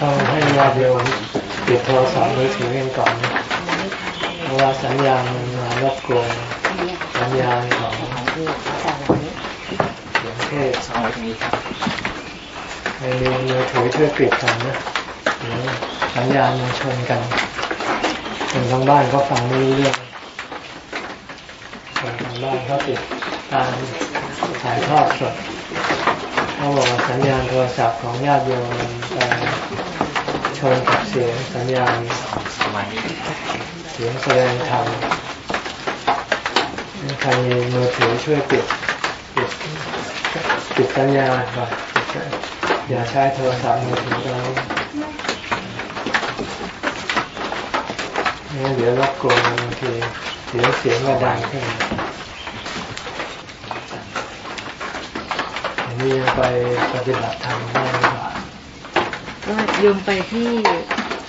ต้องให้ญาติโยมปิดโทรศัพท์มือถือกันก่อนเพราะว่าสัญญาณมันมารบกวนสัญญาณของเสียงเทศเอาไว้ตรงนี้ครับในมือถือช่วยปิดกันนะสัญญาณมันชนกันคนทางบ้านก็ฟังไม่รู้เรื่องคนทางบ้านเขาติดตามถ่ายทอดสดเขาบอกว่าสัญญาณโทรศัพท์ของญาติโยมมันไป ชนกับเสียงสัญญาณเสียงแสดงธรรมใครมีมือถือช่วยปิดปิดปิดสัญญาณก่อนอย่าใช้โทรศัพท์มือถือตอนนี้งั้นเดี๋ยวรบกวนบางทีเดี๋ยวเสียงก็ดังขึ้นอันนี้ไปปฏิบัติธรรมได้หรือเปล่า ก็โยมไปที่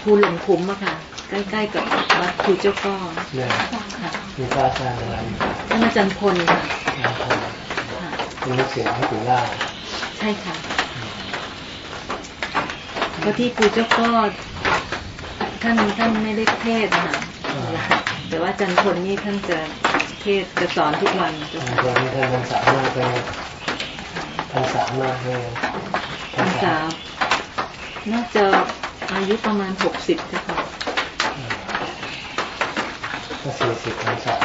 ภูหลงคุ้มอะค่ะ ใกล้ๆกับวัดภูเจ้าก้อเนี่ยค่ะมีพระอาจารย์อะไรอยู่ท่านอาจารย์พลค่ะนะครับค่ะเป็นลูกเสียงให้กุล่าใช่ค่ะก็ที่ภูเจ้าก้อท่านท่านไม่ได้เทศน์นะคะแต่ว่าอาจารย์พลนี่ท่านจะเทศน์จะสอนทุกวันเจ้าบางค่ะคนที่ท่านมันสามารถไปท่านสามารถเลยพรรษา น่าจะอายุประมาณหกสิบค่ะก็สี่สิบพรรษา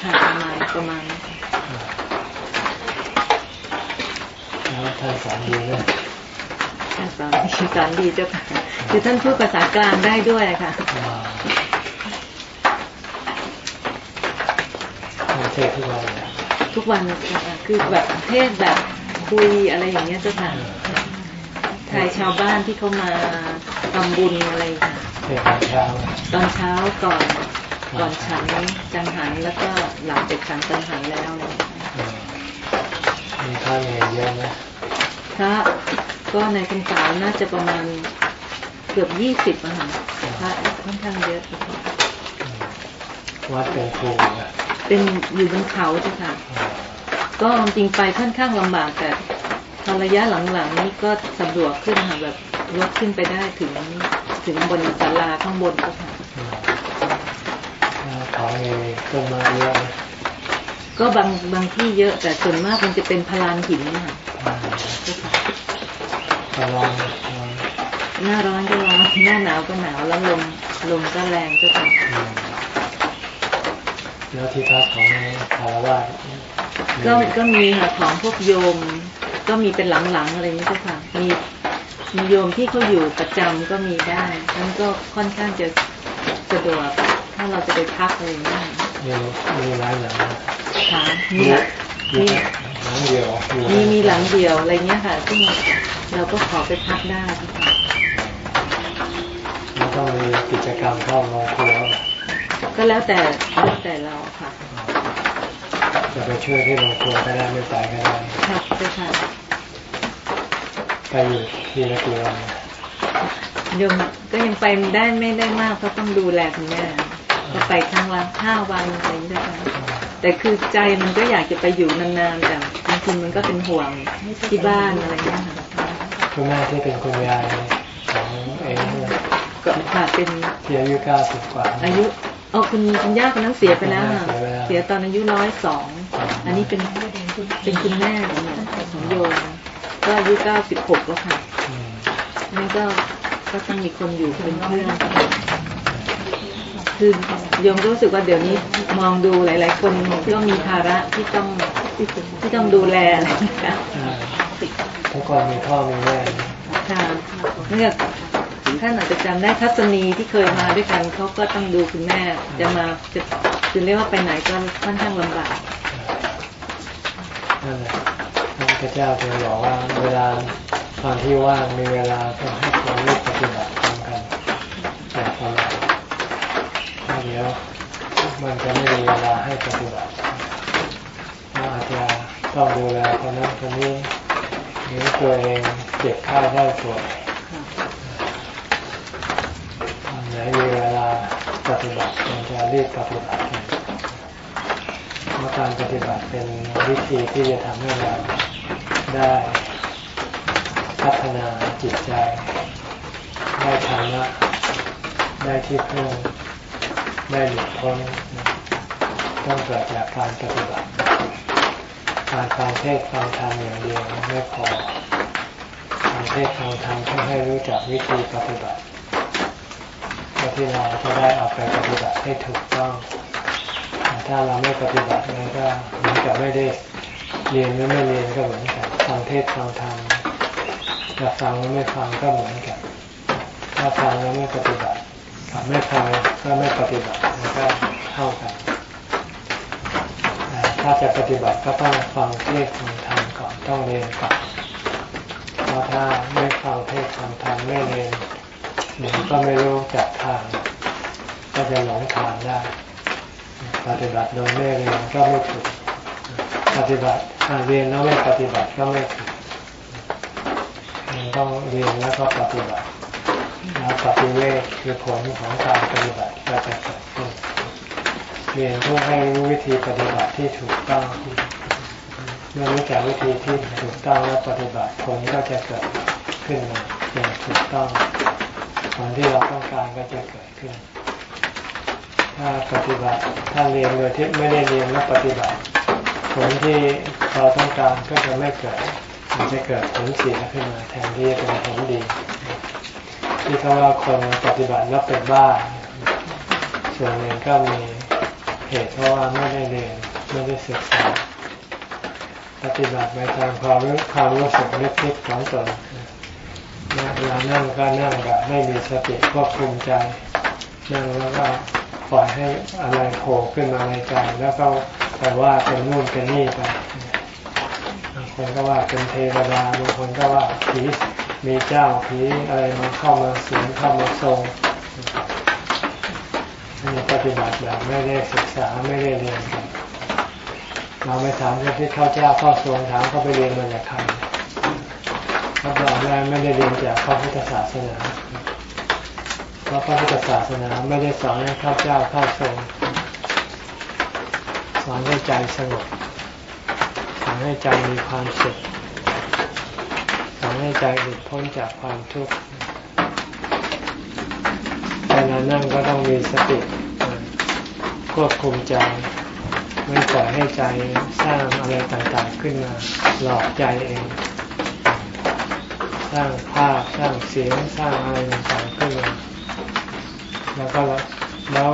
ค่ะประมาณประมาณแล้วท่านสอนดีเลยท่านสอนสอนดีเจ้าค่ะคือท่านพูดภาษากลางได้ด้วยค่ะอ่าท่านเทศทุกวันเลยทุกวันนะคะคือแบบเทศแบบคุยอะไรอย่างเงี้ยเจ้าค่ะ ทายชาวบ้านที่เขามาทำบุญอะไรค่ะตอนเช้าตอนเช้าก่อนก่อนฉันจังหันแล้วก็หลังจากฉันจังหันแล้วอะไรอย่าเลยอืมมีข้าเนรเยอะไหมพระก็ในพรรษาน่าจะประมาณเกือบยี่สิบอะคะพระค่อนข้างเยอะวัดเป็นครูอะเป็นอยู่บนเขาเจ้าค่ะ ก็จริงไปค่อนข้างลำบากแต่ ระยะหลังๆนี้ก็สะดวกขึ้นค่ะแบบรถขึ้นไปได้ถึงถึงบนศาลาข้างบนก็ค่ะอืมแล้วเขามีต้นไม้เยอะไหมก็บางบางที่เยอะ แต่ส่วนมากมันจะเป็นพลานหินค่ะอ่าเจ้าค่ะก็ลองลองหน้าร้อนก็ร้อนหน้าหนาวก็หนาวแล้วลมลมก็แรงเจ้าค่ะอืมแล้วที่พักของคารวะก็ก็มีค่ะของพวกโยม ก็มีเป็นหลังๆอะไรอย่างนี้เจ้าค่ะมีมีโยมที่เขาอยู่ประจำก็มีได้นั้นก็ค่อนข้างจะสะดวกถ้าเราจะไปพักอะไรอย่างนี้มีมีร้านหลังนะค่ะมีหลังมีมีหลังเดียวมีมีหลังเดียวอะไรเงี้ยค่ะซึ่งเราก็ขอไปพักได้ค่ะแล้วต้องมีกิจกรรมเข้าโรงครัวก็แล้วแต่แล้วแต่เราค่ะจะไปช่วยที่โรงครัวก็ได้ไม่ไปก็ได้ค่ะเจ้าค่ะไป อยู่ทีละกี่วันโยมก็ยังไปได้ไม่ได้มากเพราะต้องดูแลคุณแม่ก็ไปครั้งละห้าวันอะไรอย่างเงี้ยค่ะแต่คือใจมันก็อยากจะไปอยู่นานๆแต่บางทีมันก็เป็นห่วงที่บ้านอะไรเงี้ยค่ะคุณแม่ที่เป็นคุณยายของเองเนี่ยก็ค่ะเป็นที่อายุเก้าสิบกว่า อายุเอาคุณคุณย่าคนนั้นเสียไปแล้วค่ะเสียไปแล้วเสียตอนอายุร้อยสองอันนี้เป็นเป็นคุณแม่ของหนูของโยม ก็อายุเก้าสิบหกแล้วค่ะอืมนั่นก็ก็ต้องมีคนอยู่เป็นเพื่อนคือโยมก็รู้สึกว่าเดี๋ยวนี้มองดูหลาย ๆ คนก็มีภาระที่ต้องที่ต้องดูแลอะไรอย่างเงี้ยค่ะอ่าทุกคนมีพ่อมีแม่ค่ะเนี่ยท่านอาจจะจำได้ทัศนีที่เคยมาด้วยกันเขาก็ต้องดูคุณแม่ จะมาจะคือเรียกว่าไปไหนก็ค่อนข้างลำบากนั่นแหละ พระเจ้าจึงบอกว่าเวลาตอนที่ว่างมีเวลาก็ให้ความรีบปฏิบัติทำกันแต่ตลอดถ้าเดี๋ยวมันจะไม่มีเวลาให้ปฏิบัติเราอาจจะต้องดูแลคนนั้นคนนี้หรือตัวเองเจ็บข้าได้ป่วยอันไหนมีเวลาปฏิบัติมันจะรีบปฏิบัติเพราะการปฏิบัติเป็นวิธีที่จะทำให้เรา ได้พัฒนาจิตใจ ได้ธรรมะได้ที่พึ่งได้หลุดพ้นต้องเกิดจากการปฏิบัติการฟังเทศฟังธรรมอย่างเดียวไม่พอฟังเทศฟังธรรมต้องให้รู้จักวิธีปฏิบัติเพื่อที่เราจะได้เอาไปปฏิบัติให้ถูกต้อง ถ้าเราไม่ปฏิบัตินั้นก็เหมือนกับไม่ได้เรียนหรือไม่เรียนก็เหมือนกัน ฟังเทศฟังธรรมจะฟังหรือไม่ฟังก็เหมือนกัน ถ้าฟังแล้วไม่ปฏิบัติกับไม่ฟังก็ไม่ปฏิบัติมันก็เท่ากัน ถ้าจะปฏิบัติก็ต้องฟังเทศฟังธรรมก่อนต้องเรียนก่อนเพราะถ้าไม่ฟังเทศฟังธรรมไม่เรียนเดี๋ยวก็ไม่รู้จักทาง ก็จะหลงทางได้ ปฏิบัติโดยไม่เรียนก็ไม่ถูก ปฏิบัติเรียนแล้วไม่ปฏิบัติก็ไม่ถูกมันต้องเรียนแล้วก็ปฏิบัติแล้วปฏิเวทคือผลของการปฏิบัติก็จะเกิดขึ้นเรียนเพื่อให้รู้วิธีปฏิบัติที่ถูกต้องเมื่อรู้จักวิธีที่ถูกต้องแล้วปฏิบัติผลก็จะเกิดขึ้นมาอย่างถูกต้องผลที่เราต้องการก็จะเกิดขึ้น ถ้าปฏิบัติถ้าเรียนโดยที่ไม่ได้เรียนแล้วปฏิบัติ ผลที่เราต้องการก็จะไม่เกิดมันจะเกิดผลเสียขึ้นมาแทนที่จะเป็นผลดีที่เขาว่าคนปฏิบัติแล้วเป็นบ้า ส่วนหนึ่งก็มีเหตุเพราะว่าไม่ได้เรียนไม่ได้ศึกษา ปฏิบัติไปตามความรู้ความรู้สึกนึกคิดของตนเวลานั่งก็นั่งแบบไม่มีสติควบคุมใจ นั่งแล้วก็ปล่อยให้อะไรโผล่ขึ้นมาในใจแล้วก็ ไปว่าเป็นนู่นเป็นนี่ไปบางคนก็ว่าเป็นเทวดาบางคนก็ว่าผีมีเจ้าผีอะไรมาเข้ามาสิงเข้ามาทรงนี่ปฏิบัติแบบไม่ได้ศึกษาไม่ได้เรียนกันเราไปถามที่เข้าเจ้าเข้าทรงถามเขาไปเรียนมาจากใครเขาบอกว่าไม่ได้เรียนจากพระพุทธศาสนาเพราะพระพุทธศาสนาไม่ได้สอนให้ข้าเจ้าเข้าทรง สอนให้ใจสงบสอนให้ใจมีความสุขสอนให้ใจหลุดพ้นจากความทุกข์เวลานั่งก็ต้องมีสติควบคุมใจไม่ปล่อยให้ใจสร้างอะไรต่างๆขึ้นมาหลอกใจเอง สร้างภาพสร้างเสียงสร้างอะไรต่างๆขึ้นมาแล้วก็แล้ว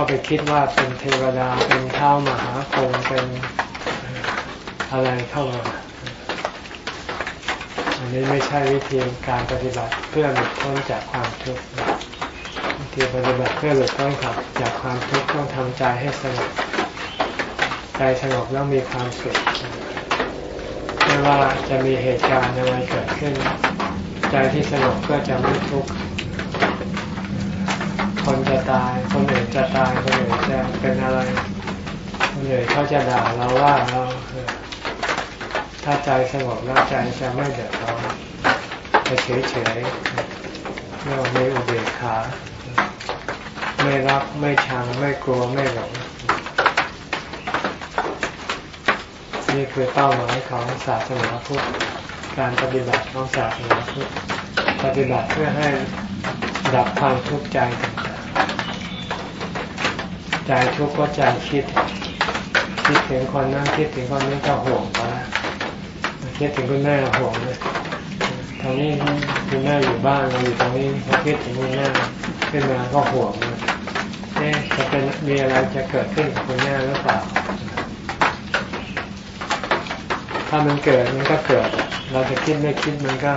ก็ไปคิดว่าเป็นเทวดาเป็นเท้ามหาคงเป็นอะไรเข้ามาอันนี้ไม่ใช่วิธีการปฏิบัติเพื่อหลุดพ้นจากความทุกข์วิธีปฏิบัติเพื่อหลุดพ้นจากความทุกข์ต้องทำใจให้สงบใจสงบแล้วมีความสุขไม่ว่าจะมีเหตุการณ์อะไรเกิดขึ้น ใจที่สงบก็จะไม่ทุกข์ คนจะตาย คนอื่นจะตายคนอื่นจะเป็นอะไรคนอื่นเขาจะด่าเราว่าเราถ้าใจสงบแล้วใจจะไม่เดือดร้อนจะเฉยเฉยเรียกว่ามีอุเบกขาไม่รักไม่ชังไม่กลัวไม่หลงนี่คือเป้าหมายของศาสนาพุทธการปฏิบัติของศาสนาพุทธปฏิบัติเพื่อให้ดับความทุกข์ใจต่าง ใจทุกข์ก็ใจคิด คิดถึงคนนั้นคิดถึงคนนี้ก็ห่วงไปคิดถึงคุณแม่ห่วงเลยตอนนี้คุณแม่อยู่บ้านเราอยู่ตรงนี้เราคิดถึงคุณแม่ขึ้นมาก็ห่วงเลยเอ๊ะจะเป็นมีอะไรจะเกิดขึ้นกับคุณแม่หรือเปล่า ถ้ามันเกิดมันก็เกิด เราจะคิดไม่คิดมันก็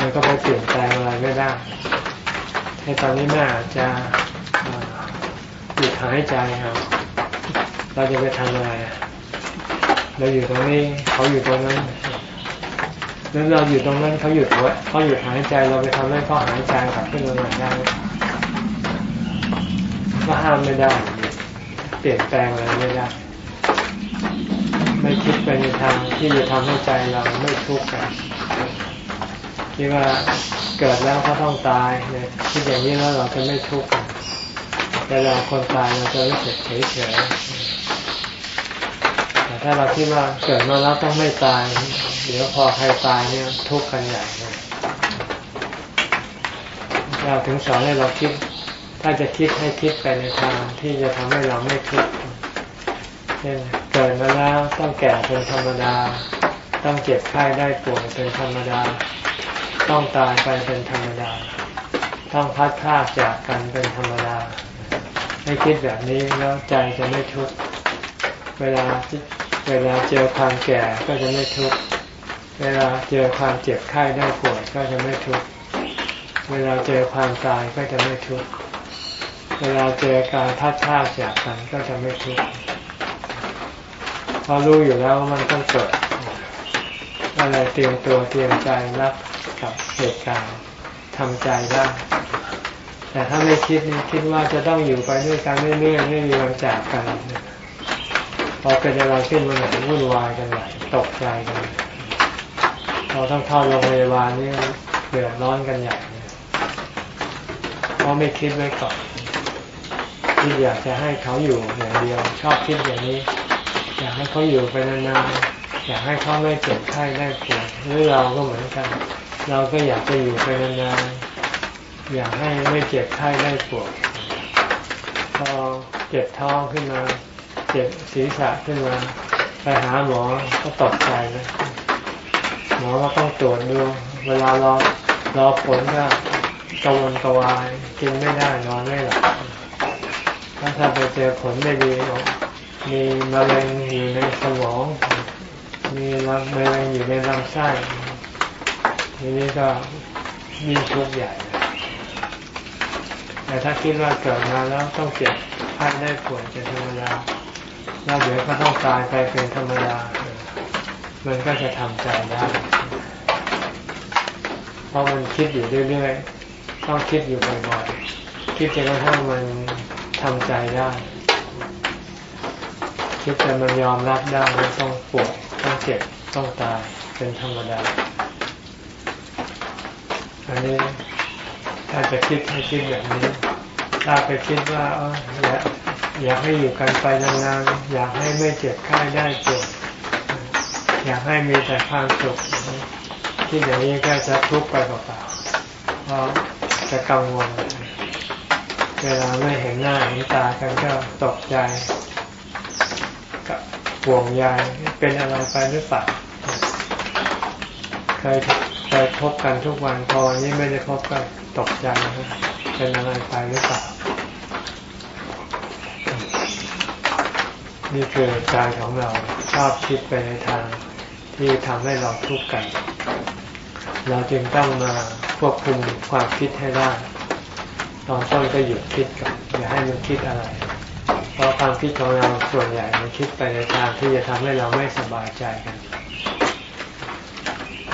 มันก็ไปเปลี่ยนแปลงอะไรไม่ได้ในตอนนี้แม่จะ หยุดหายใจครับเราจะไปทำอะไรเราอยู่ตรงนี้เขาอยู่ตรงนั้นแล้วเราอยู่ตรงนั้นเขาหยุดไว้เขาหยุดหายใจเราไปทำให้เขาหายใจกลับขึ้นมาใหม่ได้ก็ห้ามไม่ได้ เปลี่ยนแปลงอะไรไม่ได้ไม่คิดไปในทางที่จะทำให้ใจเราไม่ทุกข์กันคิดว่าเกิดแล้วก็ต้องตายเนี่ยคิดอย่างนี้แล้วเราจะไม่ทุกข์ เวลาคนตายเราจะรู้สึกเฉยเฉยแต่ถ้าเราคิดว่าเกิดมาแล้วต้องไม่ตาย เดี๋ยวพอใครตายเนี่ยทุกข์กันใหญ่เลยเราถึงสอนให้เราคิด ถ้าจะคิดให้คิดไปในทางที่จะทำให้เราไม่ทุกข์เช่นเกิดมาแล้วต้องแก่เป็นธรรมดา ต้องเจ็บไข้ได้ป่วยเป็นธรรมดา ต้องตายไปเป็นธรรมดา ต้องพัดพลาดจากกันเป็นธรรมดา ให้คิดแบบนี้แล้วใจจะไม่ทุกข์เวลาเวลาเจอความแก่ก็จะไม่ทุกข์เวลาเจอความเจ็บไข้ได้ป่วยก็จะไม่ทุกข์เวลาเจอความตายก็จะไม่ทุกข์เวลาเจอการพัดพลาจากกันก็จะไม่ทุกข์พอรู้อยู่แล้วมันต้องเกิดอะไรเตรียมตัวเตรียมใจรับกับเหตุการณ์ทำใจได้ แต่ถ้าไม่คิดนี่คิดว่าจะต้องอยู่ไปด้วยกันเรื่อยๆไม่มีวันจากกันพอเกิดอะไรขึ้นมาหนวุ่นวายกันใหญ่ตกใจกันเราต้องเข้าโรงพยาบาลนี่เดือดร้อนกันใหญ่เพราะไม่คิดไว้ก่อนที่อยากจะให้เขาอยู่อย่างเดียว ชอบคิดอย่างนี้ อยากให้เขาอยู่ไปนานๆอยากให้เขาไม่เจ็บไข้ได้ป่วยหรือเราก็เหมือนกัน เราก็อยากจะอยู่ไปนานๆ อยากให้ไม่เจ็บไข้ได้ปวยพอเจ็บท้องขึ้นมาเจ็บศีรษะขึ้นมา ไปหาหมอก็ตกใจนะหมอก็ต้องตรวจดูเวลารอรอผลก็กระวนกระวายกินไม่ได้นอนไม่หลับถ้าถ้าไปเจอผลไม่ดีมีมะเร็งอยู่ในสมอง มีมะเร็งอยู่ในลำไส้ทีนี้ก็ยิ่งทุกข์ใหญ่ แต่ถ้าคิดว่าเกิดมาแล้วต้องเจ็บไข้ได้ป่วยเป็นธรรมดาแล้วเดี๋ยวก็ต้องตายไปเป็นธรรมดา มันก็จะทำใจได้ เพราะมันคิดอยู่เรื่อยๆ ต้องคิดอยู่บ่อยๆ คิดจนกระทั่งมันทำใจได้ คิดจนมันยอมรับได้ว่าต้องปวดต้องเจ็บต้องตายเป็นธรรมดา อันนี้ ถ้าจะคิดให้คิดแบบนี้ ถ้าไปคิดว่าเอออยากอยากให้อยู่กันไปนานๆอยากให้ไม่เจ็บไข้ได้ป่วยอยากให้มีแต่ความสุขคิดอย่างนี้ก็จะทุกข์ไปเปล่าๆเพราะจะกังวลเวลาไม่เห็นหน้าเห็นตากันก็ตกใจกับห่วงใยเป็นอะไรไปหรือเปล่าเคยเคย พบกันทุกวันพอวันนี้ไม่ได้พบก็ตกใจเป็นอะไรไปหรือเปล่านี่คือใจของเราชอบคิดไปในทางที่ทำให้เราทุกข์กัน เราจึงต้องมาควบคุมความคิดให้ได้ ตอนต้นก็หยุดคิดก่อนอย่าให้มันคิดอะไร เพราะความคิดของเราส่วนใหญ่มันคิดไปในทางที่จะทำให้เราไม่สบายใจกัน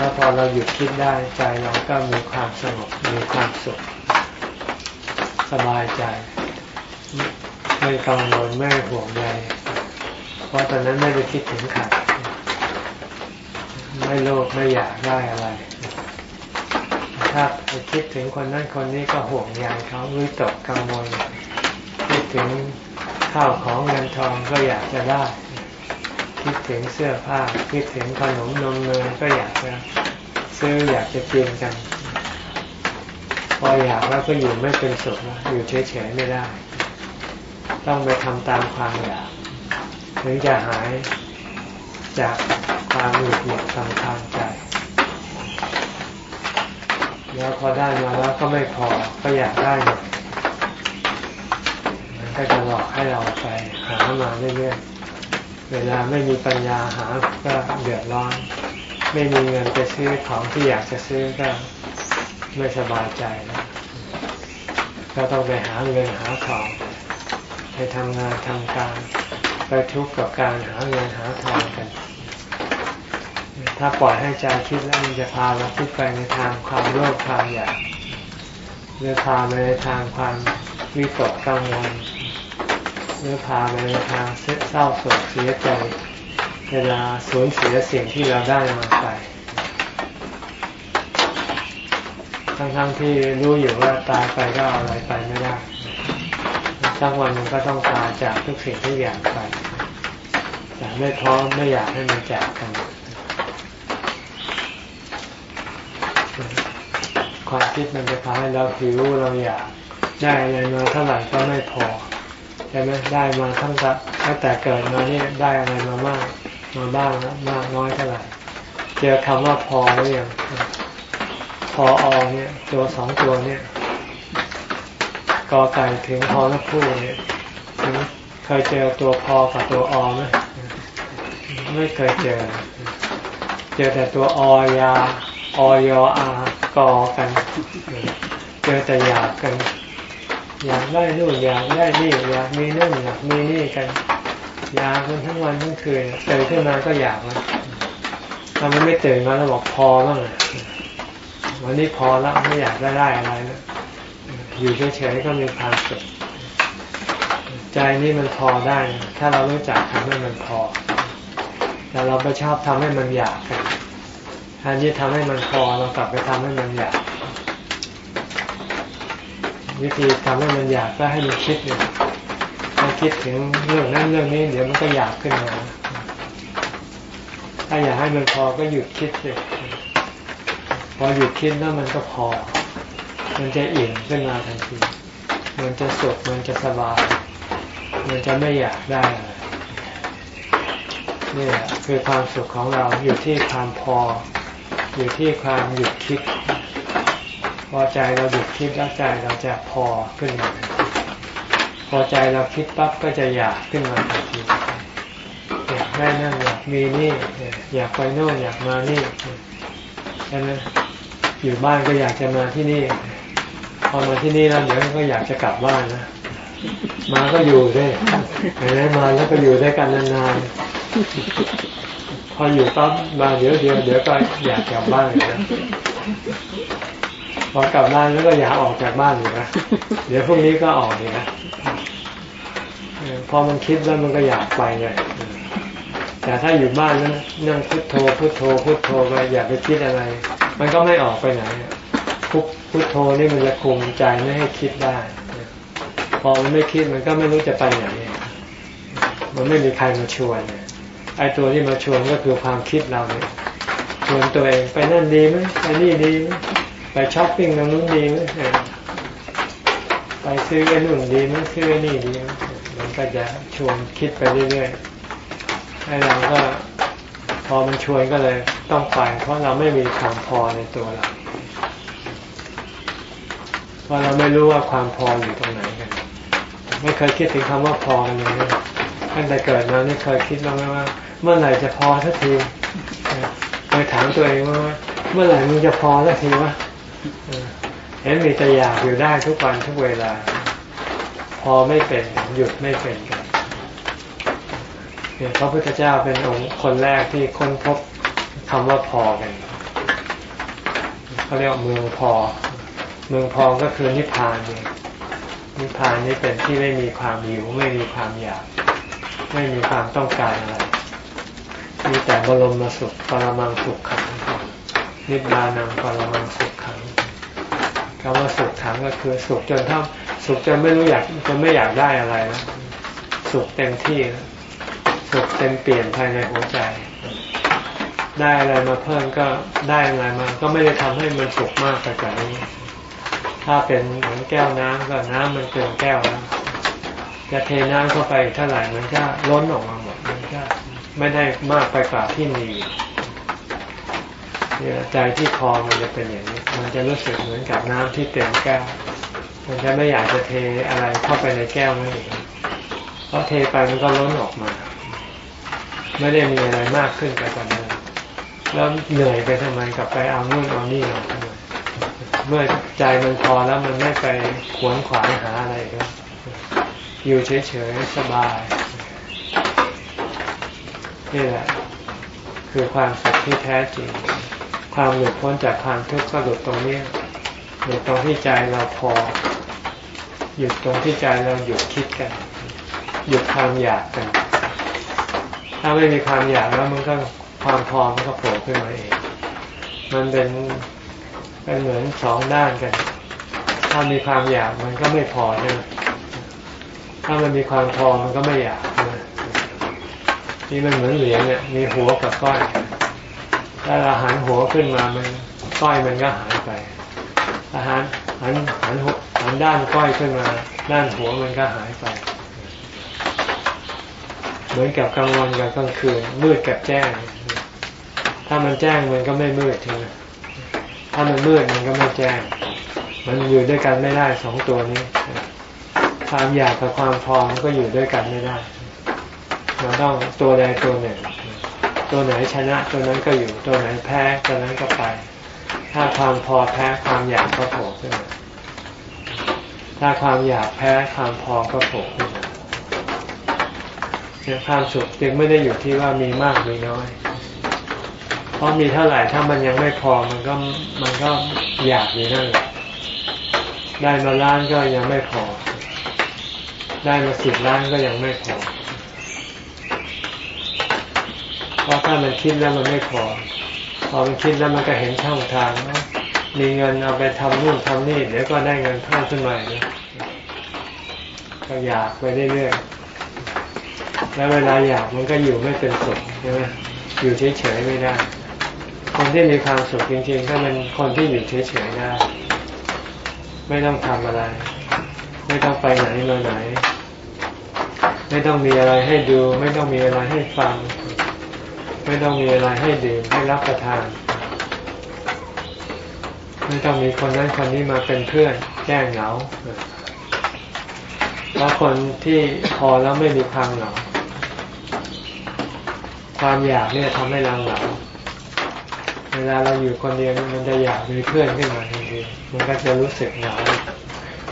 แล้วพอเราหยุดคิดได้ใจเราก็มีความสงบมีความสุขสบายใจ ไม่กังวลไม่ห่วงใยเพราะตอนนั้นไม่ได้คิดถึงใครไม่โลภไม่อยากได้อะไร ถ้าไปคิดถึงคนนั้นคนนี้ก็ห่วงใยเขาวิตกกังวลคิดถึงข้าวของเงินทองก็อยากจะได้ คิดถึงเสื้อผ้า คิดถึงขนมนมเนยก็อยากจะซื้ออยากจะกินกัน พออยากแล้วก็อยู่ไม่เป็นสุขอยู่เฉยๆไม่ได้ ต้องไปทำตามความอยากถึงจะหายจากความหงุดหงิดทางทางใจ แล้วพอได้มาแล้วก็ไม่พอก็อยากได้มันก็จะหลอกให้เราไปหามาเรื่อยๆ เวลาไม่มีปัญญาหาก็เดือดร้อน ไม่มีเงินไปซื้อของที่อยากจะซื้อก็ไม่สบายใจนะก็ต้องไปหาเงินหาของไปทำงานทำการ ไปทุกข์กับการหาเงินหาทองกัน ถ้าปล่อยให้ใจคิดแล้วมันจะพาเราคิดไปในทางความโลภความอยากหรือพาไปในทางความวิตกกังวล หรือพาไปทางเศร้าโศกเสียใจ เวลาสูญเสียสิ่งที่เราได้มาไป ทั้งๆที่รู้อยู่ว่าตายไปก็เอาอะไรไปไม่ได้สักวันหนึ่งก็ต้องตายจากทุกสิ่งทุกอย่างไป แต่ไม่พร้อมไม่อยากให้มันจากกันคความคิดมันจะพาให้เราหิวเราอยากได้อะไรมาเท่าไหร่ก็ไม่พอ ใช่ไหมได้มาทั้งตั้งแต่เกิดมาเนี่ยได้อะไรมามากมาบ้างแล้วมากน้อยเท่าไหร่เจอคำว่าพอหรือยังพออเนี่ย ตัวสองตัวเนี่ยกอไก่ถึงพอนักคู่เนี่ยถึงเคยเจอตัวพอกับตัวอไหมไม่เคยเจอ เจอแต่ตัวอยาอยอากอกัน เจอแต่อยากกัน อยากได้นู่นอยากได้นี่อยากมีนู่นอยากมีนี่กัน อยากกันทั้งวันทั้งคืนตื่นขึ้นมาก็อยากแล้วถ้ามันไม่ตื่นมาแล้วบอกพอบ้างวันนี้พอแล้วไม่อยากได้ได้อะไรแล้วอยู่เฉยๆก็มีความสุขใจนี่มันพอได้ ถ้าเรารู้จักทำให้มันพอ แต่เราไปชอบทำให้มันอยากกันแทนที่ทำให้มันพอเรากลับไปทำให้มันอยาก วิธีทำให้มันอยากก็ให้มันคิดเนี่ยให้คิดถึงเรื่องนั้นเรื่องนี้ เดี๋ยวมันก็อยากขึ้นมา ถ้าอยากให้มันพอก็หยุดคิดเลยพอหยุดคิดแล้วมันก็พอ มันจะอิ่มขึ้นมาทันที มันจะสุขมันจะสบาย มันจะไม่อยากได้นี่แหละคือความสุขของเราอยู่ที่ความพอ อยู่ที่ความหยุดคิด พอใจเราหยุดคิดแล้วใจเราจะพอขึ้นมา พอใจเราคิดปั๊บก็จะอยากขึ้นมาทันทีอยากได้นั่นอยากมีนี่ อยากไปโน่นอยากมานี่ใช่ไหมอยู่บ้านก็อยากจะมาที่นี่ พอมาที่นี่แล้วเดี๋ยวก็อยากจะกลับบ้านนะมาก็อยู่ได้ไหนมาแล้วก็อยู่ได้กันนานๆพออยู่ปั๊บมาเดี๋ยวเดี๋ยวเดี๋ยวก็อยากกลับบ้านเลยนะ พอกลับบ้านแล้วก็อยากออกจากบ้านอยู่นะเดี๋ยวพรุ่งนี้ก็ออกเลยนะพอมันคิดแล้วมันก็อยากไปเลยแต่ถ้าอยู่บ้านแล้วนั่งพุทโธพุทโธพุทโธไปอย่าไปคิดอะไร มันก็ไม่ออกไปไหนพุทพุทโธนี่มันจะคุมใจไม่ให้คิดได้ พอมันไม่คิดมันก็ไม่รู้จะไปไหนมันไม่มีใครมาชวนเนี่ยไอ้ตัวที่มาชวนก็คือความคิดเราเนี่ยชวนตัวเองไปนั่นดีไหมไปนี่ดีไหม ไปช้อปปิ้งตรงนู้นดีไหมไปซื้อไอ้นู่นดีไหมซื้อไอ้นี่ดีมันก็จะชวนคิดไปเรื่อยๆให้เราก็พอมันชวนก็เลยต้องไป เพราะเราไม่มีความพอในตัวเราเพราะเราไม่รู้ว่าความพออยู่ตรงไหนกัน ไม่เคยคิดถึงคำว่าพอเลยนะตั้งแต่เกิดมาไม่เคยคิดบ้าไหมว่า เมื่อไหร่จะพอสักทีเคยถามตัวเองว่า เมื่อไหร่มึงจะพอสักทีวะ เห็นมีแต่อยากอยู่ได้ทุกวันทุกเวลา พอไม่เป็นหยุดไม่เป็นกันเนี่ยพระพุทธเจ้าเป็นองค์คนแรกที่ค้นพบคำว่าพอกันเขาเรียกเมืองพอ เมืองพอก็คือนิพพานเองนิพพานนี้เป็นที่ไม่มีความหิว ไม่มีความอยาก ไม่มีความต้องการอะไรมีแต่บรมสุขปรมังสุขขังนิพพานังปรมังสุขขัง คำว่าสุขขังก็คือสุขจนถ้าสุขจนไม่รู้อยากจนไม่อยากได้อะไรแล้วสุขเต็มที่สุขเต็มเปลี่ยนภายในหัวใจ ได้อะไรมาเพิ่มก็ได้อะไรมา ก็ไม่ได้ทำให้มันสุขมากไปกว่านี้ ถ้าเป็นเหมือนแก้วน้ำก็น้ำมันเต็มแก้วแล้วจะเทน้ำเข้าไปเท่าไหร่มันก็ล้นออกมาหมดมันก็ไม่ได้มากไปกว่าที่มี ใจที่คอมันจะเป็นอย่างนี้ มันจะรู้สึกเหมือนกับน้ำที่เต็มแก้ว มันจะไม่อยากจะเทอะไรเข้าไปในแก้วนั่นเองเพราะเทไปมันก็ล้นออกมา ไม่ได้มีอะไรมากขึ้นไปกว่านั้นแล้วเหนื่อยไปทำไมกลับไปเอานู่นเอานี่มาทำไมเมื่อใจมันพอแล้วมันไม่ไปขวนขวายหาอะไรแล้วอยู่เฉยๆสบายนี่แหละคือความสุขที่แท้จริง ความหลุดพ้นจากความทุกข์ก็หลุดตรงนี้หยุดตรงที่ใจเราพอ หยุดตรงที่ใจเราหยุดคิดกัน หยุดความอยากกัน ถ้าไม่มีความอยากแล้วมันก็ความพอมันก็โผล่ขึ้นมาเอง มันเป็นเป็นเหมือนสองด้านกัน ถ้ามีความอยากมันก็ไม่พอใช่ไหมถ้ามันมีความพอมันก็ไม่อยากนี่มันเหมือนเหรียญเนี่ย มีหัวกับก้อย ถ้าเราหันหัวขึ้นมามันก้อยมันก็หายไปอาหารหันหันหัวหันด้านก้อยขึ้นมา ด้านหัวมันก็หายไป เหมือนกับกลางวันกับกลางคืน มืดกับแจ้ง ถ้ามันแจ้งมันก็ไม่มืดใช่ไหมถ้ามันมืดมันก็ไม่แจ้ง มันอยู่ด้วยกันไม่ได้สองตัวนี้ ความอยากกับความพอมันก็อยู่ด้วยกันไม่ได้เราต้องตัวใดตัวหนึ่ง ตัวไหนชนะตัวนั้นก็อยู่ ตัวไหนแพ้ตัวนั้นก็ไป ถ้าความพอแพ้ความอยากก็โผล่ขึ้นมาถ้าความอยากแพ้ความพอก็โผล่ขึ้นมาเนี่ยความสุขจึงไม่ได้อยู่ที่ว่ามีมากมีน้อย เพราะมีเท่าไหร่ถ้ามันยังไม่พอมันก็มันก็อยากอยู่นั่นแหละได้มาล้านก็ยังไม่พอ ได้มาสิบล้านก็ยังไม่พอ เพราะถ้ามันคิดแล้วมันไม่พอ พอมันคิดแล้วมันก็เห็นช่องทางนะมีเงินเอาไปทำนู่นทำนี่เดี๋ยวก็ได้เงินเพิ่มขึ้นมาเนี่ยก็อยากไปเรื่อยๆ แล้วเวลาอยากมันก็อยู่ไม่เป็นสุขใช่ไหมอยู่เฉยๆไม่ได้ คนที่มีความสุขจริงๆ ก็เป็นคนที่อยู่เฉยๆได้ ไม่ต้องทำอะไร ไม่ต้องไปไหนมาไหน ไม่ต้องมีอะไรให้ดู ไม่ต้องมีอะไรให้ฟัง ไม่ต้องมีอะไรให้ดื่มให้รับประทาน ไม่ต้องมีคนนั้นคนนี้มาเป็นเพื่อนแก้เหงาเพราะคนที่พอแล้วไม่มีความเหงาความอยากเนี่ยทำให้เราเหงาเวลาเราอยู่คนเดียวมันจะอยากมีเพื่อนขึ้นมาทันทีมันก็จะรู้สึกเหงา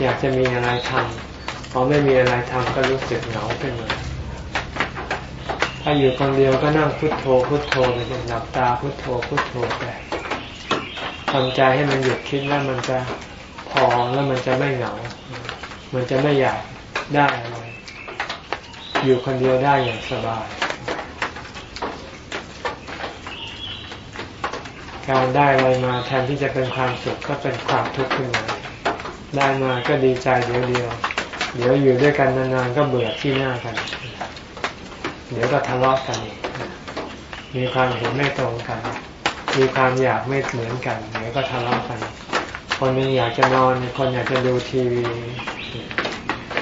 อยากจะมีอะไรทำพอไม่มีอะไรทำก็รู้สึกเหงาขึ้นมา ถ้าอยู่คนเดียวก็นั่งพุทโธพุทโธไปจนหลับตาพุทโธพุทโธไปทำใจให้มันหยุดคิดแล้วมันจะพอแล้วมันจะไม่เหงา มันจะไม่อยากได้อะไร อยู่คนเดียวได้อย่างสบาย การได้อะไรมาแทนที่จะเป็นความสุขก็เป็นความทุกข์ขึ้นมาได้มาก็ดีใจเดียวเดียว เดี๋ยวอยู่ด้วยกันนานๆก็เบื่อที่หน้ากัน เดี๋ยวก็ทะเลาะกันอีกมีความเห็นไม่ตรงกัน มีความอยากไม่เหมือนกัน เดี๋ยวก็ทะเลาะกัน คนหนึงอยากจะนอน คนอยากจะดูทีวี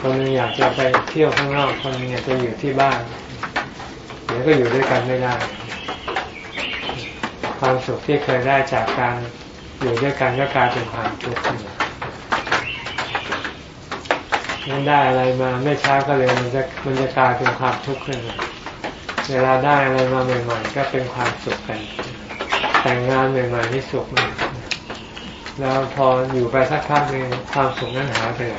คนหนึงอยากจะไปเที่ยวข้างนอก คนหนึงอยากจะอยู่ที่บ้าน เดี๋ยวก็อยู่ด้วยกันไม่ได้ ความสุขที่เคยได้จากการอยู่ด้วยกันก็กลายเป็นความทุกข์ขึ้นมันได้อะไรมาไม่ช้าก็เร็วมันจะมันจะกลายเป็นความทุกข์ขึ้นมา เวลาได้อะไรมาใหม่ ๆ ก็เป็นความสุขกัน แต่งงานใหม่ๆนี่สุขมากแล้วพออยู่ไปสักพักหนึ่งความสุขนั้นหายไปไหน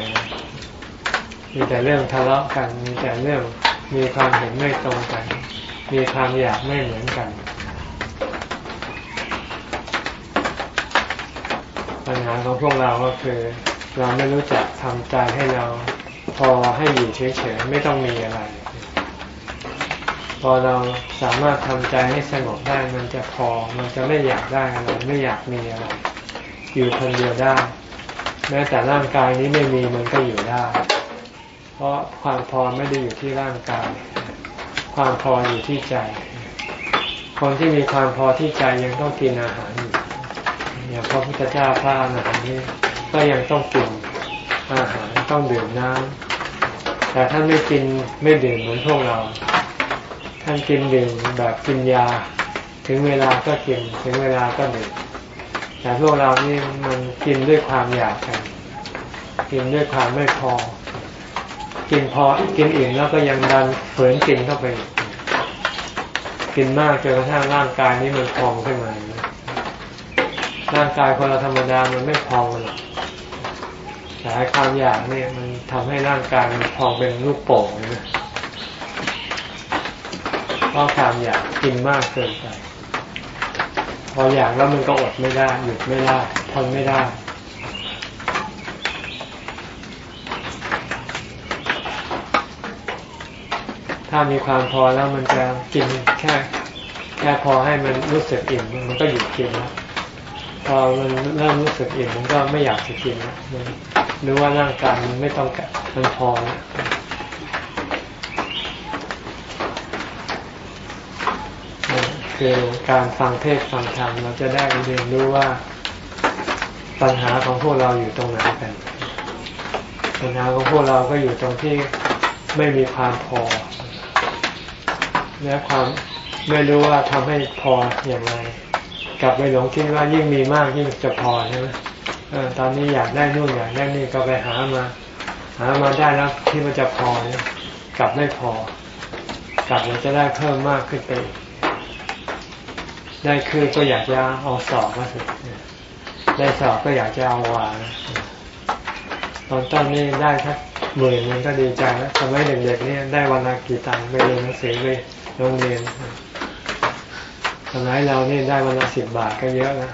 มีแต่เรื่องทะเลาะกัน มีแต่เรื่องมีความเห็นไม่ตรงกัน มีความอยากไม่เหมือนกัน ปัญหาของพวกเราก็คือ เราไม่รู้จักทำใจให้เราพอให้อยู่เฉยๆไม่ต้องมีอะไร พอเราสามารถทำใจให้สงบได้มันจะพอ มันจะไม่อยากได้อะไรไม่อยากมีอะไร อยู่คนเดียวได้ แม้แต่ร่างกายนี้ไม่มีมันก็อยู่ได้ เพราะความพอไม่ได้อยู่ที่ร่างกาย ความพออยู่ที่ใจ คนที่มีความพอที่ใจยังต้องกินอาหารอยู่อย่างพระพุทธเจ้าพระอรหันต์นี้ก็ยังต้องกินอาหารต้องดื่มน้ำแต่ท่านไม่กินไม่ดื่มเหมือนพวกเรา ท่านกินดื่มแบบกินยา ถึงเวลาก็กิน ถึงเวลาก็ดื่มแต่พวกเรานี่มันกินด้วยความอยากกัน กินด้วยความไม่พอ กินพอกินอิ่มแล้วก็ยังดันฝืนกินเข้าไป กินมากจนกระทั่งร่างกายนี้มันพองขึ้นมาร่างกายคนเราธรรมดามันไม่พองหรอกแต่ความอยากเนี่ยมันทำให้ร่างกายมันพองเป็นลูกโป่งนะ เพราะความอยากกินมากเกินไป พออยากแล้วมันก็อดไม่ได้หยุดไม่ได้ทนไม่ได้ถ้ามีความพอแล้วมันจะกินแค่แค่พอให้มันรู้สึกอิ่มมันก็หยุดกินแล้วพอมันเริ่มรู้สึกอิ่มมันก็ไม่อยากจะกินแล้วมันรู้ว่าร่างกายมันไม่ต้องการมันพอแล้ว คือการฟังเทศฟังธรรมเราจะได้เรียนรู้ว่าปัญหาของพวกเราอยู่ตรงไหนกัน ปัญหาของพวกเราก็อยู่ตรงที่ไม่มีความพอ และความไม่รู้ว่าทำให้พออย่างไร กลับไปหลงคิดว่ายิ่งมีมากยิ่งจะพอใช่ไหมตอนนี้อยากได้นู่นอยากได้นี่ก็ไปหามา หามาได้แล้วที่มันจะพอเนี่ยกลับไม่พอกลับมันจะได้เพิ่มมากขึ้นไป ได้คือก็อยากจะเอาสอบมาสิได้สอบก็อยากจะเอาวาตอนต้นนี้ได้ทักหมื่นมันก็ดีใจแล้วทำให้เด็กๆนี่ได้วันละกี่ตังค์ไปเรียนหนังสือไปโรงเรียนสมัยเรานี่ได้วันละสิบบาทก็เยอะแล้ว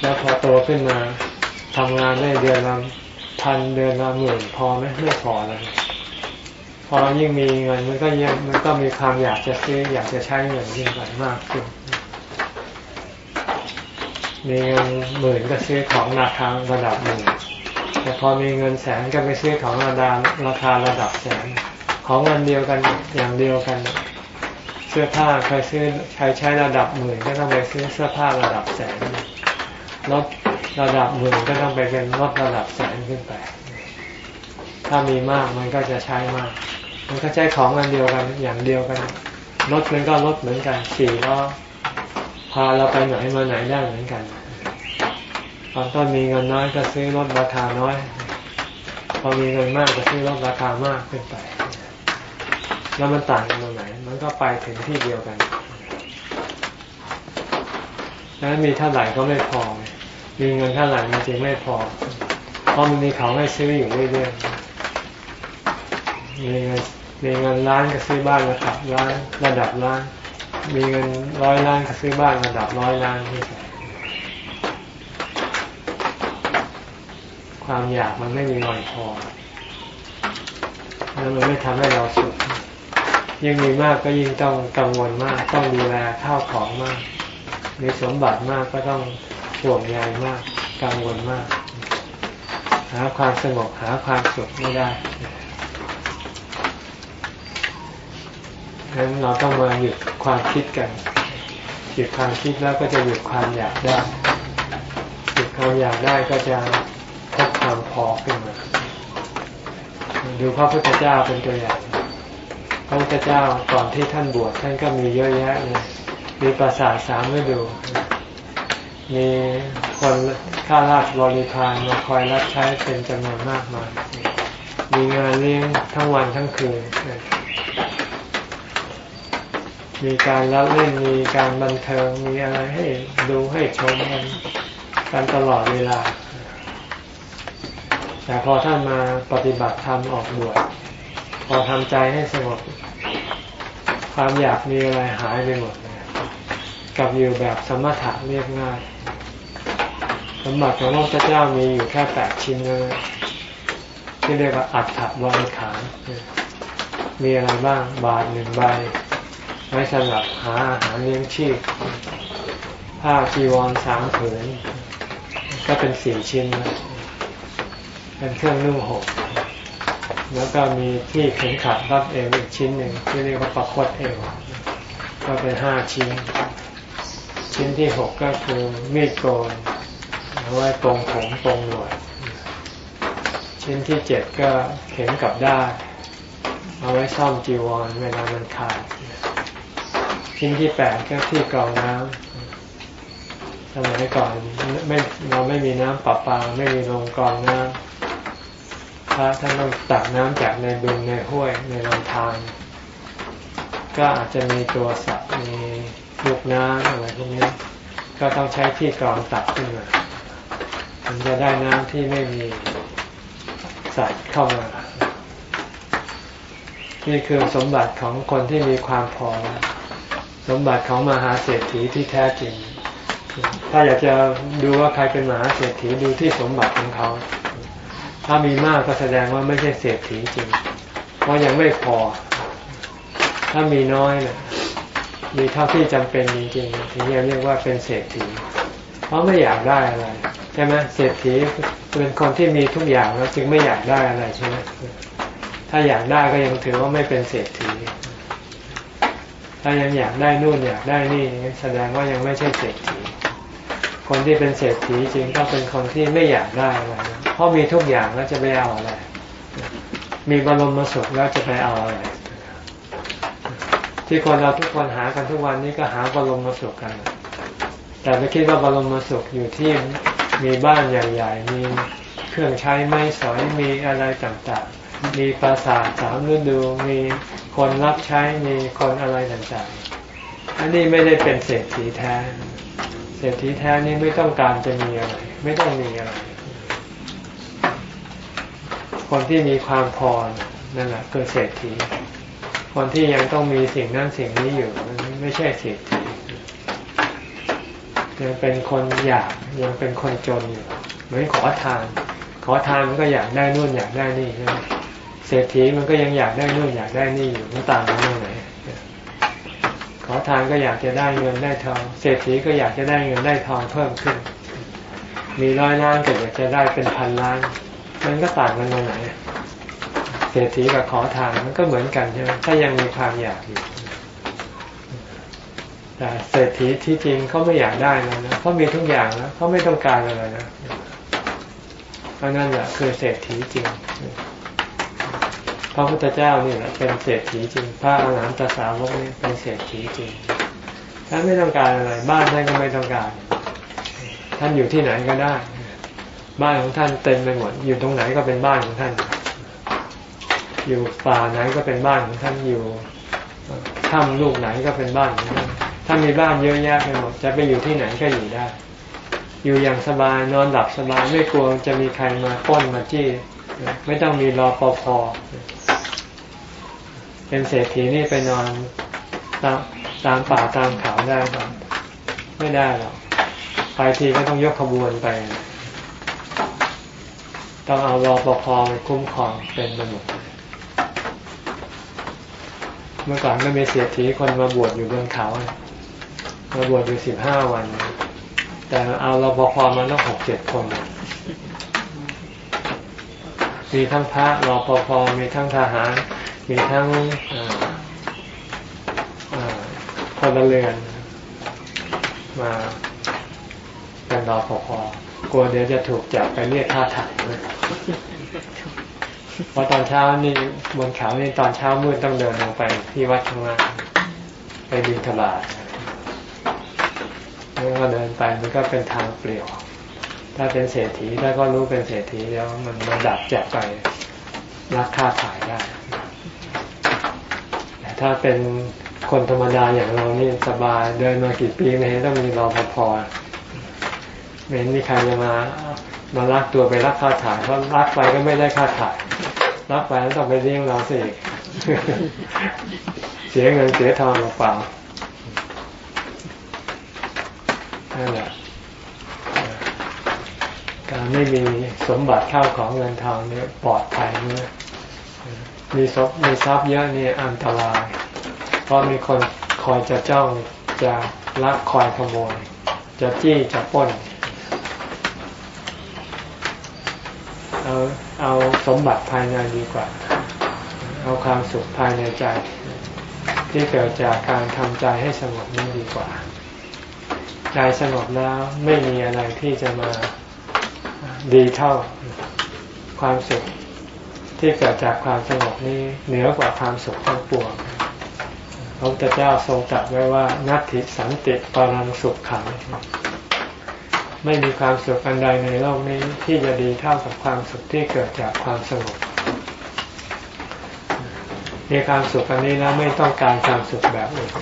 แล้วพอโตขึ้นมาทำงานได้เดือนละพันเดือนละหมื่นพอไหมไม่พอเลย พอยิ่งมีเงินมันก็ยังมันก็มีความอยากจะซื้ออยากจะใช้เงินยิ่งไปมากขึ้นมีเงินหมื่นก็ซื้อของราคาระดับหมื่นแต่พอมีเงินแสนก็ไปซื้อของระดับราคาระดับแสน ของเงินเดียวกันอย่างเดียวกัน เสื้อผ้าเคยซื้อใช้ใช้ระดับหมื่นก็ต้องไปซื้อเสื้อผ้าระดับแสนรถระดับหมื่นก็ต้องไปเป็นรถระดับแสนขึ้นไป ถ้ามีมากมันก็จะใช้มาก มันก็ใช้ของอันเดียวกันอย่างเดียวกันรถมันก็รถเหมือนกันสี่ล้อพาเราไปไหนมาไหนได้เหมือนกันตอนต้นมีเงินน้อยก็ซื้อรถราคาน้อย พอมีเงินมากก็ซื้อรถราคามากขึ้นไป แล้วมันต่างกันตรงไหน มันก็ไปถึงที่เดียวกันแล้วมีเท่าไหร่ก็ไม่พอ มีเงินเท่าไหร่มันจริงไม่พอ เพราะมันมีของให้ซื้ออยู่เรื่อยๆ มีเงินมีเงินล้านก็ซื้อบ้านระดับล้านระดับล้าน มีเงินร้อยล้านก็ซื้อบ้านระดับร้อยล้านที่ความอยากมันไม่มีวันพอ แล้วมันไม่ทำให้เราสุข ยิ่งมีมากก็ยิ่งต้องกังวลมาก ต้องดูแลข้าวของมาก มีสมบัติมากก็ต้องห่วงใยมาก กังวลมาก หาความสงบหาความสุขไม่ได้ฉะ นั้นเราต้องมาหยุดความคิดกัน หยุดความคิดแล้วก็จะหยุดความอยากได้ หยุดความอยากได้ก็จะพบความพอขึ้นมา ดูพระพุทธเจ้าเป็นตัวอย่าง พระพุทธเจ้าก่อนที่ท่านบวชท่านก็มีเยอะแยะเลย มีปราสาทสามฤดู มีคนข้าราชบริพารมาคอยรับใช้เป็นจำนวนมากมาย มีงานเลี้ยงทั้งวันทั้งคืน มีการรับเล่นมีการบันเทิงมีอะไรให้ดูให้ชมกันกันตลอดเวลา แต่พอท่านมาปฏิบัติธรรมออกบวชพอทำใจให้สงบความอยากมีอะไรหายไปหมดกับอยู่แบบสมถะเรียบง่ายสมบัติของพระพุทธเจ้ามีอยู่แค่แปดชิ้นเลยที่เรียกว่าอัฐบริขารมีอะไรบ้าง บาทหนึ่งใบ ไว้สำหรับหาอาหารเลี้ยงชีพ ผ้าจีวรสามผืน ก็เป็นสี่ชิ้น เป็นเครื่องนุ่งห่มแล้วก็มีที่เข็มขัดรับเอวอีกชิ้นหนึ่งที่เรียกว่าประคตเอวก็เป็นห้าชิ้น ชิ้นที่หกก็คือมีดโกนเอาไว้ตรงผมตรงหนวดชิ้นที่เจ็ดก็เข็มกับได้ เอาไว้ซ่อมจีวรเวลามันขาด ชิ้นที่แปดก็ที่กรองน้ำสมัยก่อนไม่เราไม่มีน้ำประปาไม่มีโรงกรองน้ำพระท่านต้องตักน้ำจากในบึงในห้วยในลำธารก็อาจจะมีตัวสัตว์มีลูกน้ำอะไรพวกนี้ก็ต้องใช้ที่กรองตักขึ้นมามันจะได้น้ำที่ไม่มีสัตว์เข้ามา นี่คือสมบัติของคนที่มีความพอ สมบัติของมหาเศรษฐีที่แท้จริง ถ้าอยากจะดูว่าใครเป็นมหาเศรษฐีดูที่สมบัติของเขา ถ้ามีมากก็แสดงว่าไม่ใช่เศรษฐีจริง เพราะยังไม่พอ ถ้ามีน้อยนี่ยมีเท่าที่จำเป็นจริงๆถึงจะเรียกว่าเป็นเศรษฐี เพราะไม่อยากได้อะไรใช่ไหมเศรษฐีเป็นคนที่มีทุกอย่างแล้วจึงไม่อยากได้อะไรใช่ไหมถ้าอยากได้ก็ยังถือว่าไม่เป็นเศรษฐี ถ้ายังอยากได้นู่นอยากได้นี่แสดงว่ายังไม่ใช่เศรษฐี คนที่เป็นเศรษฐีจริงต้องเป็นคนที่ไม่อยากได้อะไรเพราะมีทุกอย่างแล้วจะไปเอาอะไร มีบรมสุขแล้วจะไปเอาอะไร ที่คนเราทุกคนหากันทุกวันนี้ก็หาบรมสุขกัน แต่ไม่คิดว่าบรมสุขอยู่ที่มีบ้านใหญ่ ๆ มีเครื่องใช้ไม้สอยมีอะไรต่างๆ มีปราสาทสามฤดูมีคนรับใช้มีคนอะไรต่างๆ อันนี้ไม่ได้เป็นเศรษฐีแท้ เศรษฐีแท้นี่ไม่ต้องการจะมีอะไร ไม่ต้องมีอะไร คนที่มีความพอนั่นแหละคือเศรษฐี คนที่ยังต้องมีสิ่งนั้นสิ่งนี้อยู่ไม่ใช่เศรษฐียังเป็นคนอยากยังเป็นคนจนอยู่เหมือนขอทาน ขอทานมันก็อยากได้นู่นอยากได้นี่ใช่ไหม เศรษฐีมันก็ยังอยากได้นู่นอยากได้นี่อยู่มันต่างกันตรงไหนขอทานก็อยากจะได้เงินได้ทอง เศรษฐีก็อยากจะได้เงินได้ทองเพิ่มขึ้น มีร้อยล้านก็อยากจะได้เป็นพันล้าน มันก็ต่างกันตรงไหน เศรษฐีกับขอทานมันก็เหมือนกันใช่ไหมถ้ายังมีความอยากอยู่แต่เศรษฐีที่จริงเขาไม่อยากได้แล้วนะเขามีทุกอย่างแล้วเขาไม่ต้องการอะไรนะเพราะนั่นแหละคือเศรษฐีจริง พระพุทธเจ้านี่แหละเป็นเศรษฐีจริง พระอรหันตสาวกนี่เป็นเศรษฐีจริง ท่านไม่ต้องการอะไร บ้านท่านก็ไม่ต้องการ ท่านอยู่ที่ไหนก็ได้ บ้านของท่านเต็มไปหมด อยู่ตรงไหนก็เป็นบ้านของท่าน อยู่ป่าไหนก็เป็นบ้านของท่าน อยู่ถ้ำลูกไหนก็เป็นบ้านของท่าน ถ้ามีบ้านเยอะแยะไปหมด จะไปอยู่ที่ไหนก็อยู่ได้ อยู่อย่างสบาย นอนหลับสบาย ไม่กลัวจะมีใครมาป้นมาจี้ ไม่ต้องมีรอปภเป็นเศรษฐีนี่ไปนอนตามตามป่าตามเขาได้ไหมไม่ได้หรอกไปทีก็ต้องยกขบวนไป ต้องเอารอปภไปคุ้มครองเป็นมนุษย์เมื่อก่อนก็มีเศรษฐีคนมาบวชอยู่บนเขา มาบวชอยู่สิบห้าวัน แต่เอารอปภมาต้องหกเจ็ดคน มีทั้งพระรอปภมีทั้งทหาร มีทั้งพลเรือนมาเป็นรอปภกลัวเดี๋ยวจะถูกจับไปเรียกค่าถ่ายเพราะตอนเช้านี่บนเขานี่ตอนเช้ามืดต้องเดินลงไปที่วัดข้างล่างไปบินทบาทแล้วก็เดินไปมันก็เป็นทางเปลี่ยว ถ้าเป็นเศรษฐีถ้าก็รู้เป็นเศรษฐีแล้วมันมาดับแจกไปรักค่าถ่ายได้แต่ถ้าเป็นคนธรรมดาอย่างเรานี่สบายเดินมากี่ปีไม่เห็นต้องมีรอพอไม่เห็นมีใครจะมามาลักตัวไปรักค่าถ่ายเพราะรักไปก็ไม่ได้ค่าถ่ายรักไปแล้วต้องไปเลี้ยงเราสิเสียเงินเสียทองเปล่านั่นแหละ การไม่มีสมบัติเข้าของเงินทองเนี่ยปลอดภัยเนี่ยมีทรัพย์มีทรัพย์เยอะนี่อันตราย เพราะมีคนคอยจะจ้องจะลักคอยขโมย จะจี้จะป้นเอาเอาสมบัติภายในดีกว่า เอาความสุขภายในใจ ที่เกิดจากการทำใจให้สงบนี่ดีกว่า ใจสงบแล้วไม่มีอะไรที่จะมา ดีเท่าความสุขที่เกิดจากความสงบนี้เหนือกว่าความสุขทั้งปวงพระพุทธเจ้าทรงตรัสไว้ว่านัตถิสันติปรังสุขขัง ไม่มีความสุขอันใดในโลกนี้ที่จะดีเท่ากับความสุขที่เกิดจากความสงบมีความสุขอันนี้แล้วไม่ต้องการความสุขแบบอื่น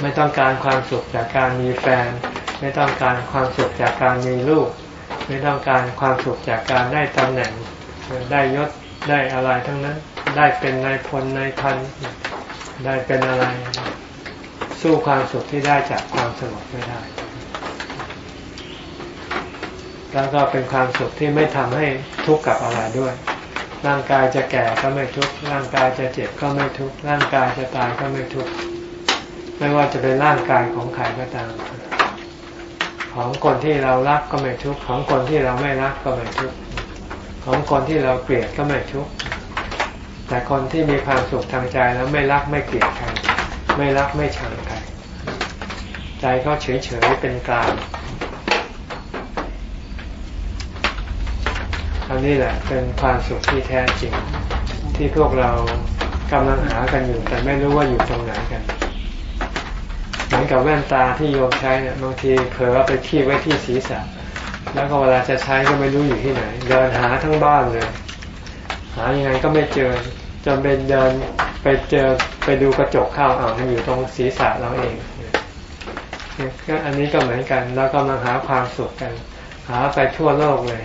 ไม่ต้องการความสุขจากการมีแฟน ไม่ต้องการความสุขจากการมีลูก ไม่ต้องการความสุขจากการได้ตำแหน่งได้ยศได้อะไรทั้งนั้น ได้เป็นนายพลนายพันได้เป็นอะไร สู้ความสุขที่ได้จากความสงบไม่ได้ แล้วก็เป็นความสุขที่ไม่ทำให้ทุกข์กับอะไรด้วย ร่างกายจะแก่ก็ไม่ทุกข์ร่างกายจะเจ็บก็ไม่ทุกข์ร่างกายจะตายก็ไม่ทุกข์ไม่ว่าจะเป็นร่างกายของใครก็ตาม ของคนที่เรารักก็ไม่ทุกข์ของคนที่เราไม่รักก็ไม่ทุกข์ของคนที่เราเกลียดก็ไม่ทุกข์แต่คนที่มีความสุขทางใจแล้วไม่รักไม่เกลียดใครไม่รักไม่ชังใครใจก็เฉยเฉยเป็นกลางอันนี้แหละเป็นความสุขที่แท้จริง ที่พวกเรากำลังหากันอยู่ แต่ไม่รู้ว่าอยู่ตรงไหนกัน กับแว่นตาที่โยมใช้เนี่ยบางทีเผลอไปขี้ไว้ที่ศีรษะ แล้วก็เวลาจะใช้ก็ไม่รู้อยู่ที่ไหน เดินหาทั้งบ้านเลย หายังไงก็ไม่เจอจนเป็นเดินไปเจอไปดูกระจกข้าวอ่ามันอยู่ตรงศีรษะเราเองก็อันนี้ก็เหมือนกันเรากำลังหาความสุขกัน หาไปทั่วโลกเลย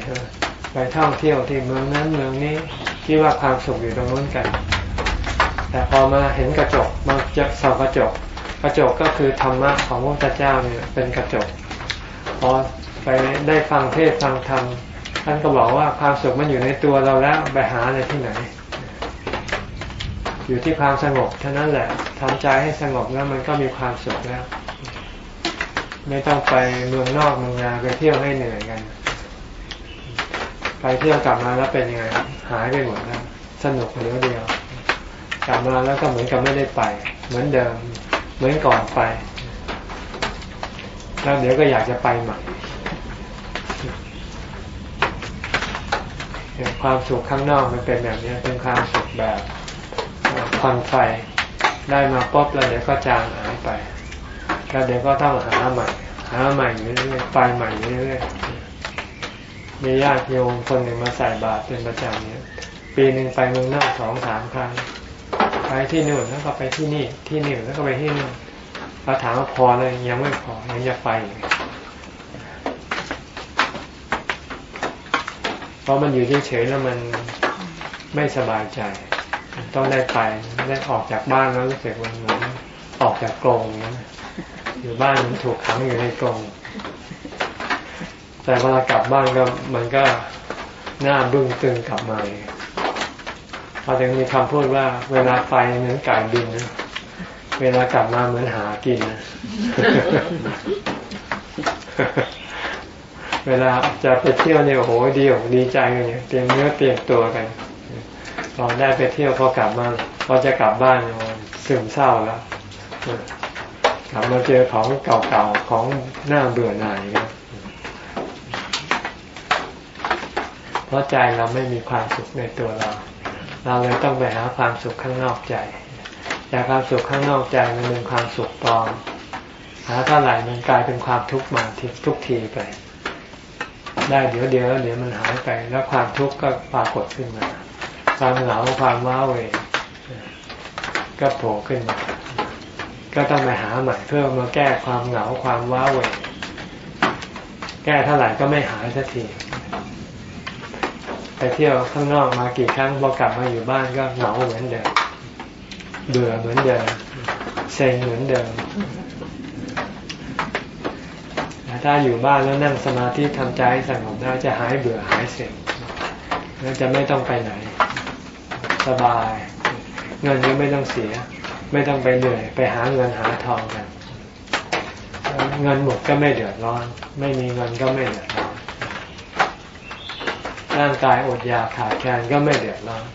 ไปท่องเที่ยวที่เมืองนั้นเมืองนี้คิดว่าความสุขอยู่ตรงนู้นกัน แต่พอมาเห็นกระจกมาจะส่องกระจก กระจกก็คือธรรมะของพระพุทธเจ้าเนี่ยเป็นกระจกพอไปได้ฟังเทศฟังธรรมท่านก็บอกว่าความสุขมันอยู่ในตัวเราแล้วไปหาในที่ไหน อยู่ที่ความสงบเท่านั้นแหละทำใจให้สงบแล้วมันก็มีความสุขแล้ว ไม่ต้องไปเมืองนอกเมืองนาไปเที่ยวให้เหนื่อยกัน ไปเที่ยวกลับมาแล้วเป็นยังไงหายไปหมดแล้วสนุกเดียวเดียวกลับมาแล้วก็เหมือนกับไม่ได้ไป เหมือนเดิม เหมือนก่อนไป แล้วเดี๋ยวก็อยากจะไปใหม่ความสุขข้างนอกมันเป็นแบบนี้เป็นความสุขแบบควันไฟได้มาป๊บแล้วเดี๋ยวก็จางหายไปแล้วเดี๋ยวก็ต้องหาใหม่ หาใหม่เรื่อยๆไปใหม่เรื่อยๆมีญาติโยมคนหนึ่งมาใส่บาตรเป็นประจำเนี่ยปีหนึ่งไปเมืองนอกสองสามครั้ง ไปที่นู่นแล้วก็ไปที่นี่ที่นี่แล้วก็ไปที่นู่นพอถามว่าพอเลยยังไม่พอยังจะไปเพราะมันอยู่เฉยๆแล้วมันไม่สบายใจ ต้องได้ไปได้ออกจากบ้านแล้วรู้สึกมันเหมือนออกจากกรงนะอยู่บ้านมันถูกขังอยู่ในกรงแต่เวลากลับบ้านก็มันก็หน้าบึ้งตึงกลับมา พอถึงมีคำพูดว่าเวลาไปเหมือนไก่บินนะเวลากลับมาเหมือนหากินนะเวลาจะไปเที่ยวเนี่ยโอ้โหดีอกดีใจกันเนี่ยเตรียมเนื้อเตรียมตัวกันพอได้ไปเที่ยวพอกลับมาพอจะกลับบ้านซึมเศร้าแล้วกลับมาเจอของเก่าๆของหน้าเบื่อหน่ายนะเพราะใจเราไม่มีความสุขในตัวเรา เราเลยต้องไปหาความสุขข้างนอกใจ แต่ความสุขข้างนอกใจมันเป็นความสุขปลอม หาเท่าไหร่มันกลายเป็นความทุกข์มาทีทุกทีไป ได้เดี๋ยวเดียวแล้วเดี๋ยวมันหายไป แล้วความทุกข์ก็ปรากฏขึ้นมา ความเหงาความว้าเหวก็โผล่ขึ้นมา ก็ต้องไปหาใหม่เพื่อมาแก้ความเหงาความว้าเหวแก้เท่าไหร่ก็ไม่หายสักที ไปเที่ยวข้างนอกมากี่ครั้งพอกลับมาอยู่บ้านก็เหงาเหมือนเดิมเบื่อเหมือนเดิมเซ็งเหมือนเดิมถ้าอยู่บ้านแล้วนั่งสมาธิทำใจสงบได้จะหายเบื่อหายเส็งแล้วจะไม่ต้องไปไหน สบาย เงินก็ไม่ต้องเสีย ไม่ต้องไปเหนื่อย ไปหาเงินหาทองกัน เงินหมดก็ไม่เดือดร้อน ไม่มีเงินก็ไม่เดือดร้อน ร่างกายอดอยากขาดแคลนก็ไม่เดือดร้อน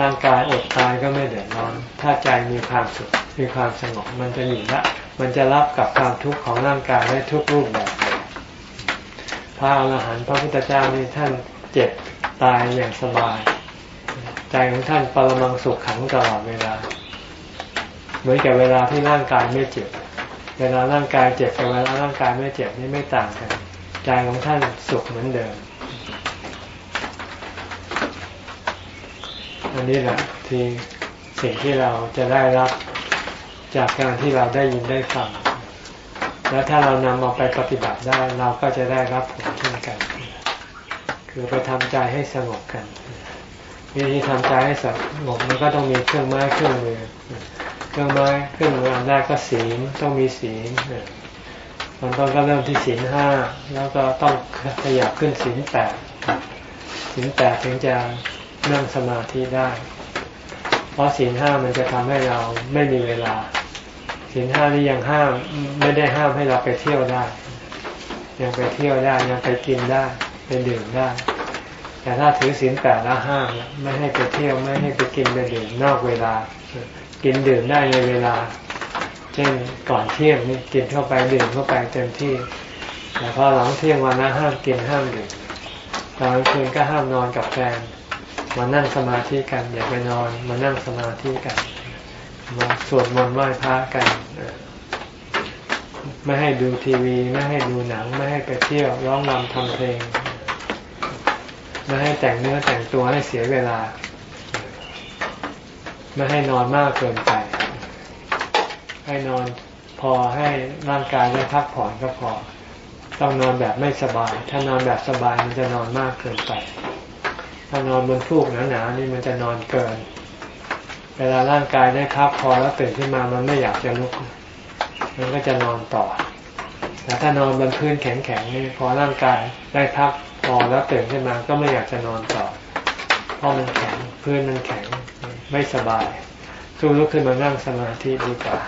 ร่างกายอดตายก็ไม่เดือดร้อน ถ้าใจมีความสุขมีความสงบมันจะหนีละมันจะรับกับความทุกข์ของร่างกายได้ทุกรูปแบบพระอรหันต์พระพุทธเจ้านี่ท่านเจ็บตายอย่างสบาย ใจของท่านปรมังสุขขังตลอดเวลา เหมือนกับเวลาที่ร่างกายไม่เจ็บ เวลาร่างกายเจ็บกับเวลาร่างกายไม่เจ็บนี่ไม่ต่างกัน ใจของท่านสุขเหมือนเดิม อันนี้แหละที่สิ่งที่เราจะได้รับจากการที่เราได้ยินได้ฟัง แล้วถ้าเรานำเอาไปปฏิบัติได้เราก็จะได้รับผลเช่นกัน คือไปทำใจให้สงบกันวิธีทำใจให้สงบมันก็ต้องมีเครื่องไม้เครื่องมือเครื่องไม้เครื่องมืออันแรกก็ศีลต้องมีศีลมันต้องก็เริ่มที่ศีลห้าแล้วก็ต้องขยับขึ้นศีลแปดศีลแปดถึงจะ นั่งสมาธิได้ เพราะศีลห้ามันจะทำให้เราไม่มีเวลาศีลห้านี่ยังห้ามไม่ได้ห้ามให้เราไปเที่ยวได้ ยังไปเที่ยวได้ยังไปกินได้ไปดื่มได้ แต่ถ้าถือศีลแปดแล้วห้ามไม่ให้ไปเที่ยวไม่ให้ไปกินไปดื่มนอกเวลา กินดื่มได้ในเวลา เช่นก่อนเที่ยงนี่กินเข้าไปดื่มเข้าไปเต็มที่แต่พอหลังเที่ยงวันนะห้ามกินห้ามดื่มตอนกลางคืนก็ห้ามนอนกับแฟน มานั่งสมาธิกัน อย่าไปนอน มานั่งสมาธิกัน มาสวดมนต์ไหว้พระกัน ไม่ให้ดูทีวี ไม่ให้ดูหนัง ไม่ให้ไปเที่ยวร้องรำทำเพลง ไม่ให้แต่งเนื้อแต่งตัวให้เสียเวลา ไม่ให้นอนมากเกินไป ให้นอนพอให้ร่างกายได้พักผ่อนก็พอ ต้องนอนแบบไม่สบาย ถ้านอนแบบสบายมันจะนอนมากเกินไป ถ้านอนบนฟูกหนาๆนี่มันจะนอนเกิน เวลาร่างกายได้พักพอแล้วตื่นขึ้นมามันไม่อยากจะลุก มันก็จะนอนต่อ แต่ถ้านอนบนพื้นแข็งๆนี่พอร่างกายได้พักพอแล้วตื่นขึ้นมาก็ไม่อยากจะนอนต่อ เพราะมันแข็งพื้นมันแข็งไม่สบายสู้ลุกขึ้นมานั่งสมาธิดีกว่า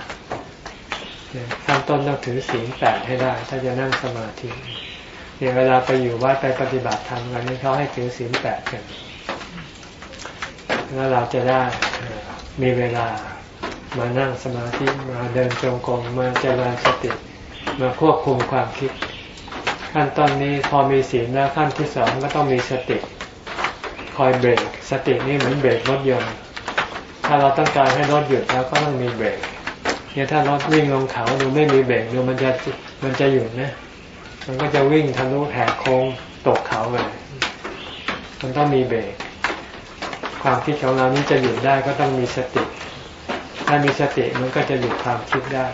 ขั้นต้นต้องถือศีลแปดให้ได้ ถ้าจะนั่งสมาธิ เนี่ยเวลาไปอยู่วัดไปปฏิบัติธรรมกันนี่เขาให้ถือศีลแปดกันแล้วเราจะได้มีเวลามานั่งสมาธิมาเดินจงกรมมาเจริญสติมาควบคุมความคิด ขั้นตอนนี้พอมีศีลแล้วขั้นที่สองก็ต้องมีสติ คอยเบรกสตินี่เหมือนเบรกรถยนต์ถ้าเราต้องการให้รถหยุดแล้วก็ต้องมีเบรกเนี่ยถ้ารถวิ่งลงเขาดูไม่มีเบรกดูมันจะมันจะหยุดนะ มันก็จะวิ่งทะลุแหกโค้งตกเขาเลย มันต้องมีเบรก ความคิดของเรานี้จะหยุดได้ก็ต้องมีสติ ถ้ามีสติมันก็จะหยุดความคิดได้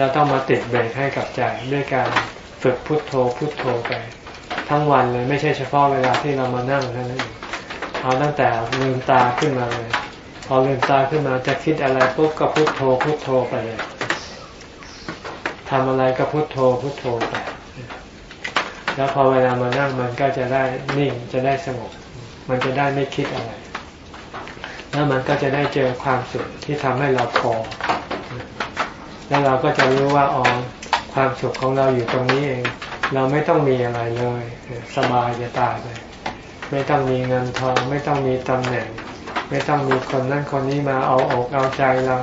เราต้องมาติดเบรกให้กับใจด้วยการฝึกพุทโธพุทโธไป ทั้งวันเลยไม่ใช่เฉพาะเวลาที่เรามานั่งเท่านั้นเอาตั้งแต่ลืมตาขึ้นมาเลย พอลืมตาขึ้นมาจะคิดอะไรปุ๊บก็พุทโธพุทโธไปเลย ทำอะไรก็พุทโธพุทโธไปแล้วพอเวลามานั่งมันก็จะได้นิ่งจะได้สงบ มันจะได้ไม่คิดอะไร แล้วมันก็จะได้เจอความสุขที่ทำให้เราพอ แล้วเราก็จะรู้ว่าอ๋อความสุขของเราอยู่ตรงนี้เอง เราไม่ต้องมีอะไรเลย สบายจะตายเลยไม่ต้องมีเงินทอง ไม่ต้องมีตำแหน่ง ไม่ต้องมีคนนั้นคนนี้มาเอาอกเอาใจเรา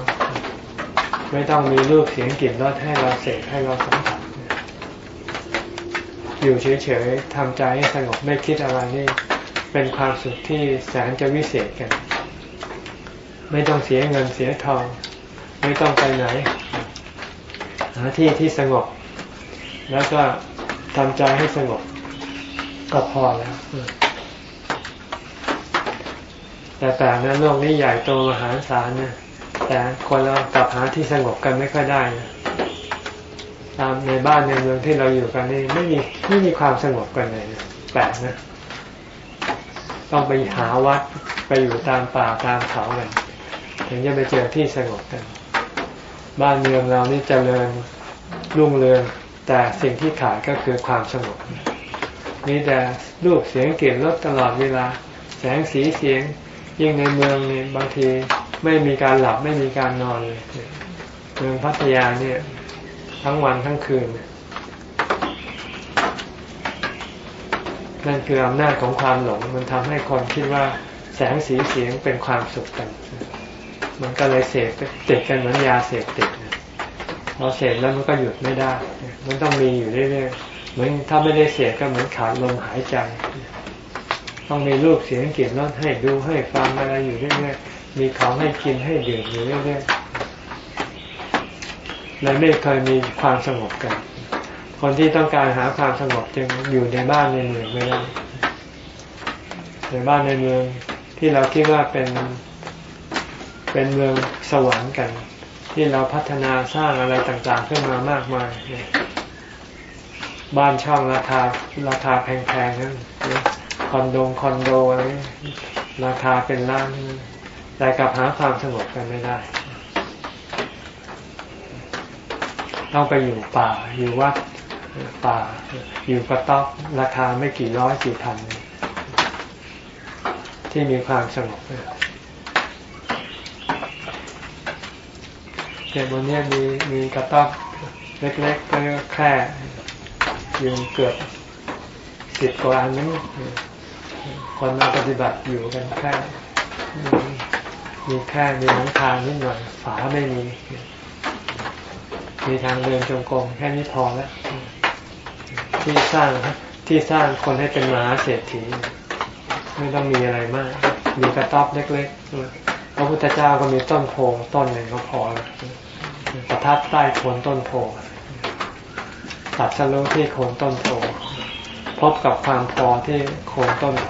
ไม่ต้องมีรูปเสียงกลิ่นรสให้เราเสกให้เราสัมผัสอยู่เฉยๆทำใจให้สงบไม่คิดอะไรนี่ เป็นความสุขที่แสนจะวิเศษกัน ไม่ต้องเสียเงินเสียทอง ไม่ต้องไปไหนหาที่ที่สงบ แล้วก็ทำใจให้สงบก็พอแล้ว แต่แต่นั้นโลกนี้ใหญ่โตมหาศาลนะ แต่คนเรากลับหาที่สงบกันไม่ค่อยได้นะตามในบ้านในเมืองที่เราอยู่กันนี่ไม่มีไม่มีความสงบกันเลยแปลกนะ ต้องไปหาวัดไปอยู่ตามป่าตามเขากันถึงจะไปเจอที่สงบกัน บ้านเมืองเรานี่เจริญรุ่งเรืองแต่สิ่งที่ขาดก็คือความสงบมีแต่รูปเสียงเกลิ่นรสตลอดเวลา แสงสีเสียงยิ่งในเมืองนี่บางที ไม่มีการหลับไม่มีการนอนเลยเมืองพัทยาเนี่ย ทั้งวันทั้งคืน นั่นคืออำนาจของความหลง มันทำให้คนคิดว่าแสงสีเสียงเป็นความสุขกัน มันก็เลยเสพติดกันเหมือนยาเสพติดพอเสพแล้วมันก็หยุดไม่ได้ มันต้องมีอยู่เรื่อยๆ เหมือนถ้าไม่ได้เสพก็เหมือนขาดลมหายใจ ต้องมีรูปเสียงกลิ่นรสให้ดูให้ฟังอะไรอยู่เรื่อยๆ มีของให้กินให้ดื่มอยู่เรื่อยๆเลยไม่เคยมีความสงบกัน คนที่ต้องการหาความสงบจึงอยู่ในบ้านในเมืองไม่ได้ในบ้านในเมืองที่เราคิดว่าเป็นเป็นเมืองสวรรค์กัน ที่เราพัฒนาสร้างอะไรต่างๆ ขึ้นมามากมายบ้านช่องราคาราคาแพงๆนั่นคอนโดคอนโดอะไรราคาเป็นล้าน แต่กลับหาความสงบกันไม่ได้ ต้องไปอยู่ป่า อยู่วัดป่า อยู่กระต๊อบราคาไม่กี่ร้อยกี่พัน ที่มีความสงบเจ็บบนนี้มีมีกระต๊อบเล็กๆก็แค่อยู่เกือบสิบกว่าอันนี้คนมาปฏิบัติอยู่กันแค่ มีแค่มีหลังคานิดหน่อย ฝาไม่มี มีทางเดินจงกรมแค่นี้พอแล้ว ที่สร้างที่สร้างคนให้เป็นมหาเศรษฐี ไม่ต้องมีอะไรมาก มีกระต๊อบเล็กๆพระพุทธเจ้าก็มีต้นโพต้นหนึ่งก็พอแล้วประทับใต้โคนต้นโพตัดสรุที่โคนต้นโพพบกับความพอที่โคนต้นโพ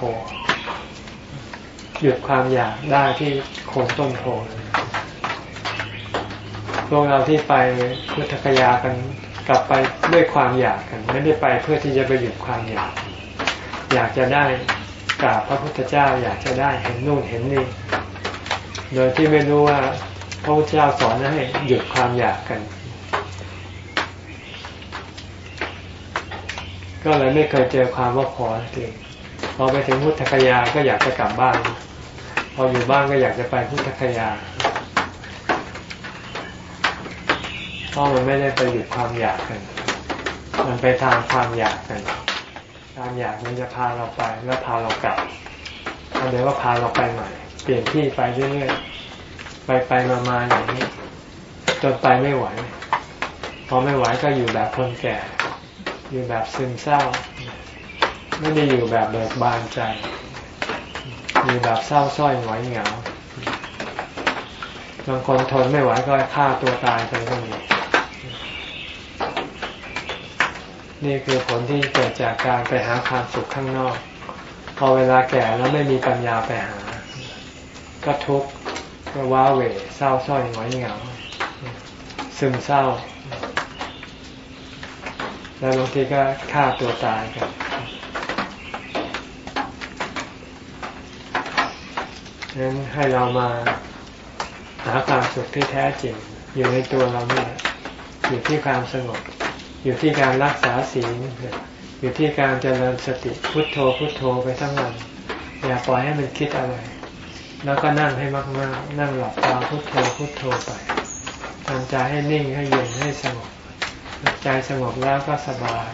หยุดความอยากได้ที่โคนต้นโพพวกเราที่ไปพุทธคยากันกลับไปด้วยความอยากกัน ไม่ได้ไปเพื่อที่จะไปหยุดความอยาก อยากจะได้กราบพระพุทธเจ้าอยากจะได้เห็นนู่นเห็นนี่โดยที่ไม่รู้ว่าพระพุทธเจ้าสอนให้หยุดความอยากกัน ก็เลยไม่เคยเจอความว่าพอจริงพอไปถึงพุทธคยาก็อยากจะกลับบ้าน พออยู่บ้านก็อยากจะไปพุทธคยาเพราะมันไม่ได้ไปหยุดความอยากกัน มันไปทางความอยากกัน ความอยากมันจะพาเราไปแล้วพาเรากลับเดี๋ยวก็พาเราไปใหม่ เปลี่ยนที่ไปเรื่อยๆ ไปไปมามาอย่างนี้ จนไปไม่ไหว พอไม่ไหวก็อยู่แบบคนแก่ อยู่แบบซึมเศร้า ไม่ได้อยู่แบบเบิกบานใจ อยู่แบบเศร้าส้อยหงอยเหงาบางคนทนไม่ไหวก็ฆ่าตัวตายไปก็มีนี่คือผลที่เกิดจากการไปหาความสุขข้างนอก พอเวลาแก่แล้วไม่มีปัญญาไปหา ก็ทุกข์ก็ว้าเหวเศร้าส้อยหงอยเหงาซึมเศร้า แล้วบางทีก็ฆ่าตัวตายกัน นั้นให้เรามาหาความสุขที่แท้จริง อยู่ในตัวเราเนี่ยอยู่ที่ความสงบ อยู่ที่การรักษาศีลอยู่ที่การเจริญสติพุทโธพุทโธไปทั้งวันอย่าปล่อยให้มันคิดอะไร แล้วก็นั่งให้มากๆ นั่งหลับตาพุทโธพุทโธไปทำใจให้นิ่งให้เย็นให้สงบ ใจสงบแล้วก็สบาย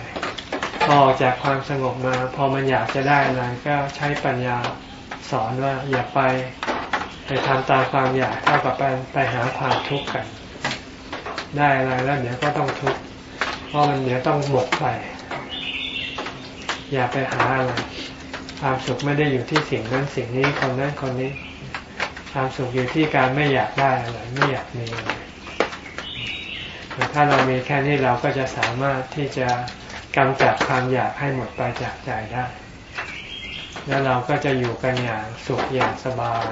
พอออกจากความสงบมา พอมันอยากจะได้อะไรก็ใช้ปัญญา สอนว่าอย่าไปไปทำตามความอยากเท่ากับไปไปหาความทุกข์กัน ได้อะไรแล้วเดี๋ยวก็ต้องทุกข์เพราะมันเดี๋ยวต้องหมดไป อย่าไปหาอะไรความสุขไม่ได้อยู่ที่สิ่งนั้นสิ่งนี้คนนั้นคนนี้ ความสุขอยู่ที่การไม่อยากได้อะไรไม่อยากมีอะไรแต่ถ้าเรามีแค่นี้เราก็จะสามารถที่จะกำจัดความอยากให้หมดไปจากใจได้ แล้วเราก็จะอยู่กันอย่างสุขอย่างสบาย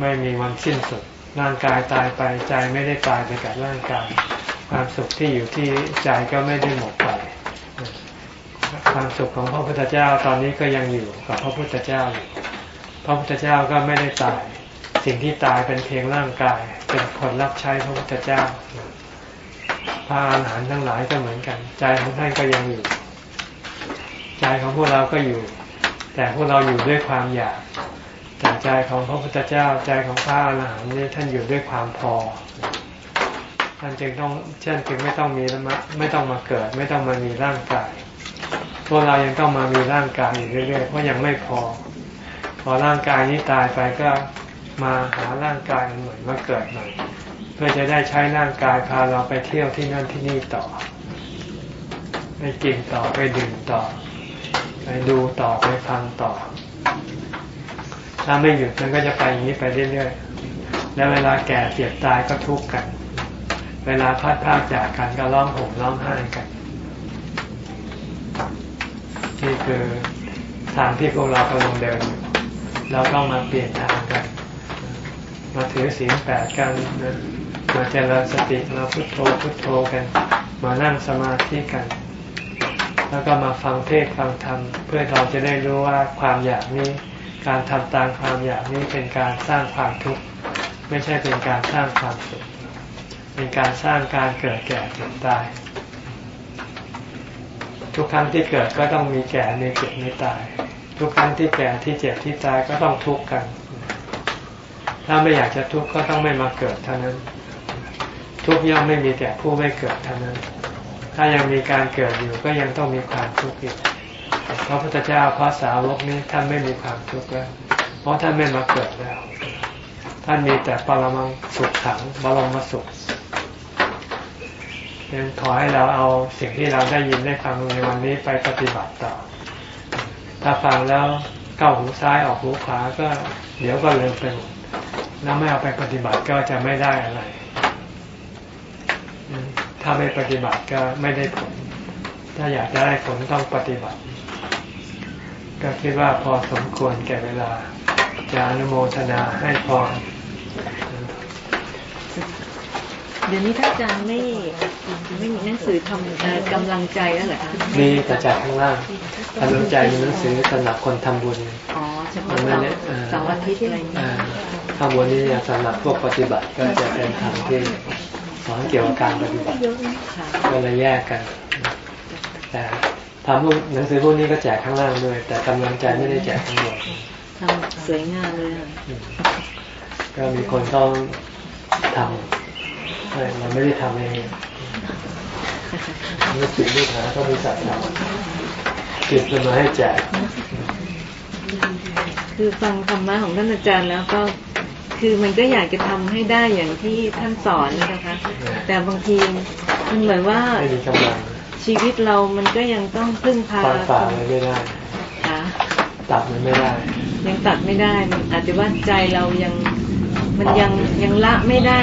ไม่มีวันสิ้นสุดร่างกายตายไปใจไม่ได้ตายไปกับร่างกายความสุขที่อยู่ที่ใจก็ไม่ได้หมดไป ความสุขของพระพุทธเจ้าตอนนี้ก็ยังอยู่กับพระพุทธเจ้าอยู่พระพุทธเจ้าก็ไม่ได้ตาย สิ่งที่ตายเป็นเพียงร่างกาย เป็นคนรับใช้พระพุทธเจ้าพระอาหารหันต์ทั้งหลายก็เหมือนกัน ใจของท่านก็ยังอยู่ ใจของพวกเราก็อยู่ แต่พวกเราอยู่ด้วยความอยากแต่ใจของพระพุทธเจ้าใจของพระอาหารหันต์นี่ท่านอยู่ด้วยความพอท่านจึงต้องเช่นจึงไม่ต้องมีไม่ต้องมาเกิด ไม่ต้องมามีร่างกาย พวกเรายังต้องมามีร่างกายอยู่เรื่อยๆเพราะยังไม่พอ พอร่างกายนี้ตายไปก็มาหาร่างกายเหมือนมาเกิดใหม่เพื่อจะได้ใช้ร่างกายพาเราไปเที่ยวที่นั่นที่นี่ต่อ ไปกินต่อไปดื่มต่อ ไปดูต่อไปฟังต่อ ถ้าไม่หยุดมันก็จะไปอย่างนี้ไปเรื่อยๆ แล้วเวลาแก่เจ็บตายก็ทุกข์กัน เวลาพัดพากจากกันก็ร้องห่มร้องไห้กัน นี่คือทางที่พวกเรากำลังเดินเราต้องมาเปลี่ยนทางกัน มาถือศีลแปดกัน มาเจริญสติมาพุโทโธพุโทโธกัน มานั่งสมาธิกัน แล้วก็มาฟังเทศฟังธรรมเพื่อเราจะได้รู้ว่าความอยากนี้ การทำตามความอยากนี้เป็นการสร้างความทุกข์ไม่ใช่เป็นการสร้างความสุขเป็นการสร้างการเกิดแก่เจ็บตาย ทุกครั้งที่เกิดก็ต้องมีแก่มีเจ็บมีตาย ทุกครั้งที่แก่ที่เจ็บที่ตายก็ต้องทุกข์กัน ถ้าไม่อยากจะทุกข์ก็ต้องไม่มาเกิดเท่านั้น ทุกย่อมไม่มีแต่ผู้ไม่เกิดเท่านั้น ถ้ายังมีการเกิดอยู่ก็ยังต้องมีความทุกข์อยู่พระพุทธเจ้าพระสาวกนี้ท่านไม่มีความทุกข์แล้ว เพราะท่านไม่มาเกิดแล้ว ท่านมีแต่ปรมังสุขขังบรมสุขยังขอให้เราเอาสิ่งที่เราได้ยินได้ฟังในวันนี้ไปปฏิบัติต่อ ถ้าฟังแล้วเข้าหูซ้ายออกหูขวาก็เดี๋ยวก็เลืมไปหมดแล้วไม่เอาไปปฏิบัติก็จะไม่ได้อะไร ถ้าไม่ปฏิบัติก็ไม่ได้ผล ถ้าอยากจะได้ผลต้องปฏิบัติ ก็คิดว่าพอสมควรแก่เวลาจะอนุโมทนาให้พรเดี๋ยวนี้ท่านอาจารย์ไม่ไม่มีหนังสือทำเอ่อกำลังใจแล้วเหรอคะมีแต่จากข้างล่างกำลังใจมีหนังสือสำหรับคนทำบุญอ๋อเฉพาะเสาร์เสาร์อาทิตย์อะไรอย่างเงี้อ่ายข้างบนนี้สำหรับพวกปฏิบัติก็จะเป็นทางที่ สอนเกี่ยวกับการปฏิบัติค่ะก็เลยแยกกัน แต่ทำพวกหนังสือพวกนี้ก็แจกข้างล่างด้วย แต่กำลังใจไม่ได้แจกข้างบนทำสวยงามเลยอะก็มีคนต้องทำใช่เราไม่ได้ทำเองนี่สิลูกหาก็มีสัตว์ทำกินขึ้นมาให้แจก คือฟังธรรมะของท่านอาจารย์แล้วก็ คือมันก็อยากจะทำให้ได้อย่างที่ท่านสอนนะคะ แต่บางทีมันเหมือนว่าไม่มีกำลังชีวิตเรามันก็ยังต้องพึ่งพาฟันฝ่ามันไม่ได้ค่ะตัดมันไม่ได้ ยังตัดไม่ได้มันอาจจะว่าใจเรายังมันยังยังละไม่ได้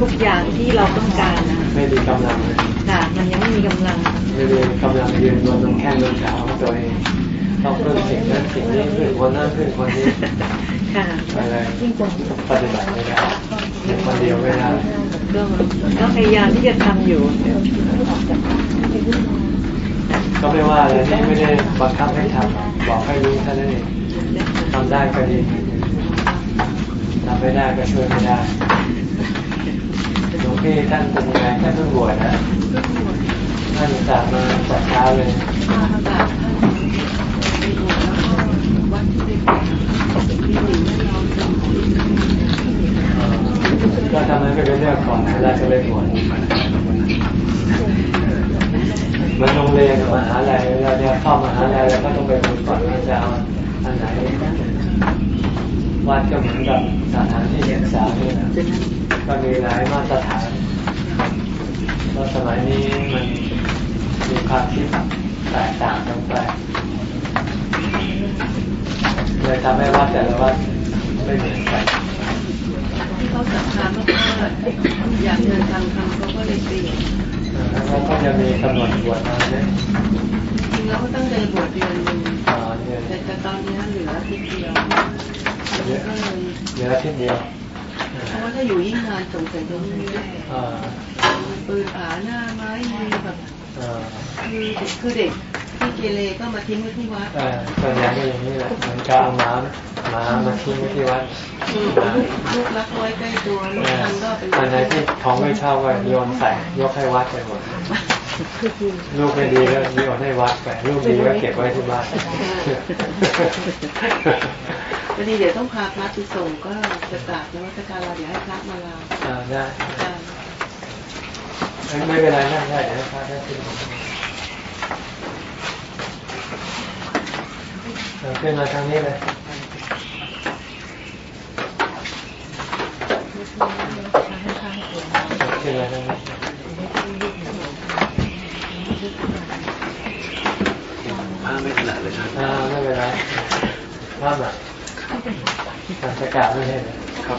ทุกอย่างที่เราต้องการนะไม่มีกำลังเลยค่ะมันยังไม่มีกำลังไม่มีกำลังยืนบนตรงแข้งบนขาของตัวเอง ต้องพึ่งสิ่งนั้นสิ่งนี้พึ่งคนนั้นพึ่งคนนี้ค่ะไปเลยปฏิบัติไม่ได้คนเดียวไม่ได้ก็พยายามที่จะทำอยู่ ก็ไม่ว่าเลยนี่ไม่ได้บังคับให้ทำบอกให้รู้ท่านั้นเองทำได้ก็ดีทำไม่ได้ก็ช่วยไม่ได้หลวงพี่ท่านเป็นยังไงท่านเพิ่งบวชนะท่านจากมาจากเช้าเลย ก็ทำนั้นก็เป็นเรื่องของเวลาจะไปบวชมันโรงเรียนกับมหาลัยเราเนี่ยเข้ามหาลัยเราก็ต้องไปดูก่อนว่าจะเอาอันไหนวัดก็เหมือนกับสถานที่ศึกษาเนี่ยนะก็มีหลายมาตรฐานเพราะสมัยนี้มันมีความคิด แตกต่างกันไปเลยทำให้วัดแต่ละวัดไม่เหมือนกันที่เขาศรัทธามากๆอยากเดินทางธรรมเขาก็เลยเปลี่ยนแล้วก็จะมีกำหนดบวชมาเนี่ยจริงๆแล้วก็ตั้งใจบวชเดือนหนึ่งอ่าเนี่ยแต่แต่ตอนนี้เหลืออาทิตย์เดียวก็เลยเหลืออาทิตย์เดียวเพราะว่าถ้าอยู่ยิ่งนานสงสัยจะยิ่งแย่อ่าปืนผาหน้าไม้มือแบบอ่า คือเด็กคือเด็กที่เกเรก็มาทิ้งไว้ที่วัดเออส่วนใหญ่ก็อย่างนี้แหละเหมือนกับเอาหมาหมามาทิ้งไว้ที่วัดลูกรักไว้ใกล้ตัวลูกเออทันก็เป็นอันไหนที่ของไม่ชอบก็โยนใส่ยกให้วัดไปหมดลูกไม่ดีก็โยนให้วัดไปลูกดีก็เก็บไว้ที่บ้านพอดีเดี๋ยวต้องพาพระไปส่งก็จะกราบนวัตการเราเดี๋ยวให้พระมาลาอ่าได้อาจารย์ ไม่ไม่เป็นไรนั่งได้เดี๋ยวให้พระได้ขึ้นเอาขึ้นมาทางนี้เลยขึ้นมาทางนี้ผ้าไม่ถนัดเลยครับอ่าไม่เป็นไรว่ามาการจะกราบไม่ใช่เหรอครั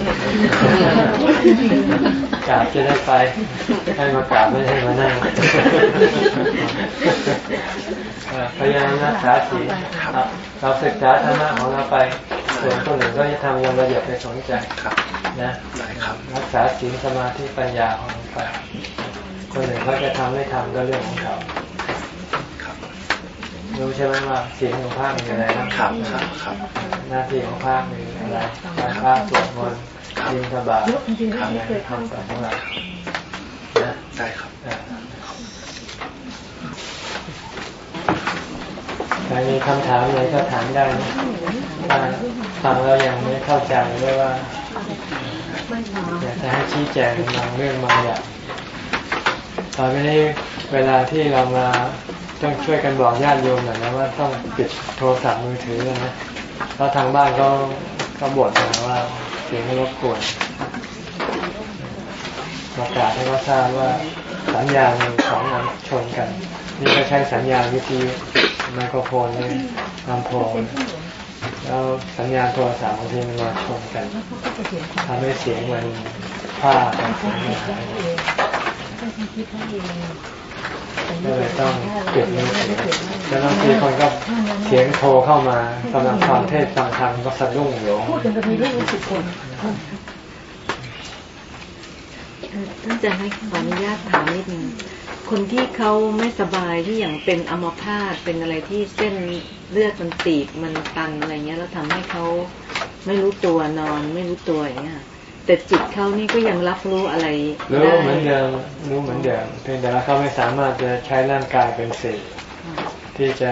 บ กราบจะได้ไป ให้มากราบไม่ให้มานั่งเอ่อพยายามรักษาศีลครับเราศึกษาธรรมะของเราไป ส่วนคนอื่นก็จะทำยังเราอย่าไปสนใจครับนะได้ครับรักษาศีลสมาธิปัญญาของเราไปคนอื่นเขาจะทำไม่ทำก็เรื่องของเขาครับรู้ใช่ไหมว่าศีลของพระมีอะไรบ้างครับครับครับ หน้าที่ของพระมีอะไรการพระสวดมนต์ ยิงกระบาดทำอะไรทำกับของเรานะได้ครับใครมีคำถามอะไรก็ถามได้นะถ้าฟังแล้วยังไม่เข้าใจหรือว่าอยากจะให้ชี้แจงบางเรื่องบางอย่างตอนนี้เวลาที่เรามาต้องช่วยกันบอกญาติโยมหน่อยนะว่าต้องปิดโทรศัพท์มือถือนะเพราะทางบ้านก็ก็บ่นมาว่า สียงรบกวนประกาศให้เขาทราบว่าสัญญาณชนกัน นี่ก็ใช้สัญญาณวิทยุไมโครโฟนเลยลำโพงแล้วสัญญาณโทรศัพท์บางทีมันมาชนกันทำให้เสียงมันพลาดเสียงหาย ก็เลยต้องเก็บมือถือแล้วบางทีคนก็เสียงโทรเข้ามากำลังฟังเทศฟังธรรมก็สะดุ้งโยงพูดกันจะมีลูกสิบคนท่านอาจารย์ให้ขออนุญาตถามนิดนึงคนที่เขาไม่สบายที่อย่างเป็นอัมพาตเป็นอะไรที่เส้นเลือดมันตีบมันตันอะไรเงี้ย แล้วทำให้เขาไม่รู้ตัวนอน ไม่รู้ตัวอย่างเงี้ย แต่จิตเขานี่ก็ยังรับรู้อะไรรู้ได้เหมือนเดิมรู้เหมือนเดิมเพียงแต่ว่าเขาไม่สามารถจะใช้ร่างกายเป็นสื่อที่จะ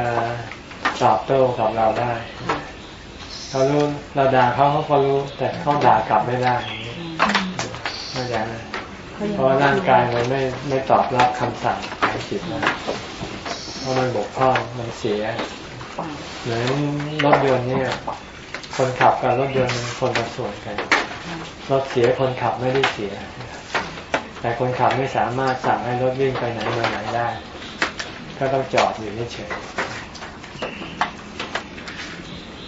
ตอบโต้กับเราได้เขารู้เราด่าเขาเขาก็รู้ แต่เขาด่ากลับไม่ได้เข้าใจไหมเพราะว่าร่างกายมันไม่ไม่ตอบรับคำสั่งของจิตนะเพราะมันบกพร่องมันเสียเหมือนรถยนต์เนี่ย คนขับกับรถยนต์มันคนละส่วนกันรถเสียคนขับไม่ได้เสีย แต่คนขับไม่สามารถสั่งให้รถวิ่งไปไหนมาไหนได้ ก็ต้องจอดอยู่เฉย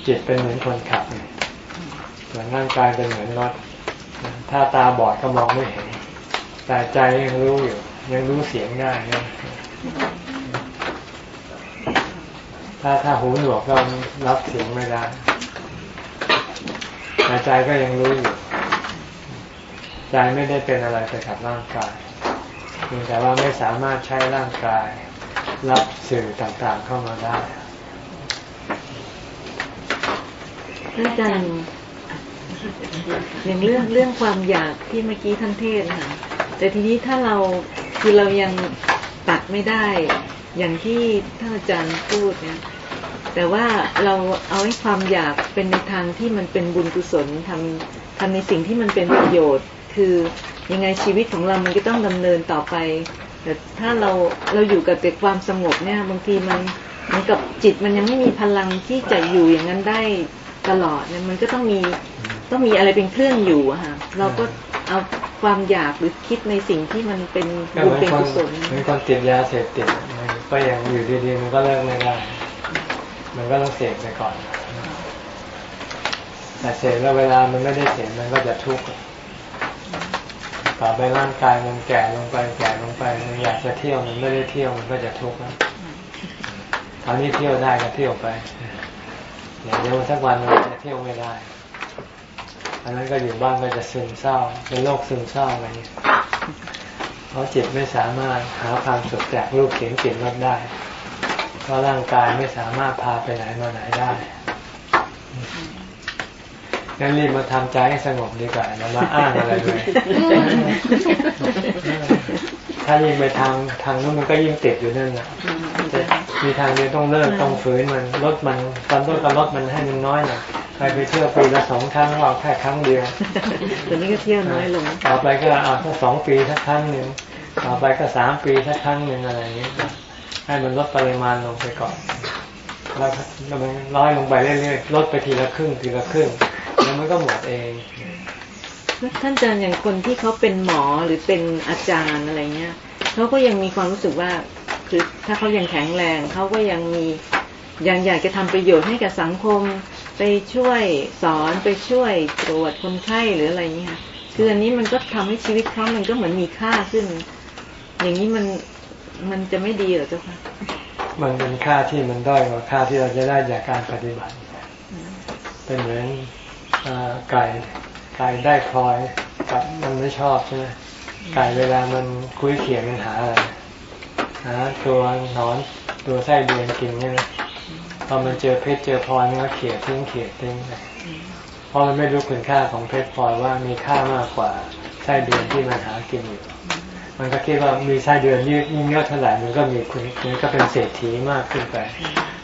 จิตเป็นเหมือนคนขับส่วนร่างกายเป็นเหมือนรถ ถ้าตาบอดก็มองไม่เห็น แต่ใจยังรู้อยู่ ยังรู้เสียงได้นะถ้าถ้าหูหนวกก็รับเสียงไม่ได้ แต่ใจก็ยังรู้อยู่ ใจไม่ได้เป็นอะไรไปกับร่างกายเพียงแต่ว่าไม่สามารถใช้ร่างกาย รับสื่อต่างๆเข้ามาได้อาจารย์อย่างเรื่องเรื่องความอยากที่เมื่อกี้ท่านเทศน์นะคะแต่ทีนี้ถ้าเราคือเรายังตัดไม่ได้ อย่างที่ท่านอาจารย์พูดเนี่ย แต่ว่าเราเอาให้ความอยากเป็นในทางที่มันเป็นบุญกุศลทำทำในสิ่งที่มันเป็นประโยชน์ คือยังไงชีวิตของเรามันก็ต้องดำเนินต่อไป แต่ถ้าเราเราอยู่กับแต่ความสงบเนี่ยบางทีมันเหมันกับจิตมันยังไม่มีพลังที่จะอยู่อย่างนั้นได้ตลอดเนี่ยมันก็ต้องมีต้องมีอะไรเป็นเครื่องอยู่อะค่ะเราก็เอาความอยากหรือคิดในสิ่งที่มันเป็นบุญเป็นกุศลเหมือนคนติดยาเสพติดก็ยังอยู่ดีๆมันก็เลิกไม่ได้ มันก็ต้องเสพไปก่อน แต่เสพแล้วเวลามันไม่ได้เสพมันก็จะทุกข์ต่อไปร่างกายมันแก่ลงไปแก่ลงไปมันอยากจะเที่ยวมันไม่ได้เที่ยวมันก็จะทุกข์นะตอนนี้เที่ยวได้ก็เที่ยวไปเดี๋ยวเดี๋ยวสักวันมันจะเที่ยวไม่ได้อันนั้นก็อยู่บ้านก็จะซึมเศร้า เป็นโรคซึมเศร้าอะไรเงี้ยเพราะจิตไม่สามารถหาความสุขจากรูปเสียงกลิ่นรสได้ ราะร่างกายไม่สามารถพาไปไหนมาไหนได้งั้นรีบมาทำใจให้สงบดีกว่าอย่ามาอ้างอะไรเลย ถ้ายิ่งไปทางทางนู้นมันก็ยิ่งติดอยู่นั่นแหละแต่มีทางเดียวต้องเลิกต้องฝืนมันลดมันตอนต้นก็ลดมันให้มันน้อยหน่อยใครไปเที่ยวปีละสองครั้งเราแค่ครั้งเดียวตอนนี้ก็เที่ยวน้อยลงต่อไปก็เอาสักสองปีสักครั้งหนึ่งต่อไปก็สามปีสักครั้งหนึ่งอะไรอย่างนี้ ให้มันลดปริมาณลงไปก่อน แล้วมันน้อยลงไปเรื่อยๆลดไปทีละครึ่งทีละครึ่งแล้วมันก็หมดเองท่านอาจารย์อย่างคนที่เขาเป็นหมอหรือเป็นอาจารย์อะไรเงี้ยเขาก็ยังมีความรู้สึกว่าคือถ้าเขายังแข็งแรงเขาก็ยังมียังอยากจะทำประโยชน์ให้กับสังคม ไปช่วยสอนไปช่วยตรวจคนไข้หรืออะไรเงี้ยคืออันนี้มันก็ทำให้ชีวิตเขามันก็เหมือนมีค่าขึ้น อย่างนี้มัน มันจะไม่ดีเหรอเจ้าคะมันเป็นค่าที่มันด้อยกว่าค่าที่เราจะได้จากการปฏิบัติ เป็นเหมือนอไก่ไก่ได้คอยกับมันไม่ชอบใช่ไหมไก่เวลามันคุยเขียนมันหาอะไรหาตัวหนอนตัวไส้เดือนกินใช่ไหมพอมันเจอเพชรเจอพลอยมันก็เขี่ยทิ้งเขี่ยทิ้งไปเพราะมันไม่รู้คุณค่าของเพชรพลอยว่ามีค่ามากกว่าไส้เดือนที่มันหากินอยู่ มันก็คิดว่ามีไส้เดือนยิ่งยิ่งเยอะเท่าไหร่มันก็มีคุณมันก็เป็นเศรษฐีมากขึ้นไป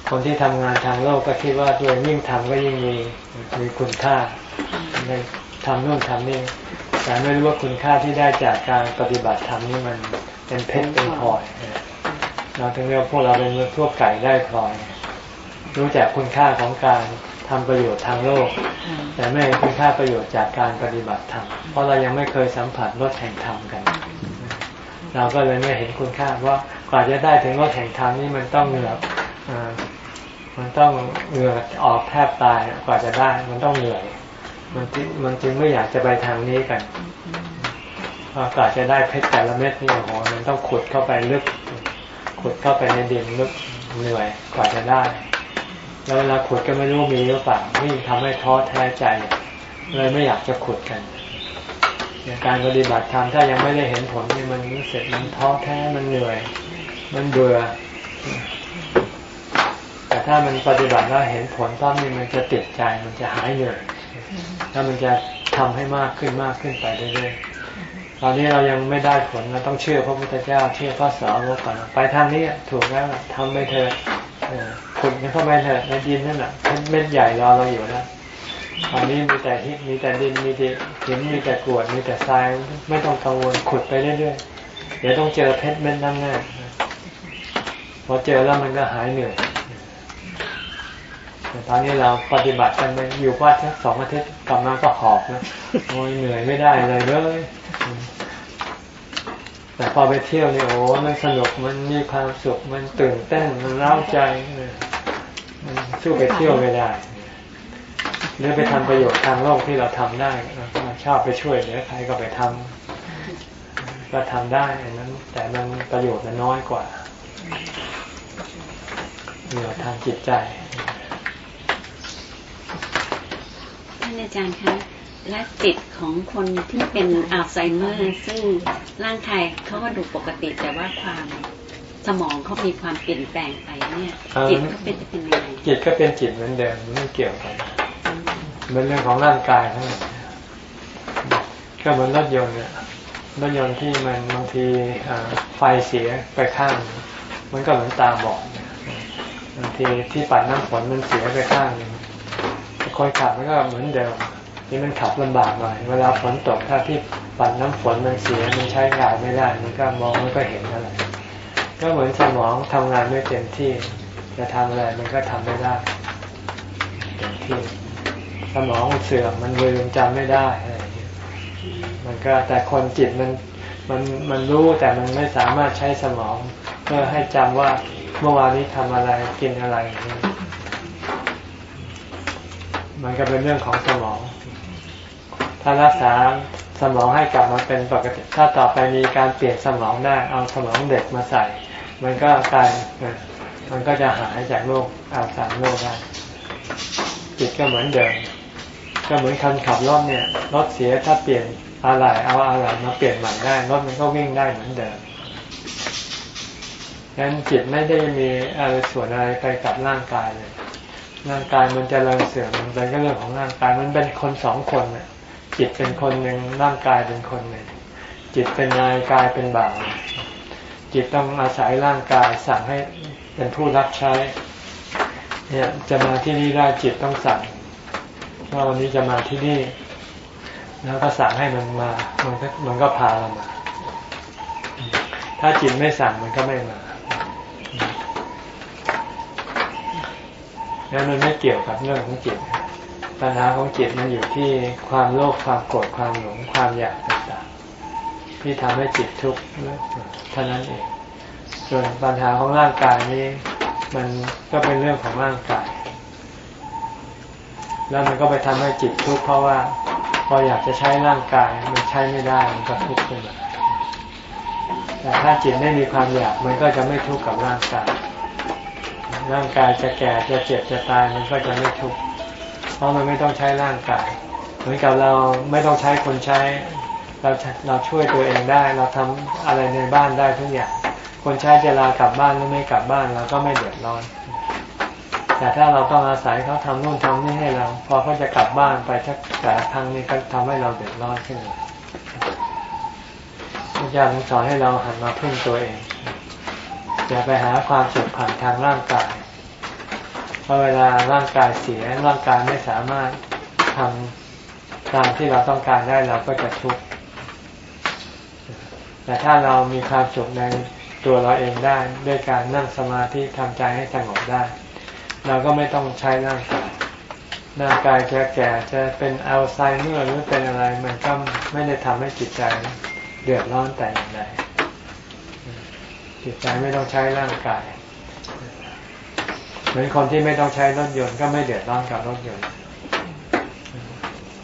คนที่ทำงานทางโลกก็คิดว่าตัวยิ่งทำก็ยิ่งมีมีคุณค่าในทำนู่นทำนี่แต่ไม่รู้ว่าคุณค่าที่ได้จากการปฏิบัติธรรมนี่มันเป็นเพชรเป็นพลอยเราถึงเรียกพวกเราเป็นพวกไก่ได้พลอย รู้จักคุณค่าของการทำประโยชน์ทางโลก แต่ไม่เห็นคุณค่าประโยชน์จากการปฏิบัติธรรมเพราะเรายังไม่เคยสัมผัสรสแห่งธรรมกัน เราก็เลยไม่เห็นคุณค่าเพรากว่าจะได้ถึงรถแห่งธรรมนี่มันต้องเหนื่อยมันต้องเหงื่อยออกแทบตายกว่าจะได้ มันต้องเหนื่อย มันจึงมันจึงไม่อยากจะไปทางนี้กันเพรากว่าจะได้เพชรแต่ละเม็ดนี่โอ้โหมันต้องขุดเข้าไปลึก ขุดเข้าไปในดินลึกเหนื่อยกว่าจะได้ แล้วเวลาขุดก็ไม่รู้มีหรือเปล่านี่ทำให้ท้อแท้ใจเลยไม่อยากจะขุดกัน อย่างการปฏิบัติธรรมถ้ายังไม่ได้เห็นผลนี่มันรู้สึกมันท้อแท้มันเหนื่อย มันเบื่อ แต่ถ้ามันปฏิบัติแล้วเห็นผลต้อมนี่มันจะติดใจมันจะหายเหนื่อยแล้วมันจะทำให้มากขึ้นมากขึ้นไปเรื่อยๆตอนนี้เรายังไม่ได้ผลเราต้องเชื่อพระพุทธเจ้าเชื่อพระสาวกก่อนไปทางนี้ถูกแล้วทำไปเถอะขุดกันเข้าไปเถอะในดินนั่นแหละเม็ดใหญ่รอเราอยู่แล้ว ตอนนี้มีแต่หินมีแต่ดินมีแต่หินมีแต่กรวดมีแต่ทรายไม่ต้องกังวลขุดไปเรื่อยๆเดี๋ยวต้องเจอเพชรเม็ดนั่นแน่พอเจอแล้วมันก็หายเหนื่อยแต่ตอนนี้เราปฏิบัติกันไปอยู่วัดสักสองอาทิตย์กลับมาก็หอบนะโอ้ยเหนื่อยไม่ได้เลยเลยแต่พอไปเที่ยวนี่โอ้มันสนุกมันมีความสุขมันตื่นเต้นมันเร้าใจมันสู้ไปเที่ยวไม่ได้ หรือไปทำประโยชน์ทางโลกที่เราทำได้เราชอบไปช่วยเหลือใครก็ไปทำก็ทำได้อันนั้น แต่มันประโยชน์มันน้อยกว่าเหนือทางจิตใจท่านอาจารย์คะและจิตของคนที่เป็นอัลไซเมอร์ซึ่งร่างกายเขาก็ดูปกติแต่ว่าความสมองเขามีความเปลี่ยนแปลงไปเนี่ยจิตเขาเป็นจะเป็นยังไงจิตก็เป็นจิตเหมือนเดิมไม่เกี่ยวกัน เป็นเรื่องของร่างกายทั้งหมดก็เหมือนรถยนต์เนี่ยรถยนต์ที่มันบางทีไฟเสียไปข้าง มันก็เหมือนตาบอดบางทีที่ปัดน้ำฝนมันเสียไปข้างนึงคนขับมันก็เหมือนเดิมนี่มันขับลำบากหน่อย เวลาฝนตกถ้าที่ปัดน้ำฝนมันเสียมันใช้งานไม่ได้ มันก็มองไม่ก็เห็นอะไรก็เหมือนสมองทำงานไม่เต็มที่จะทำอะไรมันก็ทำไม่ได้เต็มที่ สมองเสื่อมมันลืมจำไม่ได้อะไรมันก็แต่คนจิตมันมันมันรู้แต่มันไม่สามารถใช้สมองเพื่อให้จำว่าเมื่อวานนี้ทำอะไรกินอะไร มันก็เป็นเรื่องของสมอง ถ้ารักษาสมองให้กลับมาเป็นปกติ ถ้าต่อไปมีการเปลี่ยนสมองได้เอาสมองเด็กมาใส่ มันก็กลายมันก็จะหายจากโรคอัลไซเมอร์ได้จิตก็เหมือนเดิม ก็เหมือนคนขับรถเนี่ยรถเสียถ้าเปลี่ยนอะไรเอาอะไรมาเปลี่ยนใหม่ได้รถมันก็วิ่งได้เหมือนเดิมงั้นจิตไม่ได้มีอะไรส่วนอะไรไปกับร่างกายเลยร่างกายมันจะเริญเสื่อมมันเป็นก็เรื่องของร่างกายมันเป็นคนสองคนเนี่ยจิตเป็นคนหนึ่งร่างกายเป็นคนหนึ่งจิตเป็นนายกายเป็นบ่าวจิตต้องอาศัยร่างกายสั่งให้เป็นผู้รับใช้ เนี่ยจะมาที่นี่ได้จิตต้องสั่ง ว่าวันนี้จะมาที่นี่ แล้วก็สั่งให้มันมามันก็มันก็พาเรามา ถ้าจิตไม่สั่งมันก็ไม่มาแล้วมันไม่เกี่ยวกับเรื่องของจิตปัญหาของจิตมันอยู่ที่ความโลภความโกรธความหลงความอยากต่างๆที่ทำให้จิตทุกข์เท่านั้นเอง ส่วนปัญหาของร่างกายนี้ มันก็เป็นเรื่องของร่างกาย แล้วมันก็ไปทำให้จิตทุกข์เพราะว่าพออยากจะใช้ร่างกายมันใช้ไม่ได้มันก็ทุกข์ขึ้นมาแต่ถ้าจิตไม่มีความอยากมันก็จะไม่ทุกข์กับร่างกายร่างกายจะแก่จะเจ็บจะตายมันก็จะไม่ทุกข์เพราะมันไม่ต้องใช้ร่างกาย เหมือนกับเราไม่ต้องใช้คนใช้ เราเราช่วยตัวเองได้ เราทำอะไรในบ้านได้ทุกอย่างคนใช้จะลากลับบ้านหรือไม่กลับบ้านเราก็ไม่เดือดร้อน แต่ถ้าเราต้องอาศัยเขาทำนู่นทำนี่ให้เรา พอเขาจะกลับบ้านไปสักแต่ครั้งนี้ก็ทำให้เราเดือดร้อนขึ้นมาพระเจ้าสอนให้เราหันมาพึ่งตัวเอง อย่าไปหาความสุขผ่านทางร่างกาย เพอเวลาร่างกายเสียร่างกายไม่สามารถทำตามที่เราต้องการได้เราก็จะทุกข์ แต่ถ้าเรามีความสุขในตัวเราเองได้ด้วยการนั่งสมาธิทำใจให้สงบได้ เราก็ไม่ต้องใช้ร่างกายร่างกายจะแก่จะเป็นอัลไซเมอร์หรือเป็นอะไร มันก็ไม่ได้ทำให้จิตใจเดือดร้อนแต่อย่างใดจิตใจไม่ต้องใช้ร่างกาย เหมือนคนที่ไม่ต้องใช้รถยนต์ก็ไม่เดือดร้อนกับรถยนต์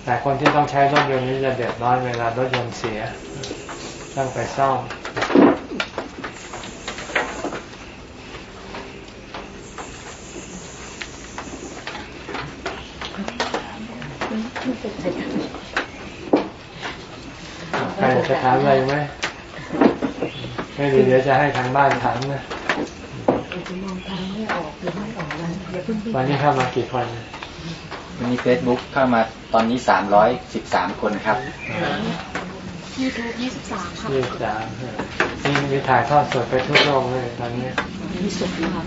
แต่คนที่ต้องใช้รถยนต์นี้จะเดือดร้อนเวลารถยนต์เสียต้องไปซ่อม จะถามอะไรไหมไม่มีเดี๋ยวจะให้ทางบ้านถามนะวันนี้เข้ามากี่คนวันนี้เฟซบุ๊กเข้ามาตอนนี้313คนครับยูทูบยี่สิบสามค่ะยี่สิบสามนี่มีถ่ายทอดสดไปทั่วโลกเลยตอนนี้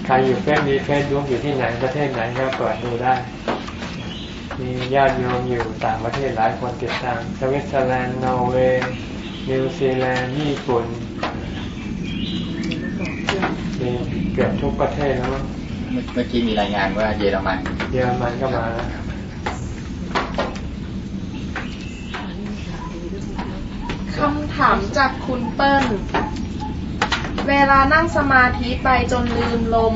ใครอยู่เฟซมีเฟซบุ๊กอยู่ที่ไหนประเทศไหนก็เปิดดูได้ มีญาติโยมอยู่ต่างประเทศหลายคนติดตามสวิตเซอร์แลนด์นอร์เวย์ นิวซีแลนด์ญี่ปุ่นมีเกือบทุกประเทศแล้วมั้งเมื่อเมื่อกี้มีรายงานว่าเยอรมัน เยอรมันก็มาแล้วคำถามจากคุณเปิ้ล เวลานั่งสมาธิไปจนลืมลม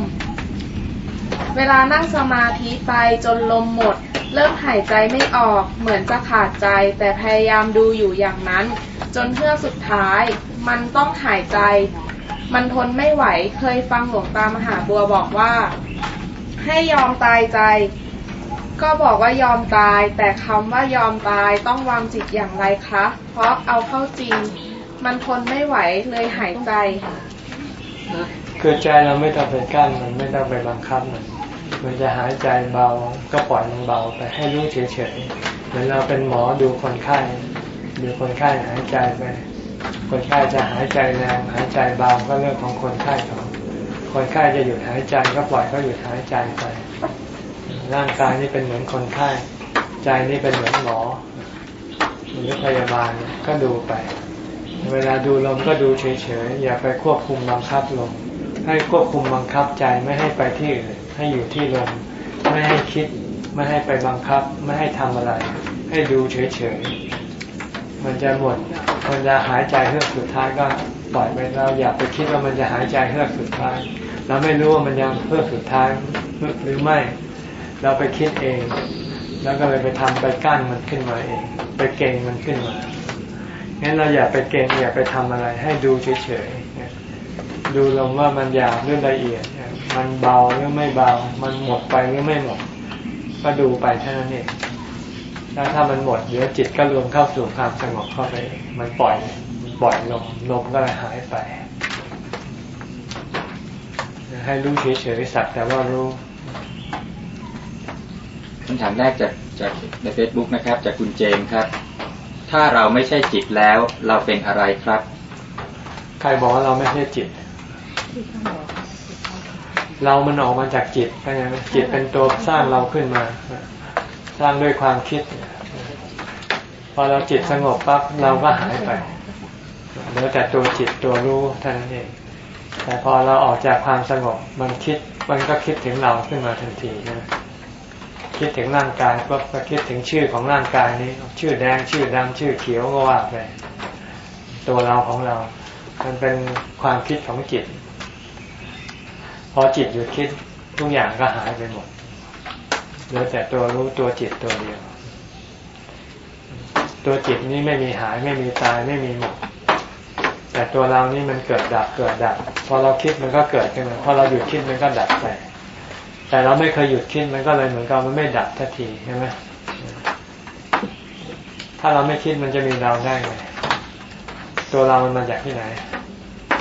เวลานั่งสมาธิไปจนลมหมด เริ่มหายใจไม่ออกเหมือนจะขาดใจ แต่พยายามดูอยู่อย่างนั้น จนเพื่อสุดท้าย มันต้องหายใจ มันทนไม่ไหวเคยฟังหลวงตามหาบัวบอกว่า ให้ยอมตายใจก็บอกว่ายอมตาย แต่คำว่ายอมตายต้องวางจิตอย่างไรคะ เพราะเอาเข้าจริง มันทนไม่ไหวเลยหายใจ คือใจเราไม่ต้องไปกั้นมันไม่ต้องไปบังคับมัน มันจะหายใจเบาก็ปล่อยมันเบาไปให้รู้เฉยๆเหมือนเราเป็นหมอดูคนไข้ดูคนไข้หายใจไป คนไข้จะหายใจแรงหายใจเบาก็เรื่องของคนไข้เขาคนไข้จะหยุดหายใจก็ปล่อยเขาหยุดหายใจไป ร่างกายนี่เป็นเหมือนคนไข้ใจนี่เป็นเหมือนหมอหรือพยาบาลก็ดูไป เวลาดูลมก็ดูเฉยๆอย่าไปควบคุมบังคับลมให้ควบคุมบังคับใจไม่ให้ไปที่อื่น ให้อยู่ที่ลมไม่ให้คิด ไม่ให้ไปบังคับ ไม่ให้ทำอะไร ให้ดูเฉยๆ มันจะหมดมันจะหายใจเฮือกสุดท้ายก็ปล่อยไปเราอย่าไปคิดว่ามันจะหายใจเฮือกสุดท้าย เราไม่รู้ว่ามันยังเฮือกสุดท้ายหรือไม่ เราไปคิดเอง แล้วก็เลยไปทำไปกั้นมันขึ้นมาเอง ไปเก่งมันขึ้นมางั้นเราอย่าไปเก่งอย่าไปทำอะไร ให้ดูเฉยๆดูลงว่ามันหยาบหรือละเอียด มันเบาหรือไม่เบา มันหมดไปหรือไม่หมด ก็ดูไปแค่นั้นเองแล้วถ้ามันหมดเดี๋ยวจิตก็รวมเข้าสู่ความสงบเข้าไป มันปล่อยปล่อยลมลมก็เลยหายไป ให้รู้เฉยๆสักแต่ว่ารู้คำถามแรกจากจากในเฟซบุ๊กนะครับ จากคุณเจมส์ครับ ถ้าเราไม่ใช่จิตแล้วเราเป็นอะไรครับ ใครบอกว่าเราไม่ใช่จิต เรามันออกมาจากจิตใช่ไหมจิตเป็นตัวสร้างเราขึ้นมา สร้างด้วยความคิด พอเราจิตสงบปั๊บเราก็หายไปเหลือแต่ตัวจิตตัวรู้เท่านั้นเอง แต่พอเราออกจากความสงบมันคิดมันก็คิดถึงเราขึ้นมาทันทีนะคิดถึงร่างกายก็ก็คิดถึงชื่อของร่างกายนี้ ชื่อแดงชื่อดำชื่อเขียวก็ว่าไปตัวเราของเรา มันเป็นความคิดของจิต อจิตหยุดคิดทุกอย่างก็หายไปหมดเหลือแต่ตัวรู้ตัวจิตตัวเดียว ตัวจิตนี้ไม่มีหายไม่มีตายไม่มีหมด แต่ตัวเรานี่มันเกิดดับเกิดดับพอเราคิดมันก็เกิดขึ้นมาพอเราหยุดคิดมันก็ดับไป แต่เราไม่เคยหยุดคิดมันก็เลยเหมือนกับมันไม่ดับทันทีใช่ไหมถ้าเราไม่คิดมันจะมีเราได้ไงตัวเรามันมาจากที่ไหน